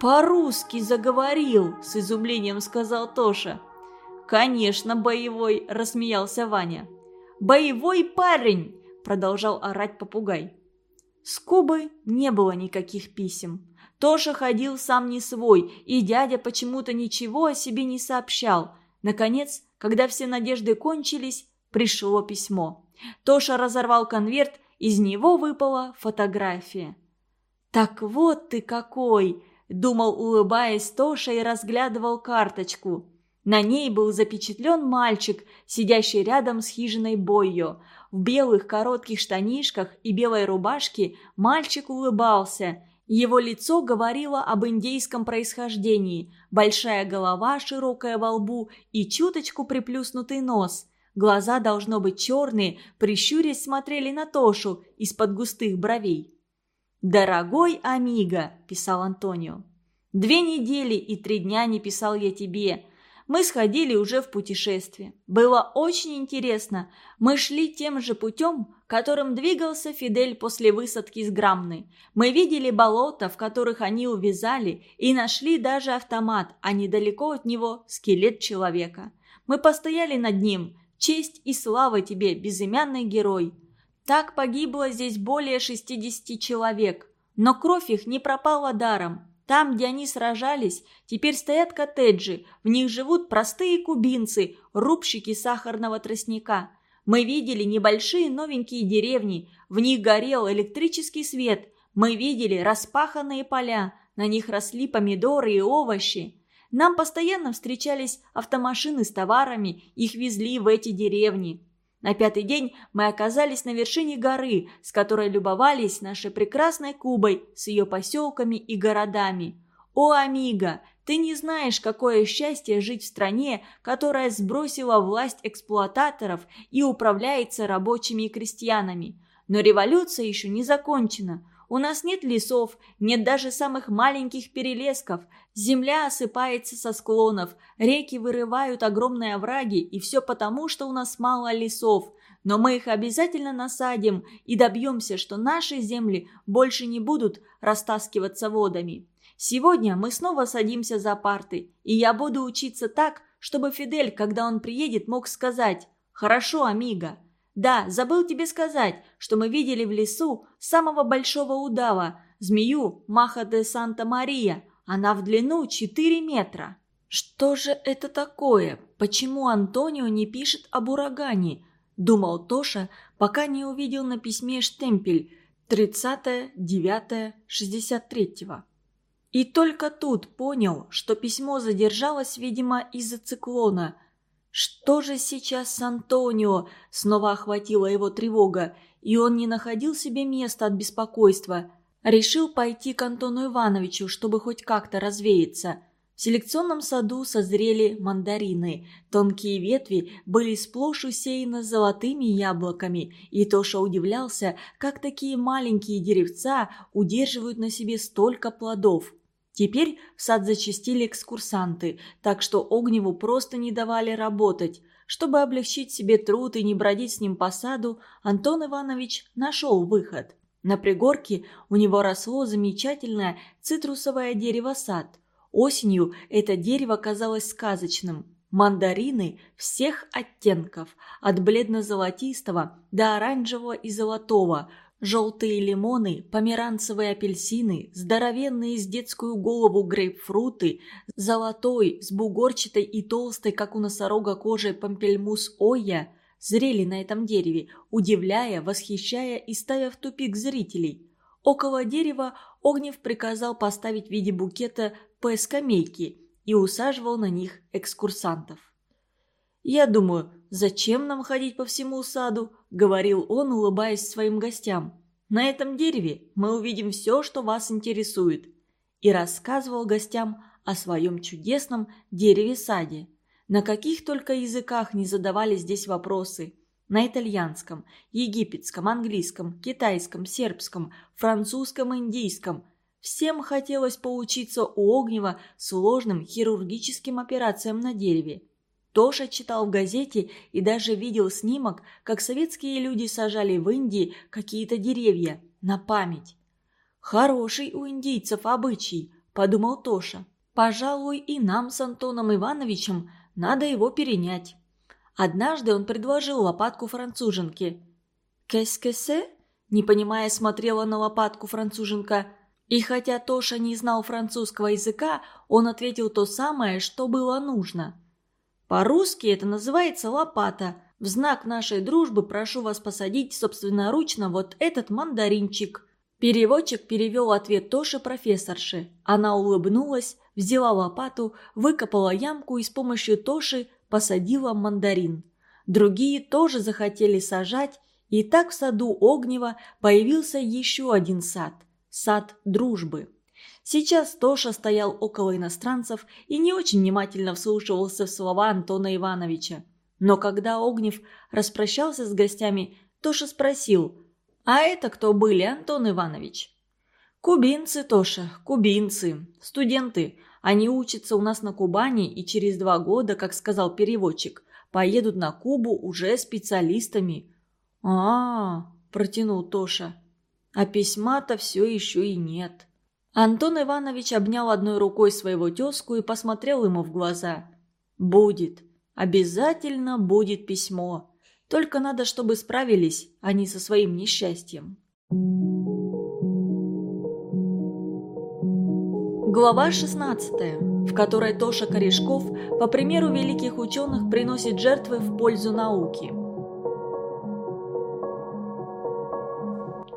«По-русски заговорил!» – с изумлением сказал Тоша. «Конечно, боевой!» – рассмеялся Ваня. «Боевой парень!» – продолжал орать попугай. С Кубы не было никаких писем. Тоша ходил сам не свой, и дядя почему-то ничего о себе не сообщал. Наконец, когда все надежды кончились, пришло письмо. Тоша разорвал конверт из него выпала фотография. «Так вот ты какой!» – думал, улыбаясь Тоша и разглядывал карточку. На ней был запечатлен мальчик, сидящий рядом с хижиной Бойо. В белых коротких штанишках и белой рубашке мальчик улыбался. Его лицо говорило об индейском происхождении. Большая голова, широкая во лбу и чуточку приплюснутый нос – Глаза, должно быть, черные, прищурясь смотрели на Тошу из-под густых бровей. «Дорогой Амиго», – писал Антонио, – «две недели и три дня не писал я тебе. Мы сходили уже в путешествие. Было очень интересно. Мы шли тем же путем, которым двигался Фидель после высадки с Грамны. Мы видели болота, в которых они увязали, и нашли даже автомат, а недалеко от него скелет человека. Мы постояли над ним – Честь и слава тебе, безымянный герой. Так погибло здесь более 60 человек, но кровь их не пропала даром. Там, где они сражались, теперь стоят коттеджи, в них живут простые кубинцы, рубщики сахарного тростника. Мы видели небольшие новенькие деревни, в них горел электрический свет. Мы видели распаханные поля, на них росли помидоры и овощи. Нам постоянно встречались автомашины с товарами, их везли в эти деревни. На пятый день мы оказались на вершине горы, с которой любовались нашей прекрасной Кубой с ее поселками и городами. О, Амиго, ты не знаешь, какое счастье жить в стране, которая сбросила власть эксплуататоров и управляется рабочими и крестьянами. Но революция еще не закончена. У нас нет лесов, нет даже самых маленьких перелесков. Земля осыпается со склонов, реки вырывают огромные овраги, и все потому, что у нас мало лесов. Но мы их обязательно насадим и добьемся, что наши земли больше не будут растаскиваться водами. Сегодня мы снова садимся за парты, и я буду учиться так, чтобы Фидель, когда он приедет, мог сказать «Хорошо, амиго, да, забыл тебе сказать, что мы видели в лесу самого большого удава, змею Маха де Санта-Мария. Она в длину 4 метра. Что же это такое? Почему Антонио не пишет об урагане? Думал Тоша, пока не увидел на письме штемпель 30-9-63. И только тут понял, что письмо задержалось, видимо, из-за циклона – что же сейчас с Антонио? Снова охватила его тревога, и он не находил себе места от беспокойства. Решил пойти к Антону Ивановичу, чтобы хоть как-то развеяться. В селекционном саду созрели мандарины. Тонкие ветви были сплошь усеяны золотыми яблоками, и Тоша удивлялся, как такие маленькие деревца удерживают на себе столько плодов. Теперь в сад зачастили экскурсанты, так что Огневу просто не давали работать. Чтобы облегчить себе труд и не бродить с ним по саду, Антон Иванович нашел выход. На пригорке у него росло замечательное цитрусовое дерево-сад. Осенью это дерево казалось сказочным. Мандарины всех оттенков, от бледно-золотистого до оранжевого и золотого – Желтые лимоны, померанцевые апельсины, здоровенные с детскую голову грейпфруты, золотой, с бугорчатой и толстой, как у носорога кожей помпельмус оя, зрели на этом дереве, удивляя, восхищая и ставя в тупик зрителей. Около дерева Огнев приказал поставить в виде букета по скамейке и усаживал на них экскурсантов. «Я думаю, зачем нам ходить по всему саду?» – говорил он, улыбаясь своим гостям. «На этом дереве мы увидим все, что вас интересует». И рассказывал гостям о своем чудесном дереве-саде. На каких только языках не задавали здесь вопросы. На итальянском, египетском, английском, китайском, сербском, французском, индийском. Всем хотелось поучиться у Огнева сложным хирургическим операциям на дереве. Тоша читал в газете и даже видел снимок, как советские люди сажали в Индии какие-то деревья на память. «Хороший у индийцев обычай», – подумал Тоша. «Пожалуй, и нам с Антоном Ивановичем надо его перенять». Однажды он предложил лопатку француженке. «Qu'est-ce не понимая, смотрела на лопатку француженка. И хотя Тоша не знал французского языка, он ответил то самое, что было нужно – по-русски это называется лопата. В знак нашей дружбы прошу вас посадить собственноручно вот этот мандаринчик». Переводчик перевел ответ Тоши профессорши. Она улыбнулась, взяла лопату, выкопала ямку и с помощью Тоши посадила мандарин. Другие тоже захотели сажать, и так в саду Огнева появился еще один сад – сад дружбы. Сейчас Тоша стоял около иностранцев и не очень внимательно вслушивался в слова Антона Ивановича. Но когда Огнев распрощался с гостями, Тоша спросил, «А это кто были, Антон Иванович?» «Кубинцы, Тоша, кубинцы, студенты. Они учатся у нас на Кубани и через два года, как сказал переводчик, поедут на Кубу уже специалистами». «А-а-а», протянул Тоша, «а письма-то все еще и нет». Антон Иванович обнял одной рукой своего тезку и посмотрел ему в глаза. «Будет. Обязательно будет письмо. Только надо, чтобы справились они со своим несчастьем». Глава 16, в которой Тоша Корешков, по примеру великих ученых, приносит жертвы в пользу науки –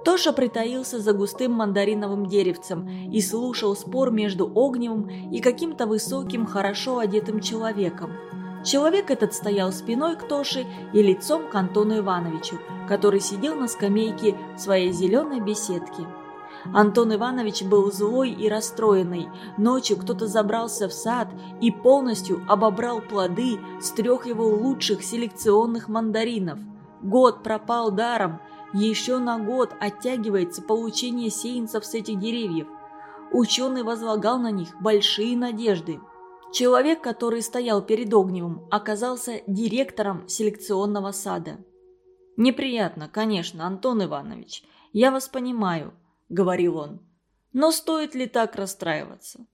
Тоша притаился за густым мандариновым деревцем и слушал спор между Огневым и каким-то высоким, хорошо одетым человеком. Человек этот стоял спиной к Тоше и лицом к Антону Ивановичу, который сидел на скамейке в своей зеленой беседке. Антон Иванович был злой и расстроенный. Ночью кто-то забрался в сад и полностью обобрал плоды с трех его лучших селекционных мандаринов. Год пропал даром, еще на год оттягивается получение сеянцев с этих деревьев. Ученый возлагал на них большие надежды. Человек, который стоял перед Огневым, оказался директором селекционного сада. «Неприятно, конечно, Антон Иванович. Я вас понимаю», — говорил он. «Но стоит ли так расстраиваться?»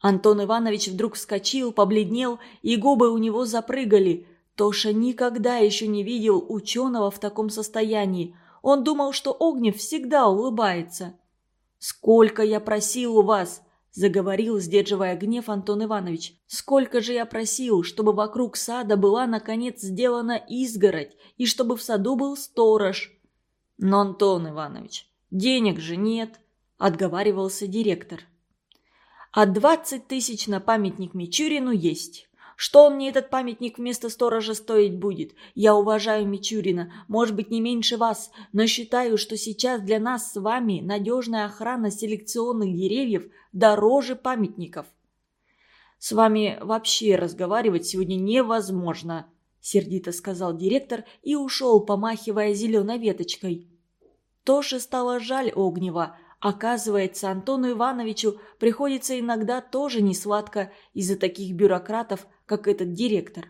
Антон Иванович вдруг вскочил, побледнел, и губы у него запрыгали. Тоша никогда еще не видел ученого в таком состоянии. Он думал, что Огнев всегда улыбается. «Сколько я просил у вас!» – заговорил, сдерживая гнев Антон Иванович. «Сколько же я просил, чтобы вокруг сада была, наконец, сделана изгородь, и чтобы в саду был сторож!» «Но, Антон Иванович, денег же нет!» – отговаривался директор. «А двадцать тысяч на памятник Мичурину есть!» Что мне этот памятник вместо сторожа стоить будет? Я уважаю Мичурина, может быть, не меньше вас, но считаю, что сейчас для нас с вами надежная охрана селекционных деревьев дороже памятников. С вами вообще разговаривать сегодня невозможно, сердито сказал директор и ушел, помахивая зеленой веточкой. Тоше стало жаль Огнева, Оказывается, Антону Ивановичу приходится иногда тоже несладко из-за таких бюрократов, как этот директор.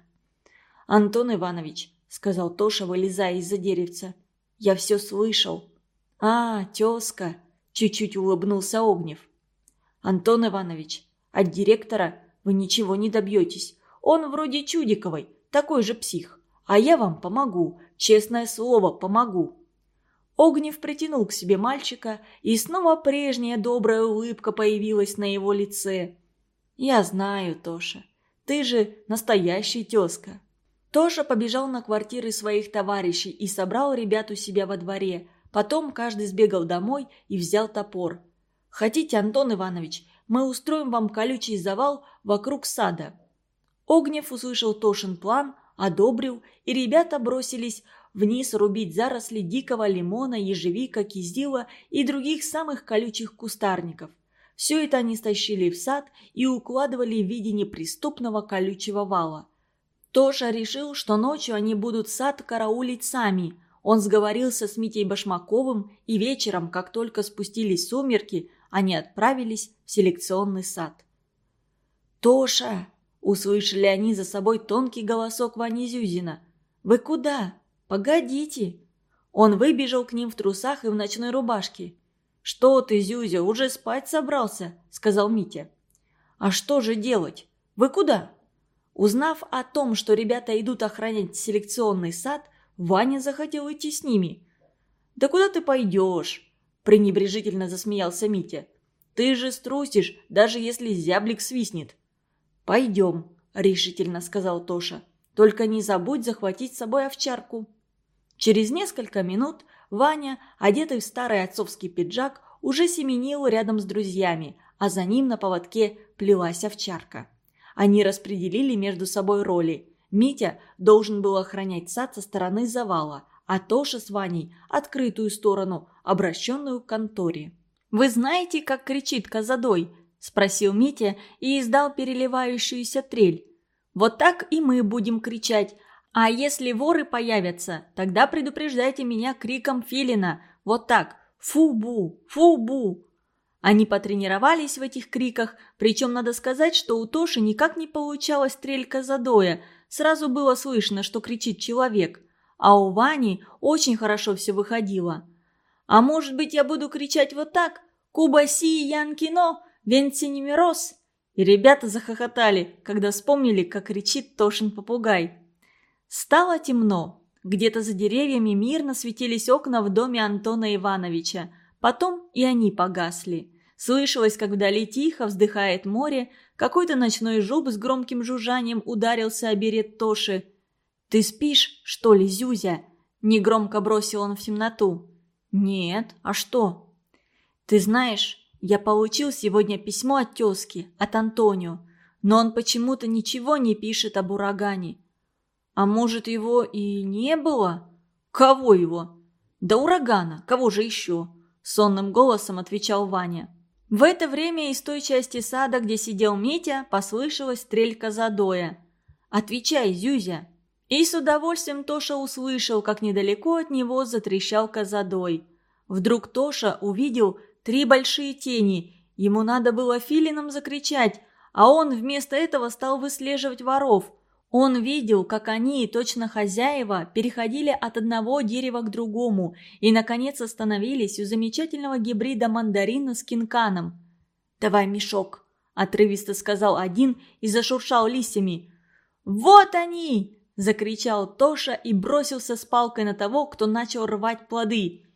«Антон Иванович», — сказал Тоша, вылезая из-за деревца, — «я все слышал». «А, тезка», — чуть-чуть улыбнулся Огнев. «Антон Иванович, от директора вы ничего не добьетесь. Он вроде Чудиковой, такой же псих. А я вам помогу, честное слово, помогу». Огнев притянул к себе мальчика, и снова прежняя добрая улыбка появилась на его лице. «Я знаю, Тоша, ты же настоящий тезка». Тоша побежал на квартиры своих товарищей и собрал ребят у себя во дворе. Потом каждый сбегал домой и взял топор. «Хотите, Антон Иванович, мы устроим вам колючий завал вокруг сада». Огнев услышал Тошин план, одобрил, и ребята бросились вниз рубить заросли дикого лимона, ежевика, кизила и других самых колючих кустарников. Все это они стащили в сад и укладывали в виде неприступного колючего вала. Тоша решил, что ночью они будут сад караулить сами. Он сговорился с Митей Башмаковым, и вечером, как только спустились сумерки, они отправились в селекционный сад. «Тоша!» – услышали они за собой тонкий голосок Вани Зюзина. «Вы куда?» «Погодите!» Он выбежал к ним в трусах и в ночной рубашке. «Что ты, Зюзя, уже спать собрался?» – сказал Митя. «А что же делать? Вы куда?» Узнав о том, что ребята идут охранять селекционный сад, Ваня захотел идти с ними. «Да куда ты пойдешь?» – пренебрежительно засмеялся Митя. «Ты же струсишь, даже если зяблик свистнет». «Пойдем», – решительно сказал Тоша. «Только не забудь захватить с собой овчарку». Через несколько минут Ваня, одетый в старый отцовский пиджак, уже семенил рядом с друзьями, а за ним на поводке плелась овчарка. Они распределили между собой роли. Митя должен был охранять сад со стороны завала, а Тоша с Ваней – открытую сторону, обращенную к конторе. «Вы знаете, как кричит Казадой?» – спросил Митя и издал переливающуюся трель. «Вот так и мы будем кричать, а если воры появятся, тогда предупреждайте меня криком филина. Вот так. Фу-бу, фу-бу. Они потренировались в этих криках, причем надо сказать, что у Тоши никак не получалась стрелька задоя. Сразу было слышно, что кричит человек. А у Вани очень хорошо все выходило. А может быть, я буду кричать вот так? «Кубаси Янкино! Венсинемирос!» И ребята захохотали, когда вспомнили, как кричит Тошин попугай. Стало темно. Где-то за деревьями мирно светились окна в доме Антона Ивановича. Потом и они погасли. Слышалось, как вдали тихо вздыхает море, какой-то ночной жуб с громким жужжанием ударился о берет Тоши. «Ты спишь, что ли, Зюзя?» – негромко бросил он в темноту. «Нет, а что?» «Ты знаешь, я получил сегодня письмо от тезки, от Антонио, но он почему-то ничего не пишет об урагане. А может, его и не было? Кого его? Да урагана, кого же еще? Сонным голосом отвечал Ваня. В это время из той части сада, где сидел Митя, послышалась стрелька задоя. «Отвечай, Зюзя!» И с удовольствием Тоша услышал, как недалеко от него затрещал козадой. Вдруг Тоша увидел три большие тени. Ему надо было филином закричать, а он вместо этого стал выслеживать воров – он видел, как они, точно хозяева, переходили от одного дерева к другому и, наконец, остановились у замечательного гибрида мандарина с кинканом. «Давай мешок», – отрывисто сказал один и зашуршал листьями. «Вот они!» – закричал Тоша и бросился с палкой на того, кто начал рвать плоды.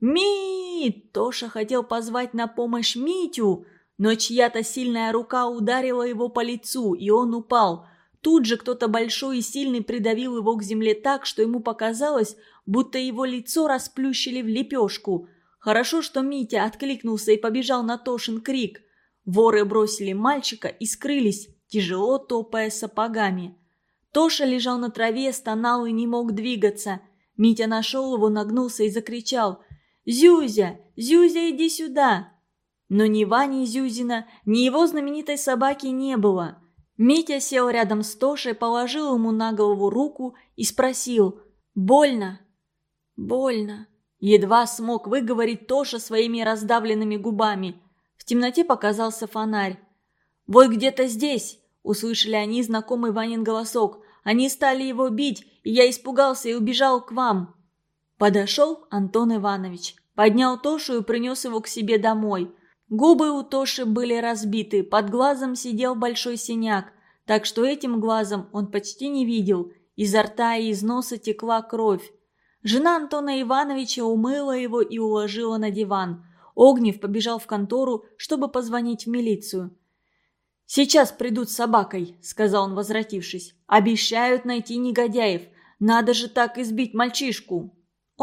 «Ми!» – Тоша хотел позвать на помощь Митю, но чья-то сильная рука ударила его по лицу, и он упал – Тут же кто-то большой и сильный придавил его к земле так, что ему показалось, будто его лицо расплющили в лепешку. Хорошо, что Митя откликнулся и побежал на Тошин крик. Воры бросили мальчика и скрылись, тяжело топая сапогами. Тоша лежал на траве, стонал и не мог двигаться. Митя нашел его, нагнулся и закричал «Зюзя! Зюзя, иди сюда!» Но ни Вани Зюзина, ни его знаменитой собаки не было. Митя сел рядом с Тошей, положил ему на голову руку и спросил «Больно?» «Больно», – Едва смог выговорить Тоша своими раздавленными губами. В темноте показался фонарь. «Вот где-то здесь!» – услышали они знакомый Ванин голосок. «Они стали его бить, и я испугался и убежал к вам!» Подошел Антон Иванович, поднял Тошу и принес его к себе домой. Губы у Тоши были разбиты, под глазом сидел большой синяк, так что этим глазом он почти не видел. Изо рта и из носа текла кровь. Жена Антона Ивановича умыла его и уложила на диван. Огнев побежал в контору, чтобы позвонить в милицию. «Сейчас придут с собакой», — сказал он, возвратившись. «Обещают найти негодяев. Надо же так избить мальчишку».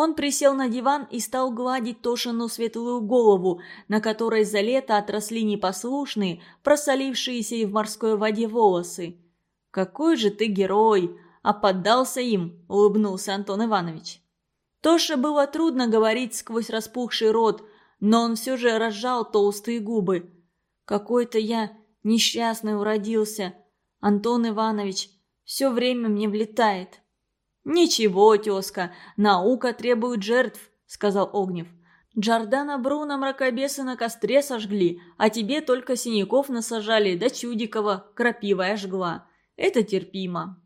Он присел на диван и стал гладить Тошину светлую голову, на которой за лето отросли непослушные, просолившиеся и в морской воде волосы. «Какой же ты герой!» а поддался им», – улыбнулся Антон Иванович. Тоше было трудно говорить сквозь распухший рот, но он все же разжал толстые губы. «Какой-то я несчастный уродился, Антон Иванович, все время мне влетает». «Ничего, тезка, наука требует жертв», — сказал Огнев. «Джордана Бруно мракобесы на костре сожгли, а тебе только синяков насажали, да Чудикова крапивая жгла. Это терпимо».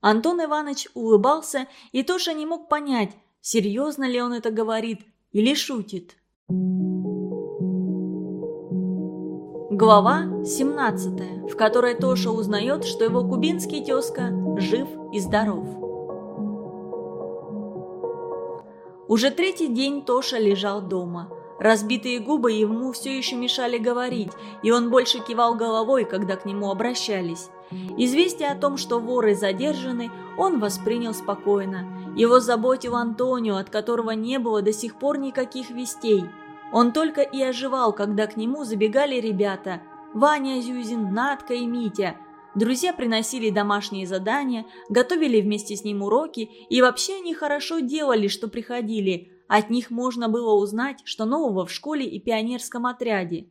Антон Иванович улыбался, и Тоша не мог понять, серьезно ли он это говорит или шутит. Глава 17, в которой Тоша узнает, что его кубинский тезка жив и здоров. Уже третий день Тоша лежал дома. Разбитые губы ему все еще мешали говорить, и он больше кивал головой, когда к нему обращались. Известие о том, что воры задержаны, он воспринял спокойно. Его заботил Антонио, от которого не было до сих пор никаких вестей. Он только и оживал, когда к нему забегали ребята – Ваня Зюзин, Надка и Митя. Друзья приносили домашние задания, готовили вместе с ним уроки, и вообще они хорошо делали, что приходили. От них можно было узнать, что нового в школе и пионерском отряде.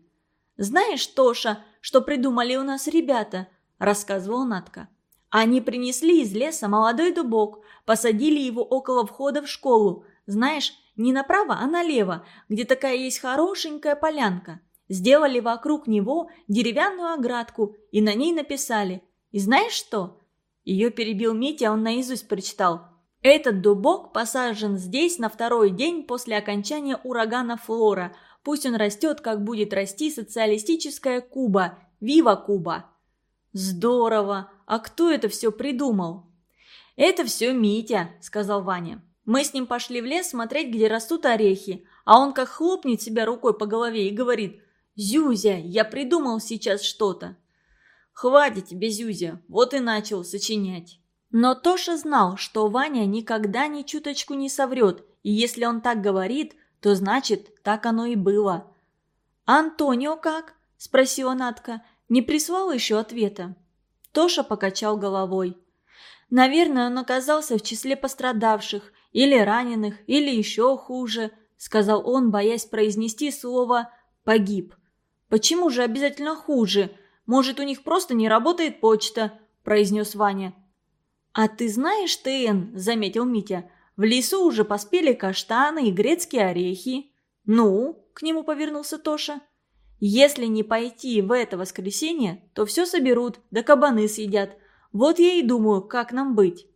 «Знаешь, Тоша, что придумали у нас ребята?» – рассказывала Натка. «Они принесли из леса молодой дубок, посадили его около входа в школу. Знаешь, не направо, а налево, где такая есть хорошенькая полянка. Сделали вокруг него деревянную оградку и на ней написали. И знаешь что?» Ее перебил Митя, он наизусть прочитал. «Этот дубок посажен здесь на второй день после окончания урагана Флора. Пусть он растет, как будет расти социалистическая Куба. Вива Куба!» «Здорово! А кто это все придумал?» «Это все Митя», — сказал Ваня. «Мы с ним пошли в лес смотреть, где растут орехи, а он как хлопнет себя рукой по голове и говорит, «Зюзя, я придумал сейчас что-то». «Хватит тебе, Зюзя, вот и начал сочинять». Но Тоша знал, что Ваня никогда ни чуточку не соврет, и если он так говорит, то значит, так оно и было. «Антонио как?» – спросила Натка. Не прислал еще ответа. Тоша покачал головой. «Наверное, он оказался в числе пострадавших, или раненых, или еще хуже», сказал он, боясь произнести слово «погиб». «Почему же обязательно хуже? Может, у них просто не работает почта?» произнес Ваня. «А ты знаешь, Тен, заметил Митя, — в лесу уже поспели каштаны и грецкие орехи». «Ну?» – к нему повернулся Тоша. Если не пойти в это воскресенье, то все соберут, да кабаны съедят. Вот я и думаю, как нам быть».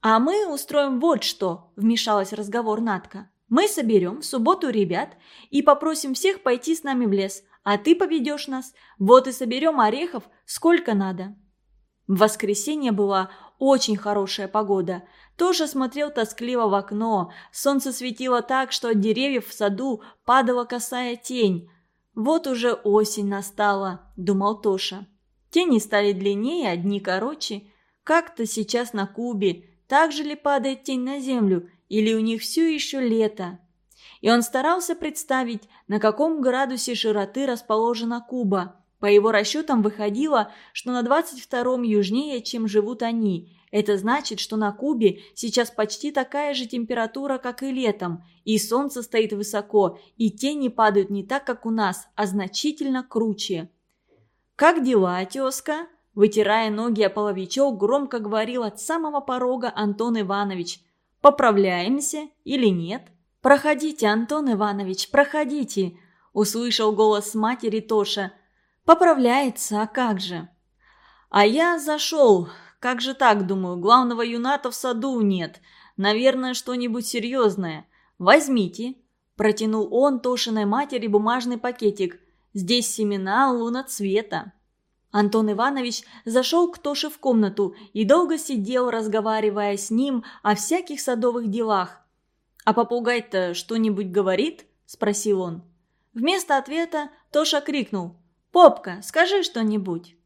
«А мы устроим вот что», – вмешалась в разговор Натка. «Мы соберем в субботу ребят и попросим всех пойти с нами в лес, а ты поведешь нас. Вот и соберем орехов сколько надо». В воскресенье была очень хорошая погода. Тоша смотрел тоскливо в окно. Солнце светило так, что от деревьев в саду падала косая тень. «Вот уже осень настала», – думал Тоша. Тени стали длиннее, одни короче. Как-то сейчас на Кубе. Так же ли падает тень на землю, или у них все еще лето? И он старался представить, на каком градусе широты расположена Куба. По его расчетам выходило, что на 22-м южнее, чем живут они, это значит, что на Кубе сейчас почти такая же температура, как и летом, и солнце стоит высоко, и тени падают не так, как у нас, а значительно круче. «Как дела, тезка?» Вытирая ноги о половичок, громко говорил от самого порога Антон Иванович. «Поправляемся или нет?» «Проходите, Антон Иванович, проходите!» – услышал голос матери Тоша. «Поправляется, а как же?» «А я зашел. Как же так, думаю, главного юната в саду нет. Наверное, что-нибудь серьезное. Возьмите». Протянул он Тошиной матери бумажный пакетик. «Здесь семена луноцвета». Антон Иванович зашел к Тоше в комнату и долго сидел, разговаривая с ним о всяких садовых делах. «А попугай-то что-нибудь говорит?» – спросил он. Вместо ответа Тоша крикнул «Попка, скажи что-нибудь».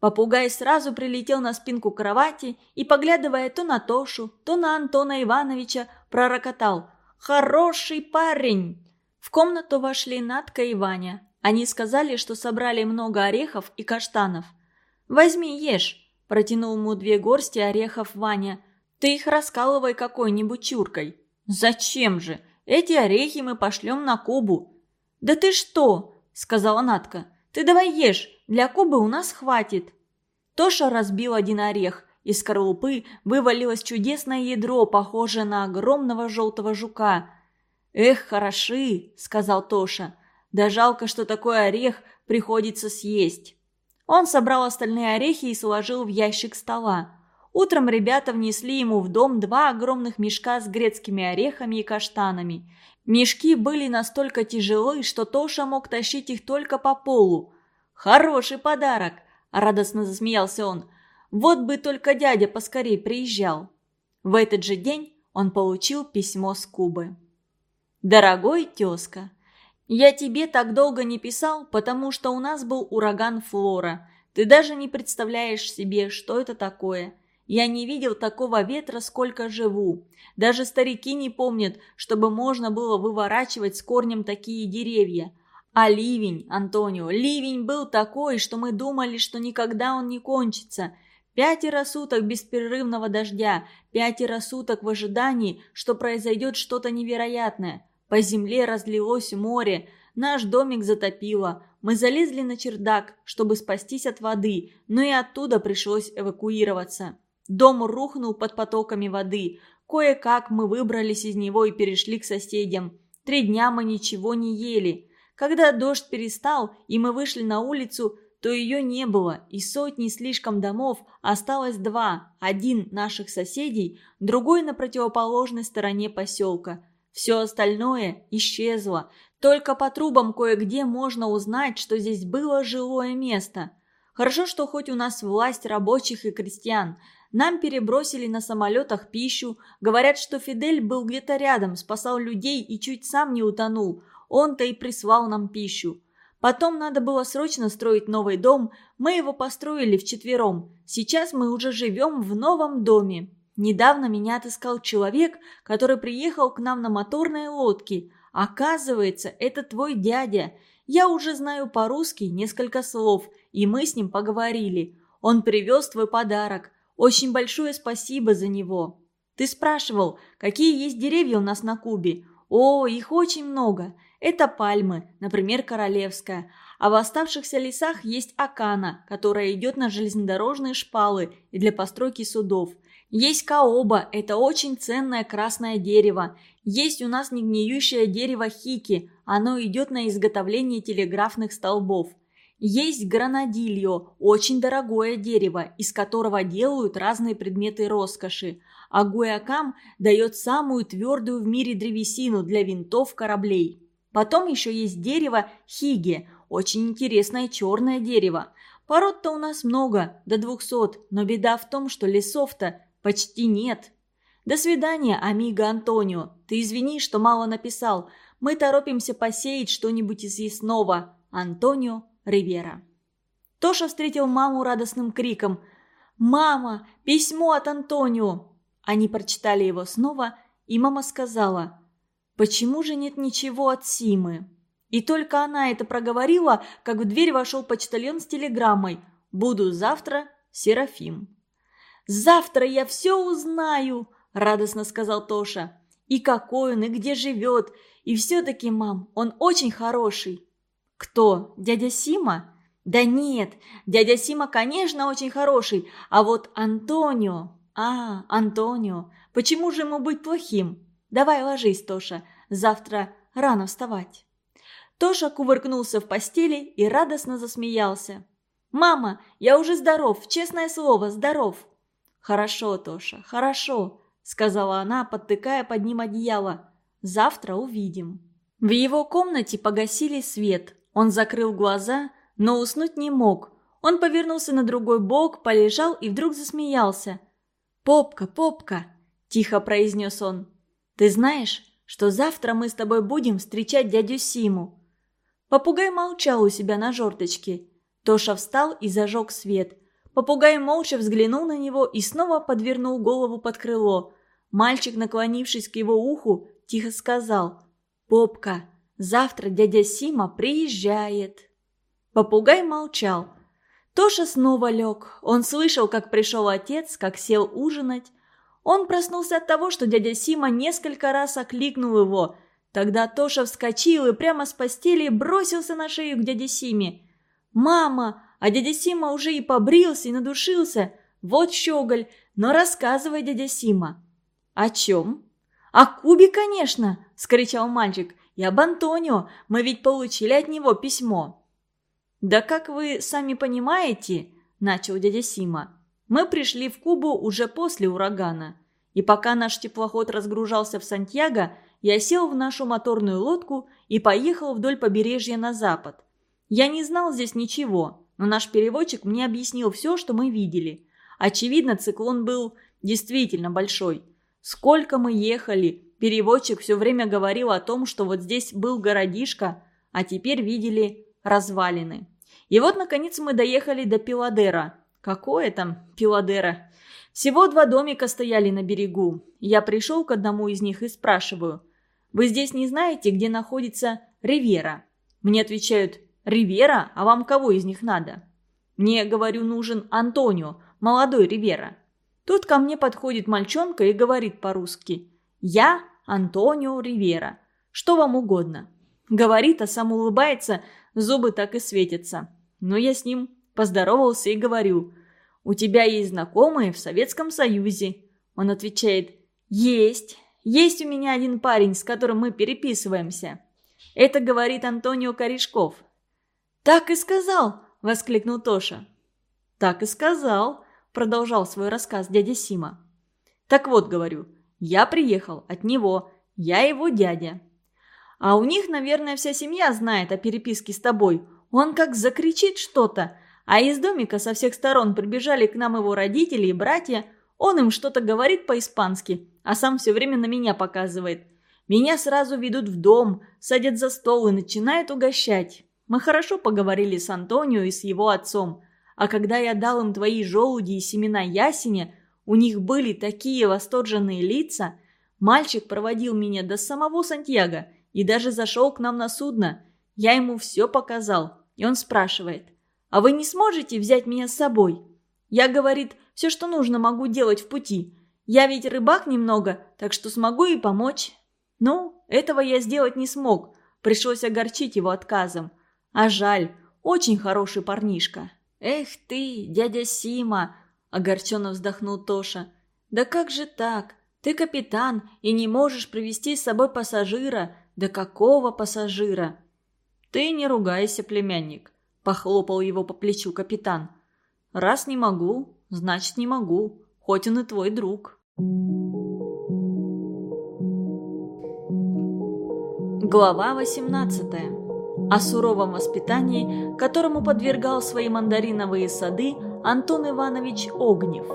Попугай сразу прилетел на спинку кровати и, поглядывая то на Тошу, то на Антона Ивановича, пророкотал «Хороший парень!». В комнату вошли Надка и Ваня. Они сказали, что собрали много орехов и каштанов. «Возьми, ешь», – протянул ему две горсти орехов Ваня. «Ты их раскалывай какой-нибудь чуркой». «Зачем же? Эти орехи мы пошлем на Кубу». «Да ты что?» – сказала Натка. «Ты давай ешь, для Кубы у нас хватит». Тоша разбил один орех. Из скорлупы вывалилось чудесное ядро, похожее на огромного желтого жука. «Эх, хороши!» – сказал Тоша. «Да жалко, что такой орех приходится съесть». Он собрал остальные орехи и сложил в ящик стола. Утром ребята внесли ему в дом два огромных мешка с грецкими орехами и каштанами. Мешки были настолько тяжелы, что Тоша мог тащить их только по полу. «Хороший подарок!» – радостно засмеялся он. «Вот бы только дядя поскорей приезжал!» В этот же день он получил письмо с Кубы. «Дорогой тезка, я тебе так долго не писал, потому что у нас был ураган Флора. Ты даже не представляешь себе, что это такое. Я не видел такого ветра, сколько живу. Даже старики не помнят, чтобы можно было выворачивать с корнем такие деревья. А ливень, Антонио, ливень был такой, что мы думали, что никогда он не кончится. Пятеро суток беспрерывного дождя, пятеро суток в ожидании, что произойдет что-то невероятное. По земле разлилось море, наш домик затопило. Мы залезли на чердак, чтобы спастись от воды, но и оттуда пришлось эвакуироваться. Дом рухнул под потоками воды. Кое-как мы выбрались из него и перешли к соседям. Три дня мы ничего не ели. Когда дождь перестал, и мы вышли на улицу, то ее не было, и сотни слишком домов осталось два. Один наших соседей, другой на противоположной стороне поселка. Все остальное исчезло. Только по трубам кое-где можно узнать, что здесь было жилое место. Хорошо, что хоть у нас власть рабочих и крестьян – нам перебросили на самолетах пищу. Говорят, что Фидель был где-то рядом, спасал людей и чуть сам не утонул. Он-то и прислал нам пищу. Потом надо было срочно строить новый дом. Мы его построили вчетвером. Сейчас мы уже живем в новом доме. Недавно меня отыскал человек, который приехал к нам на моторной лодке. Оказывается, это твой дядя. Я уже знаю по-русски несколько слов, и мы с ним поговорили. Он привез твой подарок. Очень большое спасибо за него. Ты спрашивал, какие есть деревья у нас на Кубе? О, их очень много. Это пальмы, например, королевская. А в оставшихся лесах есть акана, которая идет на железнодорожные шпалы и для постройки судов. Есть каоба, это очень ценное красное дерево. Есть у нас негниющее дерево хики, оно идет на изготовление телеграфных столбов. Есть гранадильо, очень дорогое дерево, из которого делают разные предметы роскоши. А гуякам дает самую твердую в мире древесину для винтов кораблей. Потом еще есть дерево хиге, очень интересное черное дерево. Пород-то у нас много, до двухсот, но беда в том, что лесов-то почти нет. До свидания, амиго Антонио. Ты извини, что мало написал. Мы торопимся посеять что-нибудь из ясного. Антонио Ривера. Тоша встретил маму радостным криком «Мама, письмо от Антонио!» Они прочитали его снова, и мама сказала «Почему же нет ничего от Симы?» И только она это проговорила, как в дверь вошел почтальон с телеграммой «Буду завтра, Серафим». «Завтра я все узнаю!» – радостно сказал Тоша. «И какой он, и где живет. И все-таки, мам, он очень хороший». «Кто? Дядя Сима?» «Да нет, дядя Сима, конечно, очень хороший, а вот Антонио...» «А, Антонио, почему же ему быть плохим? Давай ложись, Тоша, Завтра рано вставать». Тоша кувыркнулся в постели и радостно засмеялся. «Мама, я уже здоров, честное слово, здоров!» «Хорошо, Тоша, хорошо», — сказала она, подтыкая под ним одеяло. «Завтра увидим». В его комнате погасили свет. Он закрыл глаза, но уснуть не мог. Он повернулся на другой бок, полежал и вдруг засмеялся. «Попка, попка!» – тихо произнес он. «Ты знаешь, что завтра мы с тобой будем встречать дядю Симу?» Попугай молчал у себя на жердочке. Тоша встал и зажег свет. Попугай молча взглянул на него и снова подвернул голову под крыло. Мальчик, наклонившись к его уху, тихо сказал «Попка, завтра дядя Сима приезжает». Попугай молчал. Тоша снова лег. Он слышал, как пришел отец, как сел ужинать. Он проснулся от того, что дядя Сима несколько раз окликнул его. Тогда Тоша вскочил и прямо с постели бросился на шею к дяде Симе. «Мама, а дядя Сима уже и побрился, и надушился. Вот щеголь, но рассказывай, дядя Сима». «О чем?» «О Кубе, конечно!» – скричал мальчик. «И об Антонио. Мы ведь получили от него письмо». «Да как вы сами понимаете», – начал дядя Сима, – «мы пришли в Кубу уже после урагана. И пока наш теплоход разгружался в Сантьяго, я сел в нашу моторную лодку и поехал вдоль побережья на запад. Я не знал здесь ничего, но наш переводчик мне объяснил все, что мы видели. Очевидно, циклон был действительно большой. Сколько мы ехали, переводчик все время говорил о том, что вот здесь был городишко, а теперь видели развалины. И вот, наконец, мы доехали до Пиладера. Какое там Пиладера? Всего два домика стояли на берегу. Я пришел к одному из них и спрашиваю, «Вы здесь не знаете, где находится Ривера?» Мне отвечают, «Ривера? А вам кого из них надо?» Мне, говорю, нужен Антонио, молодой Ривера. Тут ко мне подходит мальчонка и говорит по-русски, «Я Антонио Ривера. Что вам угодно?» Говорит, а сам улыбается, зубы так и светятся. Но я с ним поздоровался и говорю, «У тебя есть знакомые в Советском Союзе?» Он отвечает, «Есть. Есть у меня один парень, с которым мы переписываемся». Это говорит Антонио Корешков. «Так и сказал!» – воскликнул Тоша. «Так и сказал!» – продолжал свой рассказ дядя Сима. «Так вот, говорю, я приехал от него, я его дядя. А у них, наверное, вся семья знает о переписке с тобой. Он как закричит что-то, а из домика со всех сторон прибежали к нам его родители и братья. Он им что-то говорит по-испански, а сам все время на меня показывает. Меня сразу ведут в дом, садят за стол и начинают угощать. Мы хорошо поговорили с Антонио и с его отцом. А когда я дал им твои желуди и семена ясеня, у них были такие восторженные лица. Мальчик проводил меня до самого Сантьяго и даже зашел к нам на судно. Я ему все показал. И он спрашивает, «А вы не сможете взять меня с собой?» Я, говорит, все, что нужно, могу делать в пути. Я ведь рыбак немного, так что смогу и помочь. Ну, этого я сделать не смог. Пришлось огорчить его отказом. А жаль, очень хороший парнишка. Эх ты, дядя Сима, огорченно вздохнул Тоша. Да как же так? Ты капитан и не можешь привести с собой пассажира. Да какого пассажира? Ты не ругайся, племянник, похлопал его по плечу капитан. Раз не могу, значит не могу, хоть он и твой друг. Глава восемнадцатая о суровом воспитании, которому подвергал свои мандариновые сады Антон Иванович Огнев.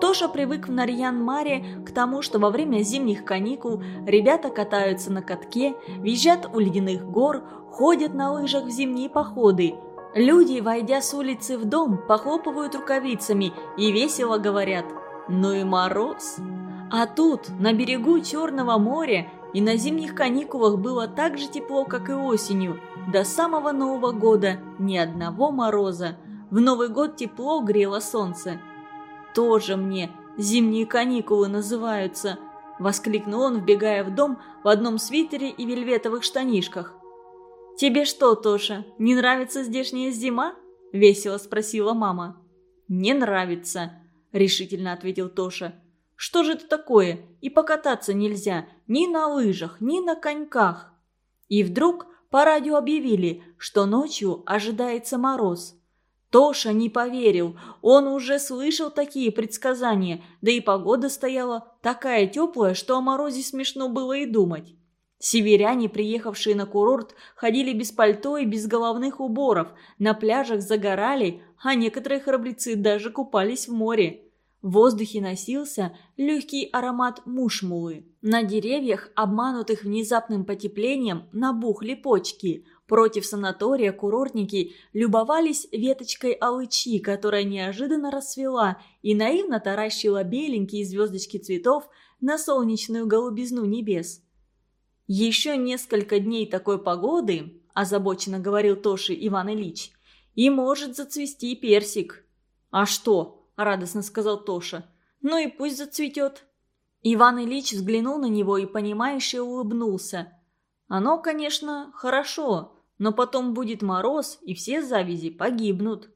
Тоша привык в Нарьян-Маре к тому, что во время зимних каникул ребята катаются на катке, визжат у ледяных гор, ходят на лыжах в зимние походы. Люди, войдя с улицы в дом, похлопывают рукавицами и весело говорят «Ну и мороз!» А тут, на берегу Черного моря, и на зимних каникулах было так же тепло, как и осенью. До самого Нового года ни одного мороза. В Новый год тепло грело солнце. «Тоже мне зимние каникулы называются!» – воскликнул он, вбегая в дом в одном свитере и вельветовых штанишках. «Тебе что, Тоша, не нравится здешняя зима?» – весело спросила мама. «Не нравится», – решительно ответил Тоша. Что же это такое? И покататься нельзя ни на лыжах, ни на коньках. И вдруг по радио объявили, что ночью ожидается мороз. Тоша не поверил, он уже слышал такие предсказания, да и погода стояла такая теплая, что о морозе смешно было и думать. Северяне, приехавшие на курорт, ходили без пальто и без головных уборов, на пляжах загорали, а некоторые храбрецы даже купались в море. В воздухе носился легкий аромат мушмулы. На деревьях, обманутых внезапным потеплением, набухли почки. Против санатория курортники любовались веточкой алычи, которая неожиданно расцвела и наивно таращила беленькие звездочки цветов на солнечную голубизну небес. «Еще несколько дней такой погоды», – озабоченно говорил Тоши Иван Ильич, – «и может зацвести персик». «А что?» – радостно сказал Тоша. «Ну и пусть зацветет». Иван Ильич взглянул на него и, понимающе улыбнулся. «Оно, конечно, хорошо, но потом будет мороз, и все завязи погибнут».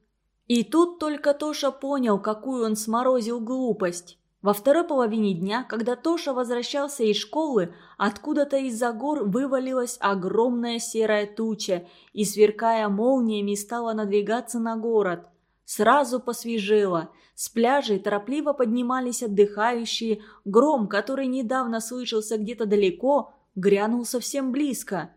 И тут только Тоша понял, какую он сморозил глупость. Во второй половине дня, когда Тоша возвращался из школы, откуда-то из-за гор вывалилась огромная серая туча и, сверкая молниями, стала надвигаться на город – Сразу посвежело. С пляжей торопливо поднимались отдыхающие. Гром, который недавно слышался где-то далеко, грянул совсем близко.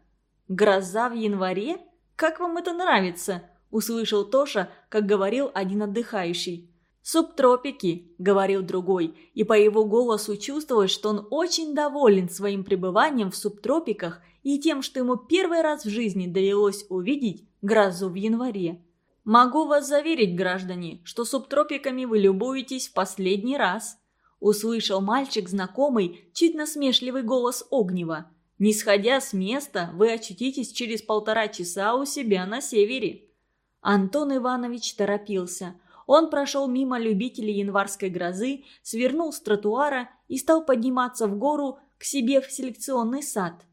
«Гроза в январе? Как вам это нравится?» – услышал Тоша, как говорил один отдыхающий. «Субтропики», – говорил другой, и по его голосу чувствовалось, что он очень доволен своим пребыванием в субтропиках и тем, что ему первый раз в жизни довелось увидеть грозу в январе. «Могу вас заверить, граждане, что субтропиками вы любуетесь в последний раз», услышал мальчик знакомый, чуть насмешливый голос Огнева. «Не сходя с места, вы очутитесь через полтора часа у себя на севере». Антон Иванович торопился. Он прошел мимо любителей январской грозы, свернул с тротуара и стал подниматься в гору к себе в селекционный сад.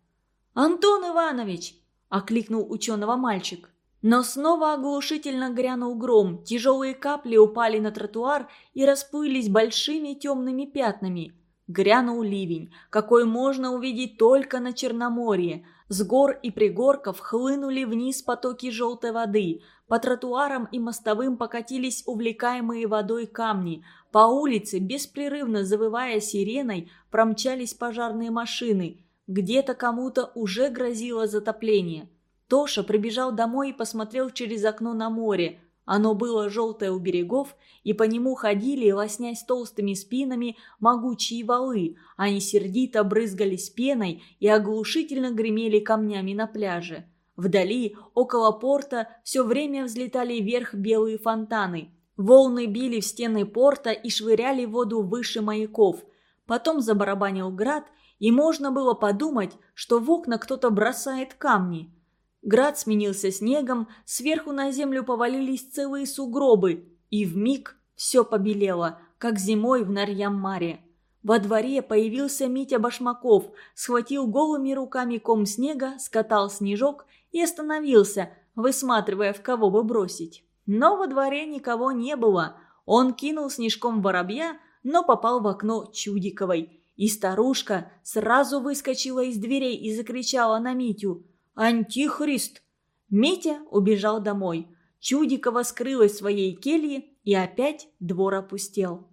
«Антон Иванович!» – окликнул ученого мальчик. Но снова оглушительно грянул гром, тяжелые капли упали на тротуар и расплылись большими темными пятнами. Грянул ливень, какой можно увидеть только на Черноморье. С гор и пригорков хлынули вниз потоки желтой воды. По тротуарам и мостовым покатились увлекаемые водой камни. По улице, беспрерывно завывая сиреной, промчались пожарные машины. Где-то кому-то уже грозило затопление. Тоша прибежал домой и посмотрел через окно на море. Оно было желтое у берегов, и по нему ходили, лоснясь толстыми спинами, могучие валы. Они сердито брызгались пеной и оглушительно гремели камнями на пляже. Вдали, около порта, все время взлетали вверх белые фонтаны. Волны били в стены порта и швыряли воду выше маяков. Потом забарабанил град, и можно было подумать, что в окна кто-то бросает камни. Град сменился снегом, сверху на землю повалились целые сугробы, и в миг все побелело, как зимой в Нарьям-маре. Во дворе появился Митя Башмаков, схватил голыми руками ком снега, скатал снежок и остановился, высматривая, в кого бы бросить. Но во дворе никого не было. Он кинул снежком воробья, но попал в окно Чудиковой. И старушка сразу выскочила из дверей и закричала на Митю – Антихрист!» Митя убежал домой. Чудикова скрылась в своей келье, и опять двор опустел.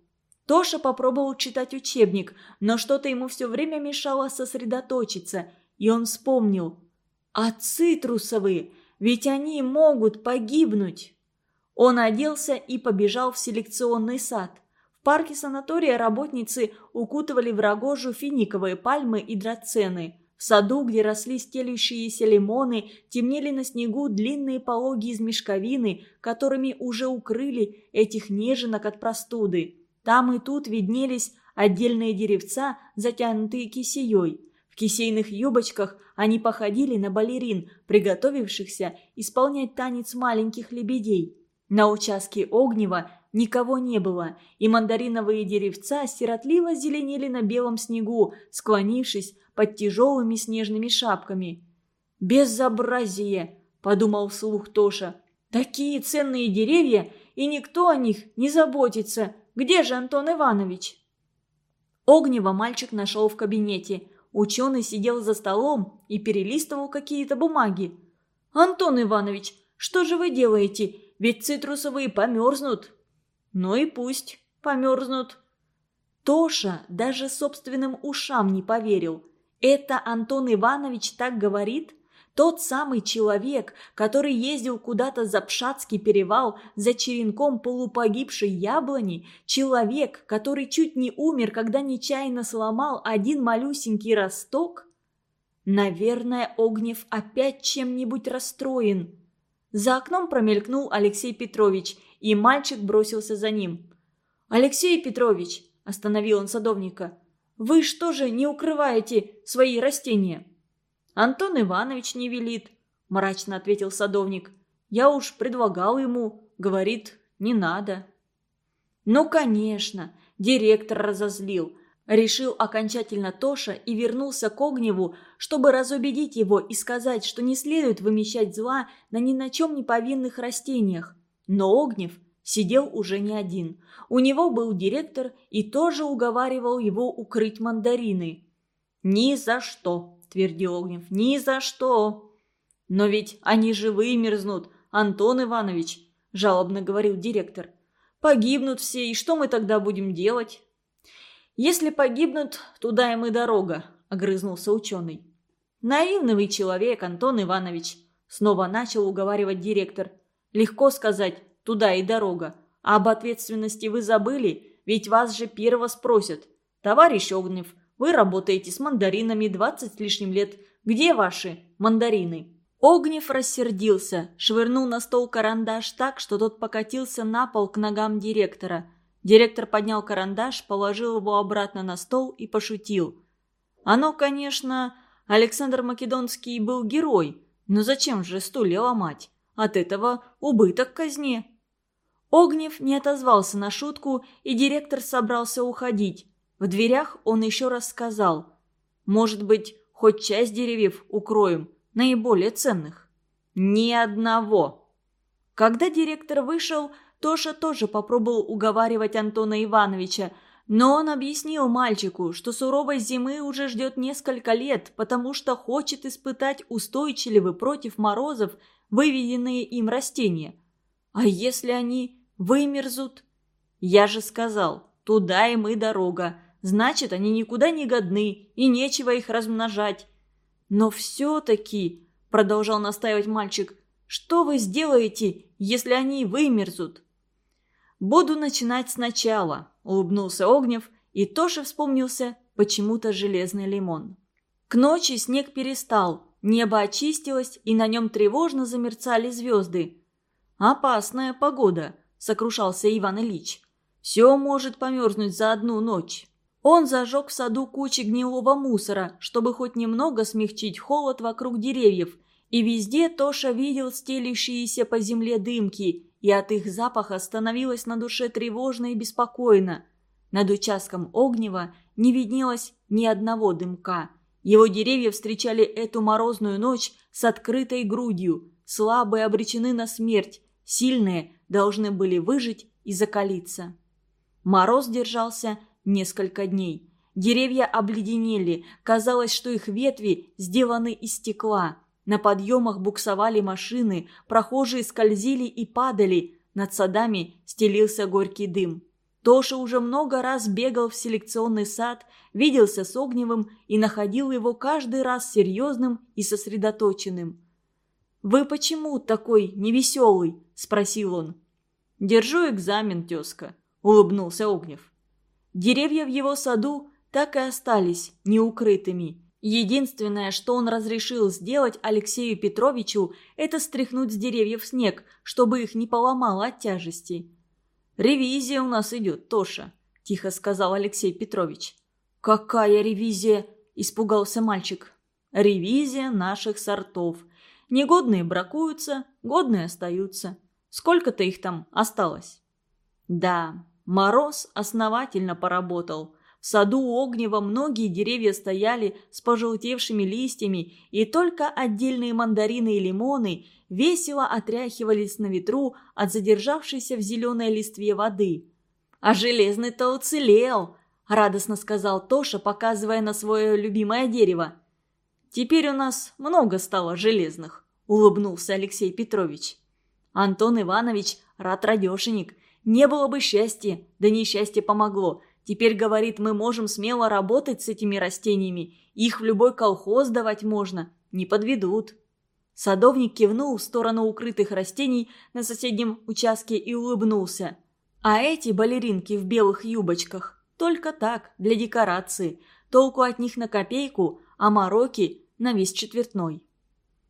Тоша попробовал читать учебник, но что-то ему все время мешало сосредоточиться, и он вспомнил. «А цитрусовые, ведь они могут погибнуть!» Он оделся и побежал в селекционный сад. В парке санатория работницы укутывали в рогожу финиковые пальмы и драцены – в саду, где росли стелющиеся лимоны, темнели на снегу длинные пологи из мешковины, которыми уже укрыли этих неженок от простуды. Там и тут виднелись отдельные деревца, затянутые кисеей. В кисейных юбочках они походили на балерин, приготовившихся исполнять танец маленьких лебедей. На участке Огнева никого не было, и мандариновые деревца сиротливо зеленели на белом снегу, склонившись под тяжелыми снежными шапками. «Безобразие!» – подумал вслух Тоша. «Такие ценные деревья, и никто о них не заботится. Где же Антон Иванович?» Огнева мальчик нашел в кабинете. Ученый сидел за столом и перелистывал какие-то бумаги. «Антон Иванович, что же вы делаете? Ведь цитрусовые померзнут». «Ну и пусть померзнут». Тоша даже собственным ушам не поверил. Это Антон Иванович так говорит? Тот самый человек, который ездил куда-то за Пшатский перевал за черенком полупогибшей яблони, человек, который чуть не умер, когда нечаянно сломал один малюсенький росток? Наверное, Огнев опять чем-нибудь расстроен. За окном промелькнул Алексей Петрович, и мальчик бросился за ним. «Алексей Петрович!» – остановил он садовника. «Вы что же не укрываете свои растения?» «Антон Иванович не велит», – мрачно ответил садовник. «Я уж предлагал ему, говорит, не надо». «Ну, конечно, директор разозлил», – решил окончательно Тоша и вернулся к Огневу, чтобы разубедить его и сказать, что не следует вымещать зла на ни на чем не повинных растениях. Но Огнев сидел уже не один. У него был директор и тоже уговаривал его укрыть мандарины. «Ни за что!» твердил Огнев. «Ни за что!» «Но ведь они же вымерзнут, Антон Иванович!» – жалобно говорил директор. «Погибнут все, и что мы тогда будем делать?» «Если погибнут, туда им и дорога», – огрызнулся ученый. «Наивный вы человек, Антон Иванович», – снова начал уговаривать директор. «Легко сказать, туда и дорога. А об ответственности вы забыли, ведь вас же первого спросят. Товарищ Огнев, вы работаете с мандаринами 20 с лишним лет. Где ваши мандарины?» Огнев рассердился, швырнул на стол карандаш так, что тот покатился на пол к ногам директора. Директор поднял карандаш, положил его обратно на стол и пошутил. «Оно, конечно, Александр Македонский был герой, но зачем же стулья ломать? От этого убыток казне». Огнев не отозвался на шутку, и директор собрался уходить. В дверях он еще раз сказал, «Может быть, хоть часть деревьев укроем, наиболее ценных?» «Ни одного!» Когда директор вышел, Тоша тоже попробовал уговаривать Антона Ивановича, но он объяснил мальчику, что суровой зимы уже ждет несколько лет, потому что хочет испытать устойчивые против морозов выведенные им растения. А если они вымерзут? Я же сказал, туда им и дорога. Значит, они никуда не годны, и нечего их размножать. Но все-таки, продолжал настаивать мальчик, что вы сделаете, если они вымерзут? Буду начинать сначала, улыбнулся Огнев, и тоже вспомнился почему-то железный лимон. К ночи снег перестал, небо очистилось, и на нем тревожно замерцали звезды. «Опасная погода», — сокрушался Иван Ильич. «Все может померзнуть за одну ночь». Он зажег в саду кучи гнилого мусора, чтобы хоть немного смягчить холод вокруг деревьев, и везде Тоша видел стелящиеся по земле дымки, и от их запаха становилось на душе тревожно и беспокойно. Над участком Огнева не виднелось ни одного дымка. Его деревья встречали эту морозную ночь с открытой грудью, слабые обречены на смерть, сильные должны были выжить и закалиться. Мороз держался несколько дней. Деревья обледенели, казалось, что их ветви сделаны из стекла. На подъемах буксовали машины, прохожие скользили и падали, над садами стелился горький дым. Тоша уже много раз бегал в селекционный сад, виделся с Огневым и находил его каждый раз серьезным и сосредоточенным. «Вы почему такой невеселый?» – спросил он. «Держу экзамен, тезка», – улыбнулся Огнев. Деревья в его саду так и остались неукрытыми. Единственное, что он разрешил сделать Алексею Петровичу, это стряхнуть с деревьев снег, чтобы их не поломало от тяжести. «Ревизия у нас идет, Тоша», – тихо сказал Алексей Петрович. «Какая ревизия?» – испугался мальчик. «Ревизия наших сортов. Негодные бракуются, годные остаются. Сколько-то их там осталось?» «Да, Мороз основательно поработал. В саду Огнева многие деревья стояли с пожелтевшими листьями, и только отдельные мандарины и лимоны весело отряхивались на ветру от задержавшейся в зеленой листве воды. «А железный-то уцелел!» – радостно сказал Тоша, показывая на свое любимое дерево. «Теперь у нас много стало железных», – улыбнулся Алексей Петрович. «Антон Иванович – рад-радешенек. Не было бы счастья, да несчастье помогло. Теперь, говорит, мы можем смело работать с этими растениями. Их в любой колхоз давать можно. Не подведут». Садовник кивнул в сторону укрытых растений на соседнем участке и улыбнулся. А эти балеринки в белых юбочках только так, для декорации. Толку от них на копейку, а мороки на весь четвертной.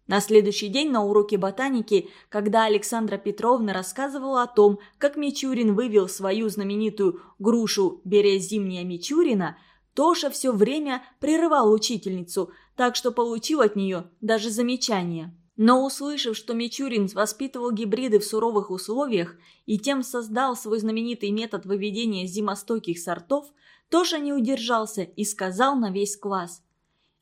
На следующий день на уроке ботаники, когда Александра Петровна рассказывала о том, как Мичурин вывел свою знаменитую грушу «Березь зимняя Мичурина», Тоша все время прерывал учительницу, так что получил от нее даже замечание. Но услышав, что Мичурин воспитывал гибриды в суровых условиях и тем создал свой знаменитый метод выведения зимостойких сортов, Тоша не удержался и сказал на весь класс.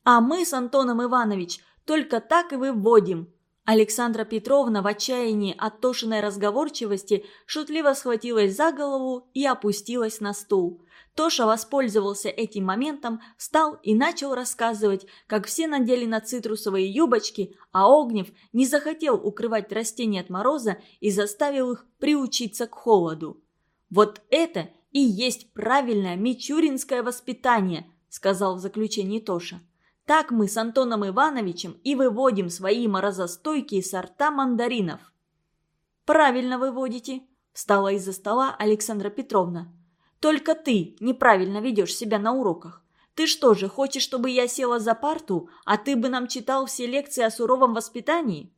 «А мы с Антоном Иванович только так и выводим. Александра Петровна в отчаянии от Тошиной разговорчивости шутливо схватилась за голову и опустилась на стул. Тоша воспользовался этим моментом, встал и начал рассказывать, как все надели на цитрусовые юбочки, а Огнев не захотел укрывать растения от мороза и заставил их приучиться к холоду. «Вот это и есть правильное мичуринское воспитание», – сказал в заключении Тоша. Так мы с Антоном Ивановичем и выводим свои морозостойкие сорта мандаринов». «Правильно выводите», – встала из-за стола Александра Петровна. «Только ты неправильно ведешь себя на уроках. Ты что же, хочешь, чтобы я села за парту, а ты бы нам читал все лекции о суровом воспитании?»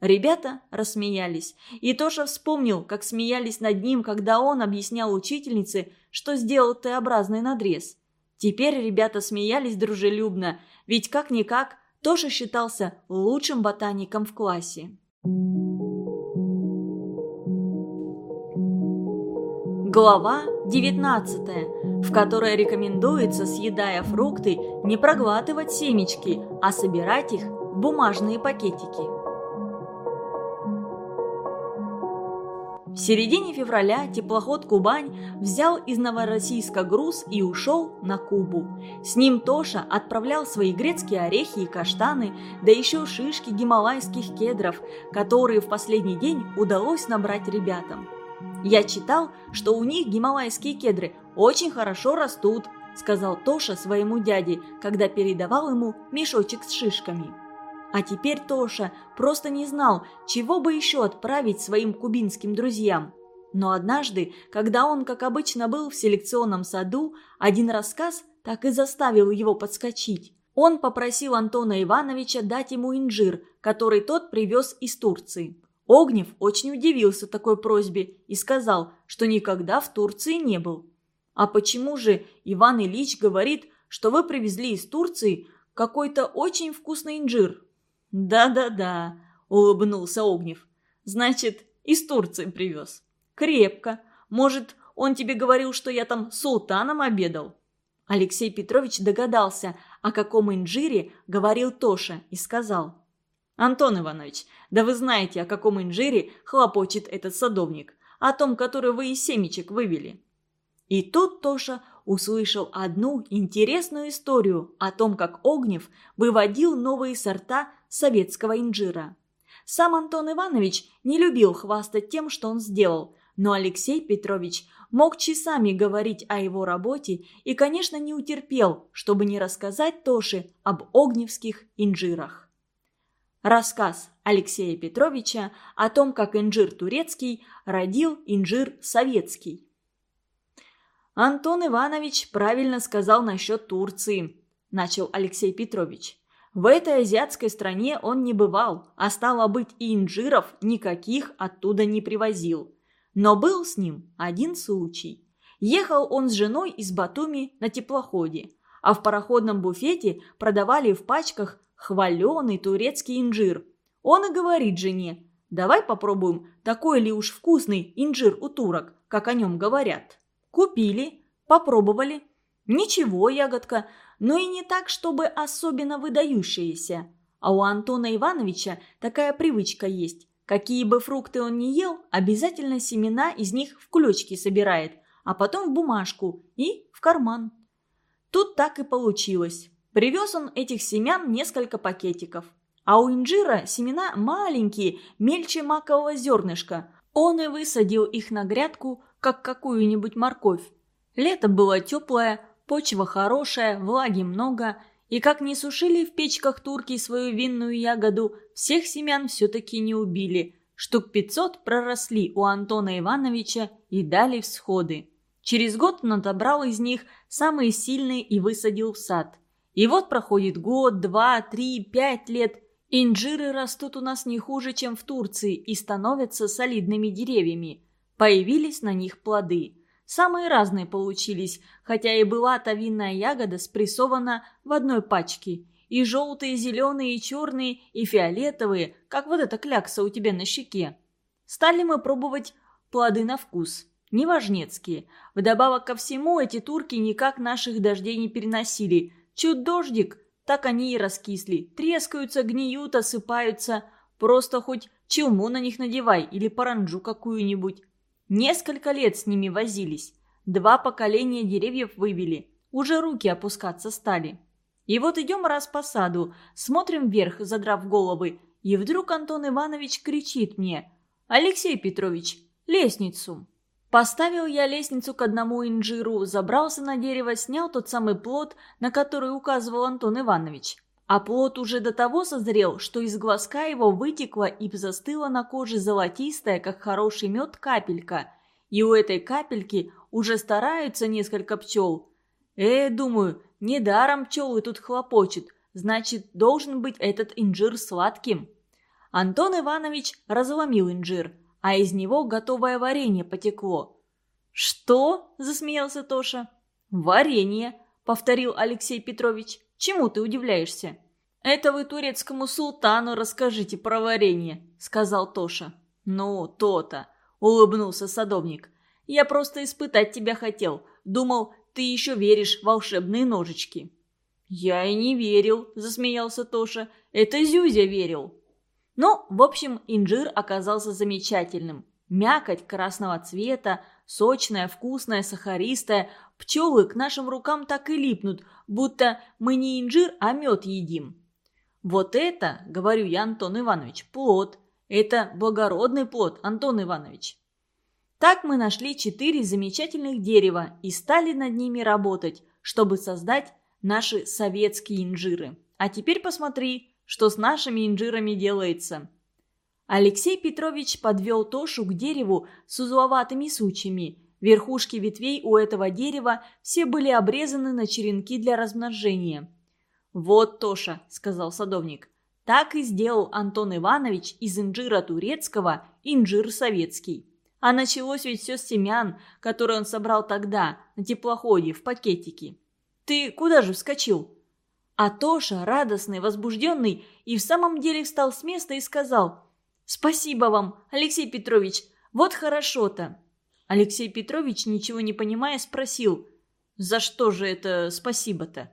Ребята рассмеялись, и Тоша вспомнил, как смеялись над ним, когда он объяснял учительнице, что сделал Т-образный надрез. Теперь ребята смеялись дружелюбно, ведь как-никак тоже считался лучшим ботаником в классе. Глава 19, в которой рекомендуется, съедая фрукты, не проглатывать семечки, а собирать их в бумажные пакетики. В середине февраля теплоход «Кубань» взял из Новороссийска груз и ушел на Кубу. С ним Тоша отправлял свои грецкие орехи и каштаны, да еще шишки гималайских кедров, которые в последний день удалось набрать ребятам. «Я читал, что у них гималайские кедры очень хорошо растут», сказал Тоша своему дяде, когда передавал ему мешочек с шишками. А теперь Тоша просто не знал, чего бы еще отправить своим кубинским друзьям. Но однажды, когда он, как обычно, был в селекционном саду, один рассказ так и заставил его подскочить. Он попросил Антона Ивановича дать ему инжир, который тот привез из Турции. Огнев очень удивился такой просьбе и сказал, что никогда в Турции не был. «А почему же Иван Ильич говорит, что вы привезли из Турции какой-то очень вкусный инжир?» «Да-да-да», – улыбнулся Огнев. «Значит, из Турции привез. Крепко. Может, он тебе говорил, что я там султаном обедал?» Алексей Петрович догадался, о каком инжире говорил Тоша, и сказал. «Антон Иванович, да вы знаете, о каком инжире хлопочет этот садовник, о том, который вы из семечек вывели». И тут Тоша услышал одну интересную историю о том, как Огнев выводил новые сорта советского инжира. Сам Антон Иванович не любил хвастать тем, что он сделал, но Алексей Петрович мог часами говорить о его работе и, конечно, не утерпел, чтобы не рассказать Тоше об огневских инжирах. Рассказ Алексея Петровича о том, как инжир турецкий родил инжир советский. «Антон Иванович правильно сказал насчет Турции», – начал Алексей Петрович. В этой азиатской стране он не бывал, а стало быть и инжиров никаких оттуда не привозил. Но был с ним один случай. Ехал он с женой из Батуми на теплоходе, а в пароходном буфете продавали в пачках хваленый турецкий инжир. Он и говорит жене, давай попробуем, такой ли уж вкусный инжир у турок, как о нем говорят. Купили, попробовали. Ничего, ягодка, но и не так, чтобы особенно выдающиеся. А у Антона Ивановича такая привычка есть. Какие бы фрукты он ни ел, обязательно семена из них в кулечки собирает, а потом в бумажку и в карман. Тут так и получилось. Привез он этих семян несколько пакетиков. А у инжира семена маленькие, мельче макового зернышка. Он и высадил их на грядку, как какую-нибудь морковь. Лето было теплое, почва хорошая, влаги много, и как не сушили в печках турки свою винную ягоду, всех семян все-таки не убили. Штук пятьсот проросли у Антона Ивановича и дали всходы. Через год он отобрал из них самые сильные и высадил в сад. И вот проходит год, два, три, пять лет. Инжиры растут у нас не хуже, чем в Турции, и становятся солидными деревьями. Появились на них плоды. Самые разные получились, хотя и была та винная ягода спрессована в одной пачке. И желтые, и зеленые, и черные, и фиолетовые, как вот эта клякса у тебя на щеке. Стали мы пробовать плоды на вкус. Неважнецкие. Вдобавок ко всему, эти турки никак наших дождей не переносили. Чуть дождик, так они и раскисли. Трескаются, гниют, осыпаются. Просто хоть челму на них надевай или паранджу какую-нибудь. Несколько лет с ними возились. Два поколения деревьев вывели. Уже руки опускаться стали. И вот идем раз по саду, смотрим вверх, задрав головы, и вдруг Антон Иванович кричит мне «Алексей Петрович, лестницу!» Поставил я лестницу к одному инжиру, забрался на дерево, снял тот самый плод, на который указывал Антон Иванович. А плод уже до того созрел, что из глазка его вытекла и застыла на коже золотистая, как хороший мед, капелька. И у этой капельки уже стараются несколько пчел. Э, думаю, недаром пчелы тут хлопочут, значит, должен быть этот инжир сладким. Антон Иванович разломил инжир, а из него готовое варенье потекло. «Что?» – засмеялся Тоша. «Варенье», – повторил Алексей Петрович. Чему ты удивляешься?» «Это вы турецкому султану расскажите про варенье», — сказал Тоша. «Ну, то-то», — улыбнулся садовник. «Я просто испытать тебя хотел. Думал, ты еще веришь в волшебные ножички». «Я и не верил», — засмеялся Тоша. «Это Зюзя верил». Ну, в общем, инжир оказался замечательным. Мякоть красного цвета, сочная, вкусная, сахаристая. Пчелы к нашим рукам так и липнут, будто мы не инжир, а мед едим. Вот это, говорю я, Антон Иванович, плод. Это благородный плод, Антон Иванович. Так мы нашли четыре замечательных дерева и стали над ними работать, чтобы создать наши советские инжиры. А теперь посмотри, что с нашими инжирами делается. Алексей Петрович подвел Тошу к дереву с узловатыми сучьями. Верхушки ветвей у этого дерева все были обрезаны на черенки для размножения. «Вот, Тоша», — сказал садовник, — «так и сделал Антон Иванович из инжира турецкого инжир советский. А началось ведь все с семян, которые он собрал тогда, на теплоходе, в пакетике. Ты куда же вскочил?» А Тоша, радостный, возбужденный, и в самом деле встал с места и сказал – «Спасибо вам, Алексей Петрович, вот хорошо-то». Алексей Петрович, ничего не понимая, спросил, «За что же это спасибо-то?»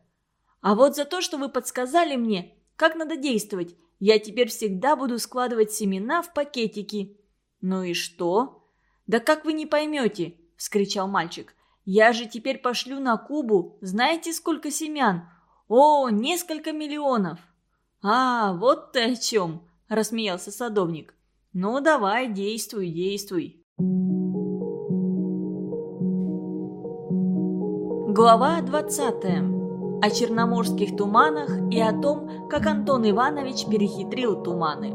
«А вот за то, что вы подсказали мне, как надо действовать. Я теперь всегда буду складывать семена в пакетики». «Ну и что?» «Да как вы не поймете?» – вскричал мальчик. «Я же теперь пошлю на Кубу, знаете, сколько семян? О, несколько миллионов!» «А, вот ты о чем!» – рассмеялся садовник. «Ну, давай, действуй, действуй». Глава 20. О черноморских туманах и о том, как Антон Иванович перехитрил туманы.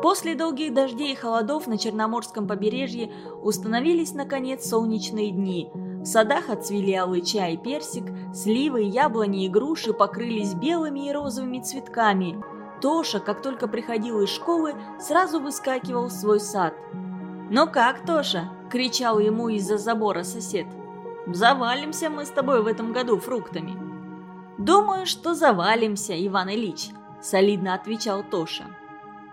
После долгих дождей и холодов на Черноморском побережье установились, наконец, солнечные дни – в садах отцвели алыча и персик, сливы, яблони и груши покрылись белыми и розовыми цветками. Тоша, как только приходил из школы, сразу выскакивал в свой сад. «Ну как, Тоша?» – кричал ему из-за забора сосед. «Завалимся мы с тобой в этом году фруктами». «Думаю, что завалимся, Иван Ильич», – солидно отвечал Тоша.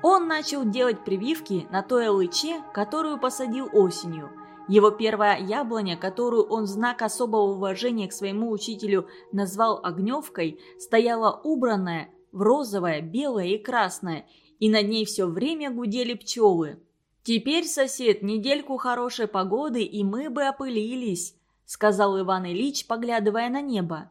Он начал делать прививки на той алыче, которую посадил осенью – его первая яблоня, которую он в знак особого уважения к своему учителю назвал огневкой, стояла убранная в розовое, белое и красное, и над ней все время гудели пчелы. «Теперь, сосед, недельку хорошей погоды, и мы бы опылились», — сказал Иван Ильич, поглядывая на небо.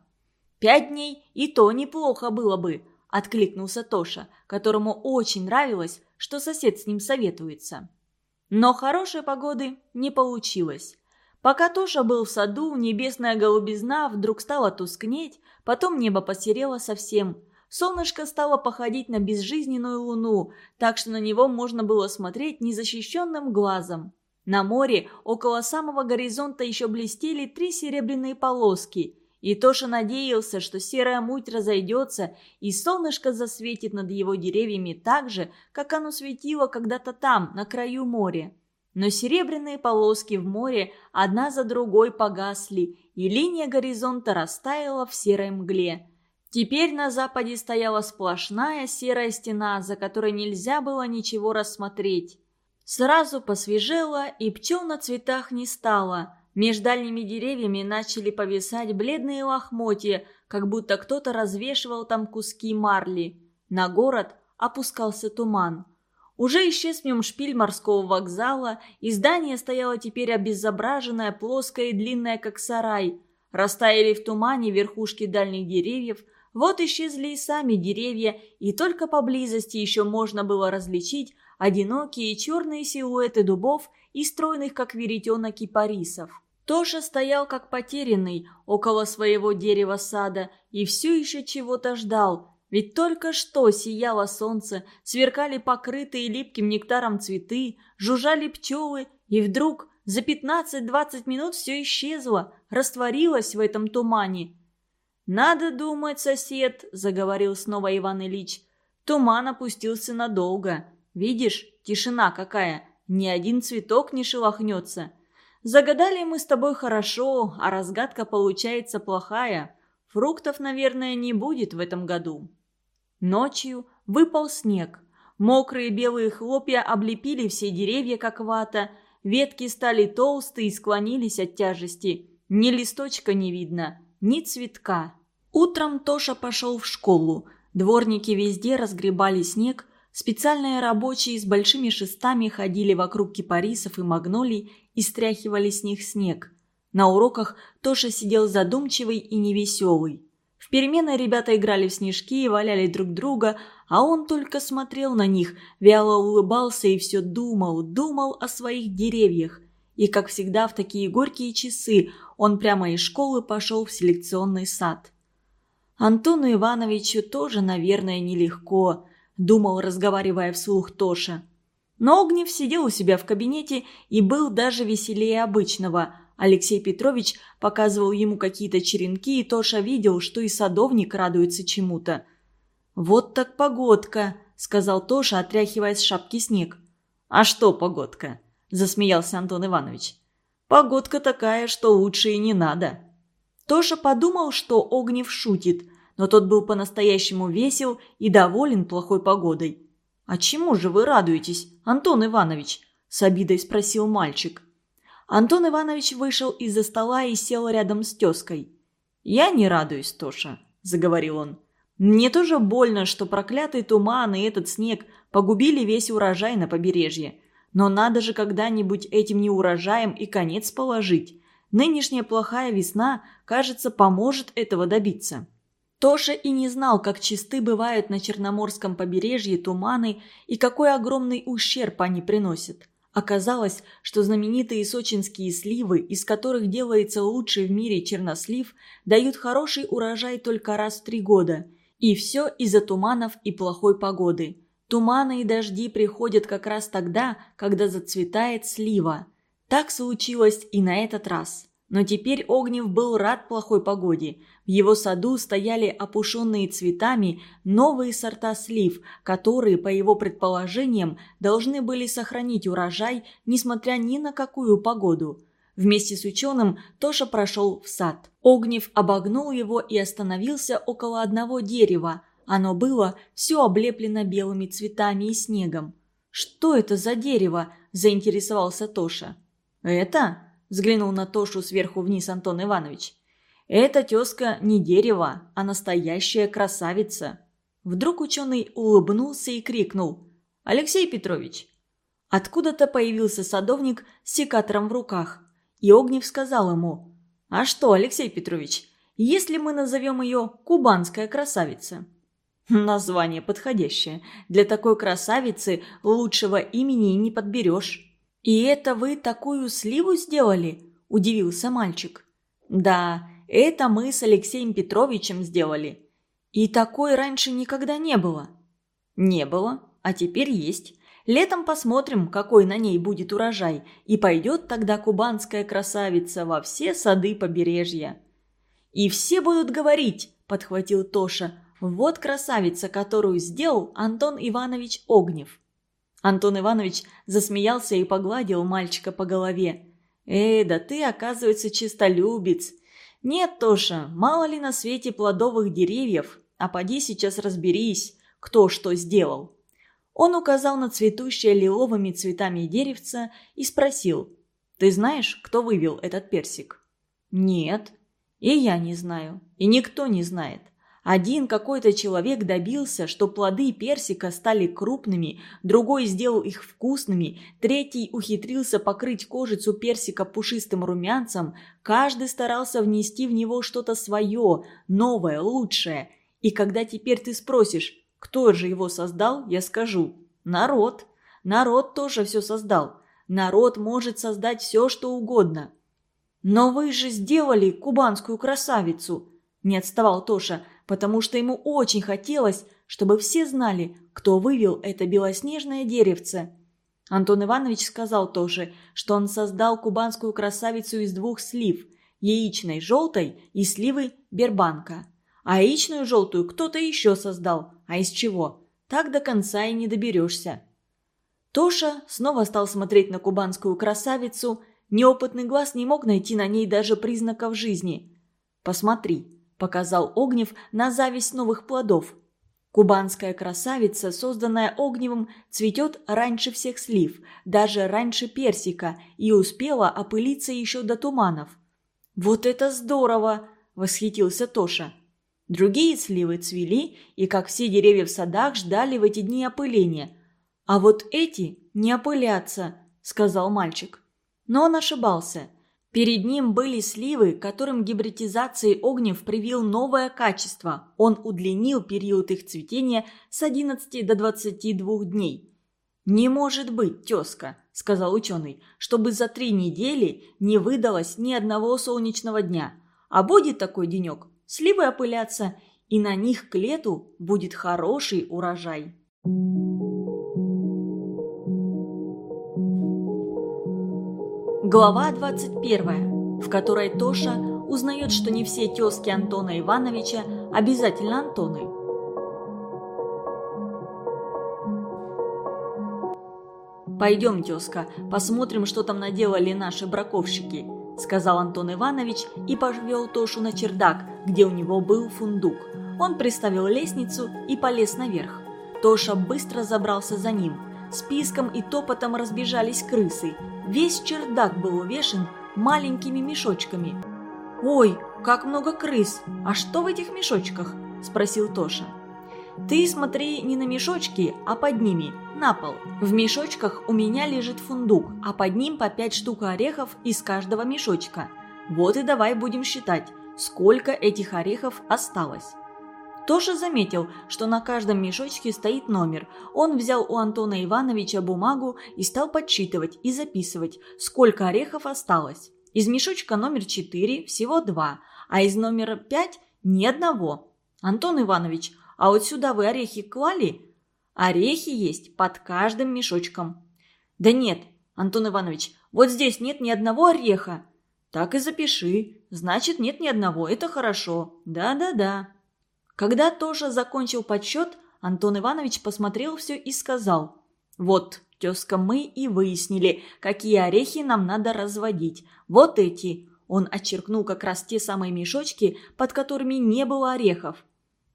«Пять дней, и то неплохо было бы», — откликнулся Тоша, которому очень нравилось, что сосед с ним советуется. Но хорошей погоды не получилось. Пока Тоша был в саду, небесная голубизна вдруг стала тускнеть, потом небо посерело совсем — Солнышко стало походить на безжизненную луну, так что на него можно было смотреть незащищенным глазом. На море около самого горизонта еще блестели три серебряные полоски, и Тоша надеялся, что серая муть разойдется, и солнышко засветит над его деревьями так же, как оно светило когда-то там, на краю моря. Но серебряные полоски в море одна за другой погасли, и линия горизонта растаяла в серой мгле. Теперь на западе стояла сплошная серая стена, за которой нельзя было ничего рассмотреть. Сразу посвежело, и пчел на цветах не стало. Между дальними деревьями начали повисать бледные лохмотья, как будто кто-то развешивал там куски марли. На город опускался туман. Уже исчез в нем шпиль морского вокзала, и здание стояло теперь обезображенное, плоское и длинное, как сарай. Растаяли в тумане верхушки дальних деревьев – вот исчезли и сами деревья, и только поблизости еще можно было различить одинокие черные силуэты дубов и стройных, как веретена, кипарисов. Тоша стоял как потерянный около своего дерева сада и все еще чего-то ждал, ведь только что сияло солнце, сверкали покрытые липким нектаром цветы, жужжали пчелы, и вдруг за 15-20 минут все исчезло, растворилось в этом тумане. «Надо думать, сосед», — заговорил снова Иван Ильич. «Туман опустился надолго. Видишь, тишина какая, ни один цветок не шелохнется. Загадали мы с тобой хорошо, а разгадка получается плохая. Фруктов, наверное, не будет в этом году». Ночью выпал снег. Мокрые белые хлопья облепили все деревья, как вата. Ветки стали толстые и склонились от тяжести. Ни листочка не видно, ни цветка. Утром Тоша пошел в школу. Дворники везде разгребали снег, специальные рабочие с большими шестами ходили вокруг кипарисов и магнолий и стряхивали с них снег. На уроках Тоша сидел задумчивый и невеселый. В перемены ребята играли в снежки и валяли друг друга, а он только смотрел на них, вяло улыбался и все думал, думал о своих деревьях. И, как всегда, в такие горькие часы он прямо из школы пошел в селекционный сад. Антону Ивановичу тоже, наверное, нелегко, думал, разговаривая вслух Тоша. Но Огнев сидел у себя в кабинете и был даже веселее обычного. Алексей Петрович показывал ему какие-то черенки, и Тоша видел, что и садовник радуется чему-то. «Вот так погодка», — сказал Тоша, отряхивая с шапки снег. «А что погодка?» — засмеялся Антон Иванович. «Погодка такая, что лучше и не надо». Тоша подумал, что Огнев шутит, но тот был по-настоящему весел и доволен плохой погодой. «А чему же вы радуетесь, Антон Иванович?» – с обидой спросил мальчик. Антон Иванович вышел из-за стола и сел рядом с тезкой. «Я не радуюсь, Тоша», – заговорил он. «Мне тоже больно, что проклятый туман и этот снег погубили весь урожай на побережье. Но надо же когда-нибудь этим неурожаем и конец положить. Нынешняя плохая весна, кажется, поможет этого добиться. Тоша и не знал, как чисты бывают на Черноморском побережье туманы и какой огромный ущерб они приносят. Оказалось, что знаменитые сочинские сливы, из которых делается лучший в мире чернослив, дают хороший урожай только раз в три года. И все из-за туманов и плохой погоды. Туманы и дожди приходят как раз тогда, когда зацветает слива. Так случилось и на этот раз. Но теперь Огнев был рад плохой погоде. В его саду стояли опушенные цветами новые сорта слив, которые, по его предположениям, должны были сохранить урожай, несмотря ни на какую погоду. Вместе с ученым Тоша прошел в сад. Огнев обогнул его и остановился около одного дерева. Оно было все облеплено белыми цветами и снегом. «Что это за дерево?» – заинтересовался Тоша. «Это?» – взглянул на Тошу сверху вниз Антон Иванович. «Эта тезка не дерево, а настоящая красавица». Вдруг ученый улыбнулся и крикнул. «Алексей Петрович!» Откуда-то появился садовник с секатором в руках. И Огнев сказал ему, «А что, Алексей Петрович, если мы назовем ее «Кубанская красавица»?» Название подходящее. Для такой красавицы лучшего имени не подберешь. «И это вы такую сливу сделали?» – удивился мальчик. «Да, это мы с Алексеем Петровичем сделали. И такой раньше никогда не было». «Не было, а теперь есть. Летом посмотрим, какой на ней будет урожай, и пойдет тогда кубанская красавица во все сады побережья». «И все будут говорить», – подхватил Тоша, – «вот красавица, которую сделал Антон Иванович Огнев». Антон Иванович засмеялся и погладил мальчика по голове. «Эй, да ты, оказывается, чистолюбец. Нет, Тоша, мало ли на свете плодовых деревьев, а поди сейчас разберись, кто что сделал». Он указал на цветущее лиловыми цветами деревце и спросил, «Ты знаешь, кто вывел этот персик?» «Нет». «И я не знаю, и никто не знает. Один какой-то человек добился, что плоды персика стали крупными, другой сделал их вкусными, третий ухитрился покрыть кожицу персика пушистым румянцем, каждый старался внести в него что-то свое, новое, лучшее. И когда теперь ты спросишь, кто же его создал, я скажу – народ. Народ тоже все создал. Народ может создать все, что угодно. «Но вы же сделали кубанскую красавицу!» – не отставал Тоша – потому что ему очень хотелось, чтобы все знали, кто вывел это белоснежное деревце. Антон Иванович сказал тоже, что он создал кубанскую красавицу из двух слив – яичной желтой и сливы бербанка. А яичную желтую кто-то еще создал, а из чего? Так до конца и не доберешься. Тоша снова стал смотреть на кубанскую красавицу, неопытный глаз не мог найти на ней даже признаков жизни. «Посмотри», – показал Огнев на зависть новых плодов. Кубанская красавица, созданная Огневым, цветет раньше всех слив, даже раньше персика, и успела опылиться еще до туманов. «Вот это здорово!» – восхитился Тоша. Другие сливы цвели и, как все деревья в садах, ждали в эти дни опыления. «А вот эти не опылятся», – сказал мальчик. Но он ошибался. Перед ним были сливы, которым гибридизацией Огнев привил новое качество. Он удлинил период их цветения с 11 до 22 дней. «Не может быть, тезка», – сказал ученый, – «чтобы за три недели не выдалось ни одного солнечного дня. А будет такой денек, сливы опылятся, и на них к лету будет хороший урожай». Глава 21, в которой Тоша узнает, что не все тезки Антона Ивановича обязательно Антоны. «Пойдем, тезка, посмотрим, что там наделали наши браковщики», – сказал Антон Иванович и повел Тошу на чердак, где у него был фундук. Он приставил лестницу и полез наверх. Тоша быстро забрался за ним. С писком и топотом разбежались крысы. Весь чердак был увешан маленькими мешочками. «Ой, как много крыс! А что в этих мешочках?» – спросил Тоша. «Ты смотри не на мешочки, а под ними, на пол. В мешочках у меня лежит фундук, а под ним по пять штук орехов из каждого мешочка. Вот и давай будем считать, сколько этих орехов осталось». Тоша заметил, что на каждом мешочке стоит номер. Он взял у Антона Ивановича бумагу и стал подсчитывать и записывать, сколько орехов осталось. Из мешочка номер 4 всего два, а из номера 5 ни одного. Антон Иванович, а вот сюда вы орехи клали? Орехи есть под каждым мешочком. Да нет, Антон Иванович, вот здесь нет ни одного ореха. Так и запиши. Значит, нет ни одного, это хорошо. Да-да-да. Когда Тоша закончил подсчет, Антон Иванович посмотрел все и сказал. «Вот, тезка, мы и выяснили, какие орехи нам надо разводить. Вот эти». Он отчеркнул как раз те самые мешочки, под которыми не было орехов.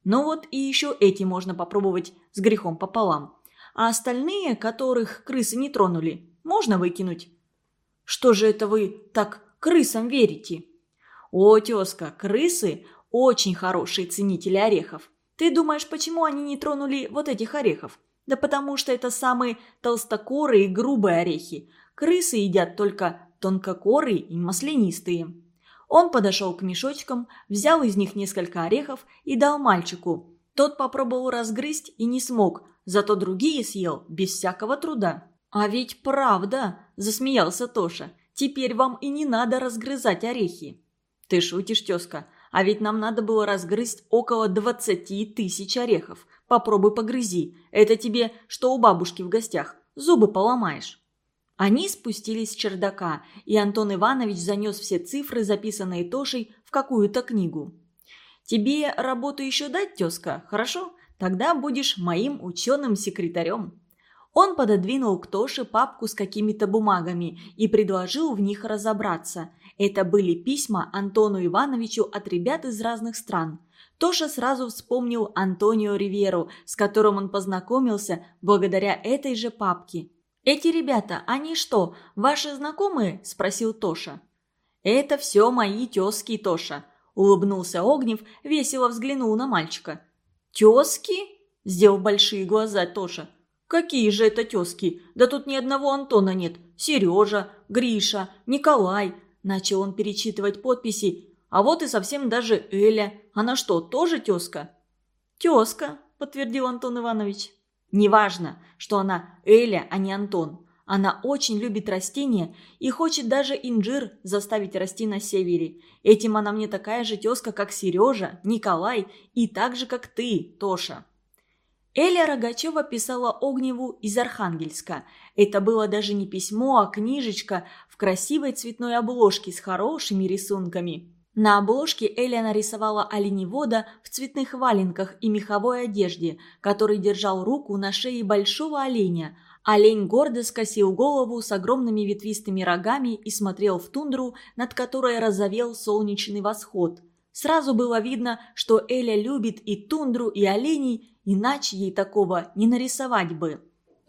Ну вот и еще эти можно попробовать с грехом пополам. А остальные, которых крысы не тронули, можно выкинуть. Что же это вы так крысам верите? О, тезка, крысы очень хорошие ценители орехов. Ты думаешь, почему они не тронули вот этих орехов? Да потому что это самые толстокорые и грубые орехи. Крысы едят только тонкокорые и маслянистые. Он подошел к мешочкам, взял из них несколько орехов и дал мальчику. Тот попробовал разгрызть и не смог, зато другие съел без всякого труда. «А ведь правда!» – засмеялся Тоша. «Теперь вам и не надо разгрызать орехи». «Ты шутишь, тезка, а ведь нам надо было разгрызть около двадцати тысяч орехов. Попробуй погрызи. Это тебе, что у бабушки в гостях. Зубы поломаешь». Они спустились с чердака, и Антон Иванович занес все цифры, записанные Тошей, в какую-то книгу. «Тебе работу еще дать, тезка, хорошо? Тогда будешь моим ученым-секретарем». Он пододвинул к Тоше папку с какими-то бумагами и предложил в них разобраться. Это были письма Антону Ивановичу от ребят из разных стран. Тоша сразу вспомнил Антонио Риверу, с которым он познакомился благодаря этой же папке. «Эти ребята, они что, ваши знакомые?» – спросил Тоша. «Это все мои тезки, Тоша», – улыбнулся Огнев, весело взглянул на мальчика. «Тезки?» – сделал большие глаза Тоша. «Какие же это тезки? Да тут ни одного Антона нет. Сережа, Гриша, Николай». Начал он перечитывать подписи. «А вот и совсем даже Эля. Она что, тоже тезка?» «Тезка», – подтвердил Антон Иванович. Неважно, что она Эля, а не Антон. Она очень любит растения и хочет даже инжир заставить расти на севере. Этим она мне такая же тезка, как Сережа, Николай и так же, как ты, Тоша. Эля Рогачева писала Огневу из Архангельска. Это было даже не письмо, а книжечка красивой цветной обложке с хорошими рисунками. На обложке Эля нарисовала оленевода в цветных валенках и меховой одежде, который держал руку на шее большого оленя. Олень гордо скосил голову с огромными ветвистыми рогами и смотрел в тундру, над которой разовел солнечный восход. Сразу было видно, что Эля любит и тундру, и оленей, иначе ей такого не нарисовать бы.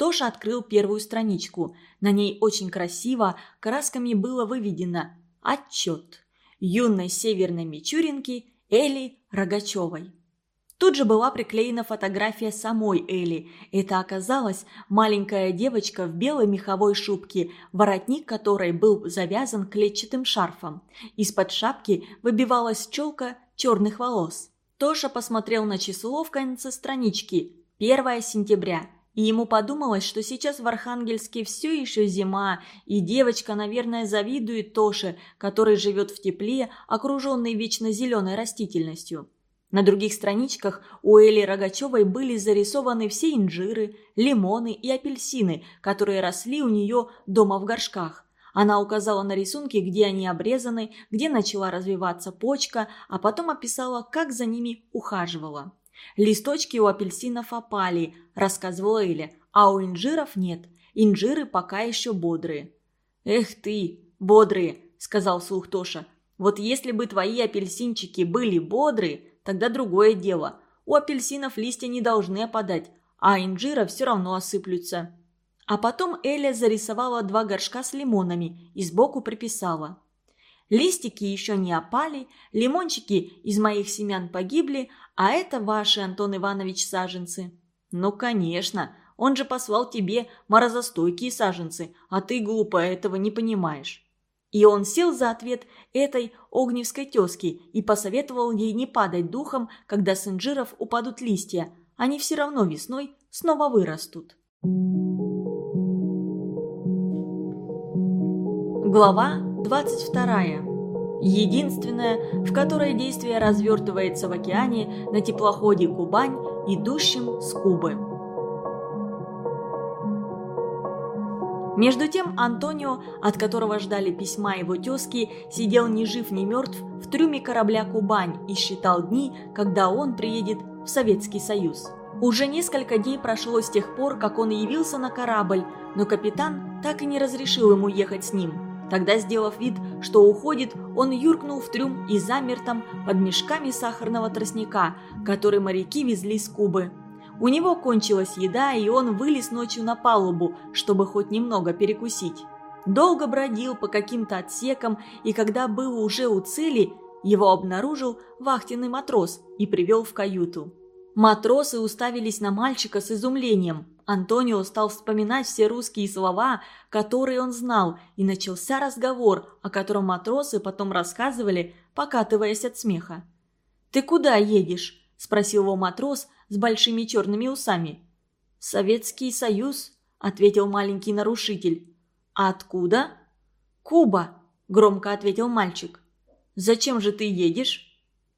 Тоша открыл первую страничку. На ней очень красиво красками было выведено «Отчет» юной северной Мичуринки Эли Рогачевой. Тут же была приклеена фотография самой Эли. Это оказалась маленькая девочка в белой меховой шубке, воротник которой был завязан клетчатым шарфом. Из-под шапки выбивалась челка черных волос. Тоша посмотрел на число в конце странички. 1 сентября. И ему подумалось, что сейчас в Архангельске все еще зима, и девочка, наверное, завидует Тоше, который живет в тепле, окруженной вечно зеленой растительностью. На других страничках у Эли Рогачевой были зарисованы все инжиры, лимоны и апельсины, которые росли у нее дома в горшках. Она указала на рисунки, где они обрезаны, где начала развиваться почка, а потом описала, как за ними ухаживала. Листочки у апельсинов опали, рассказывала Эля, а у инжиров нет. Инжиры пока еще бодрые. Эх ты, бодрые, сказал слух Тоша. Вот если бы твои апельсинчики были бодрые, тогда другое дело. У апельсинов листья не должны опадать, а инжира все равно осыплются. А потом Эля зарисовала два горшка с лимонами и сбоку приписала. Листики еще не опали, лимончики из моих семян погибли, а это ваши, Антон Иванович, саженцы. Ну, конечно, он же послал тебе морозостойкие саженцы, а ты, глупая, этого не понимаешь. И он сел за ответ этой огневской тезки и посоветовал ей не падать духом, когда с инжиров упадут листья. Они все равно весной снова вырастут. Глава 22. Единственная, в которой действие развертывается в океане на теплоходе «Кубань», идущем с Кубы. Между тем Антонио, от которого ждали письма его тезки, сидел ни жив, ни мертв в трюме корабля «Кубань» и считал дни, когда он приедет в Советский Союз. Уже несколько дней прошло с тех пор, как он явился на корабль, но капитан так и не разрешил ему ехать с ним – Тогда, сделав вид, что уходит, он юркнул в трюм и замер там под мешками сахарного тростника, который моряки везли с Кубы. У него кончилась еда, и он вылез ночью на палубу, чтобы хоть немного перекусить. Долго бродил по каким-то отсекам, и когда был уже у цели, его обнаружил вахтенный матрос и привел в каюту. Матросы уставились на мальчика с изумлением. Антонио стал вспоминать все русские слова, которые он знал, и начался разговор, о котором матросы потом рассказывали, покатываясь от смеха. «Ты куда едешь?» – спросил его матрос с большими черными усами. «Советский Союз», – ответил маленький нарушитель. «А откуда?» «Куба», – громко ответил мальчик. «Зачем же ты едешь?»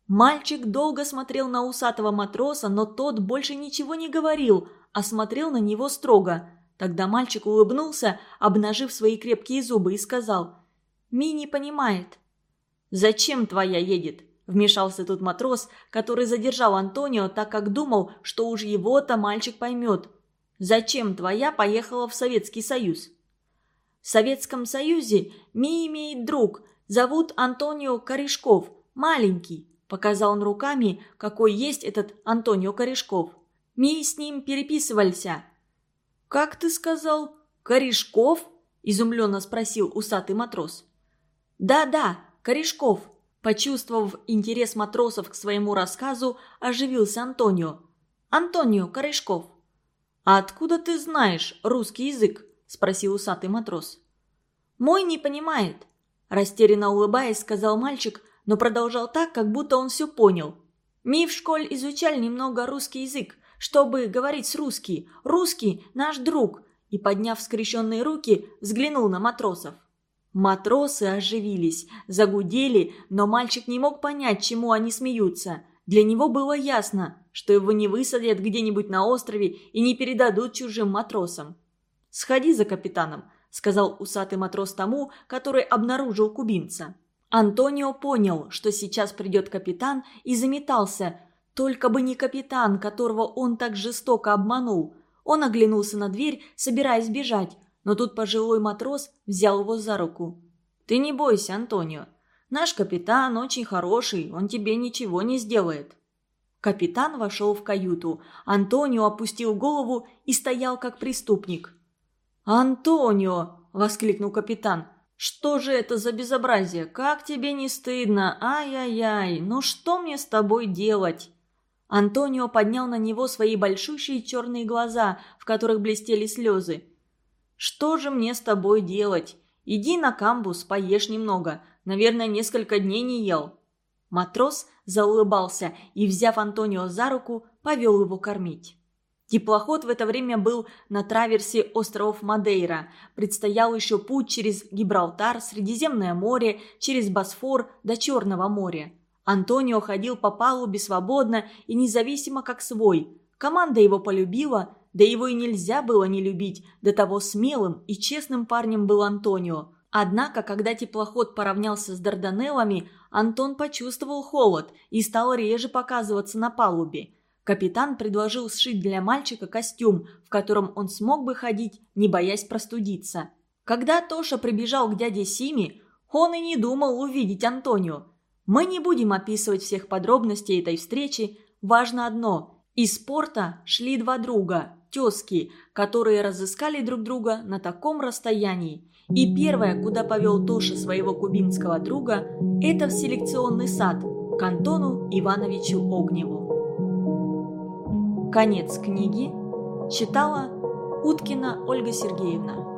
Мальчик долго смотрел на усатого матроса, но тот больше ничего не говорил, а смотрел на него строго. Тогда мальчик улыбнулся, обнажив свои крепкие зубы, и сказал «Ми не понимает». «Зачем твоя едет?» – вмешался тут матрос, который задержал Антонио, так как думал, что уж его-то мальчик поймет. «Зачем твоя поехала в Советский Союз?» «В Советском Союзе Ми имеет друг, зовут Антонио Корешков, маленький», – показал он руками, какой есть этот Антонио Корешков. «Ми с ним переписывался». «Как ты сказал? Корешков?» – изумленно спросил усатый матрос. «Да-да, Корешков», Почувствовав интерес матросов к своему рассказу, оживился Антонио. «Антонио Корешков». «А откуда ты знаешь русский язык?» – спросил усатый матрос. «Мой не понимает», – растерянно улыбаясь, сказал мальчик, но продолжал так, как будто он все понял. «Ми в школе изучали немного русский язык, чтобы говорить с русский. Русский – наш друг». И, подняв скрещенные руки, взглянул на матросов. Матросы оживились, загудели, но мальчик не мог понять, чему они смеются. Для него было ясно, что его не высадят где-нибудь на острове и не передадут чужим матросам. «Сходи за капитаном», — сказал усатый матрос тому, который обнаружил кубинца. Антонио понял, что сейчас придет капитан, и заметался. Только бы не капитан, которого он так жестоко обманул. Он оглянулся на дверь, собираясь бежать, но тут пожилой матрос взял его за руку. «Ты не бойся, Антонио. Наш капитан очень хороший, он тебе ничего не сделает». Капитан вошел в каюту. Антонио опустил голову и стоял как преступник. «Антонио!» – воскликнул капитан. «Что же это за безобразие? Как тебе не стыдно? Ай-яй-яй! Ну что мне с тобой делать?» Антонио поднял на него свои большущие черные глаза, в которых блестели слезы. «Что же мне с тобой делать? Иди на камбус, поешь немного. Наверное, несколько дней не ел». Матрос заулыбался и, взяв Антонио за руку, повел его кормить. Теплоход в это время был на траверсе островов Мадейра. Предстоял еще путь через Гибралтар, Средиземное море, через Босфор до Черного моря. Антонио ходил по палубе свободно и независимо как свой. Команда его полюбила – да его и нельзя было не любить, до того смелым и честным парнем был Антонио. Однако, когда теплоход поравнялся с Дарданеллами, Антон почувствовал холод и стал реже показываться на палубе. Капитан предложил сшить для мальчика костюм, в котором он смог бы ходить, не боясь простудиться. Когда Тоша прибежал к дяде Симе, он и не думал увидеть Антонио. Мы не будем описывать всех подробностей этой встречи, важно одно – из порта шли два друга тезки, которые разыскали друг друга на таком расстоянии. И первое, куда повел Тоша своего кубинского друга, это в селекционный сад к Антону Ивановичу Огневу. Конец книги читала Уткина Ольга Сергеевна.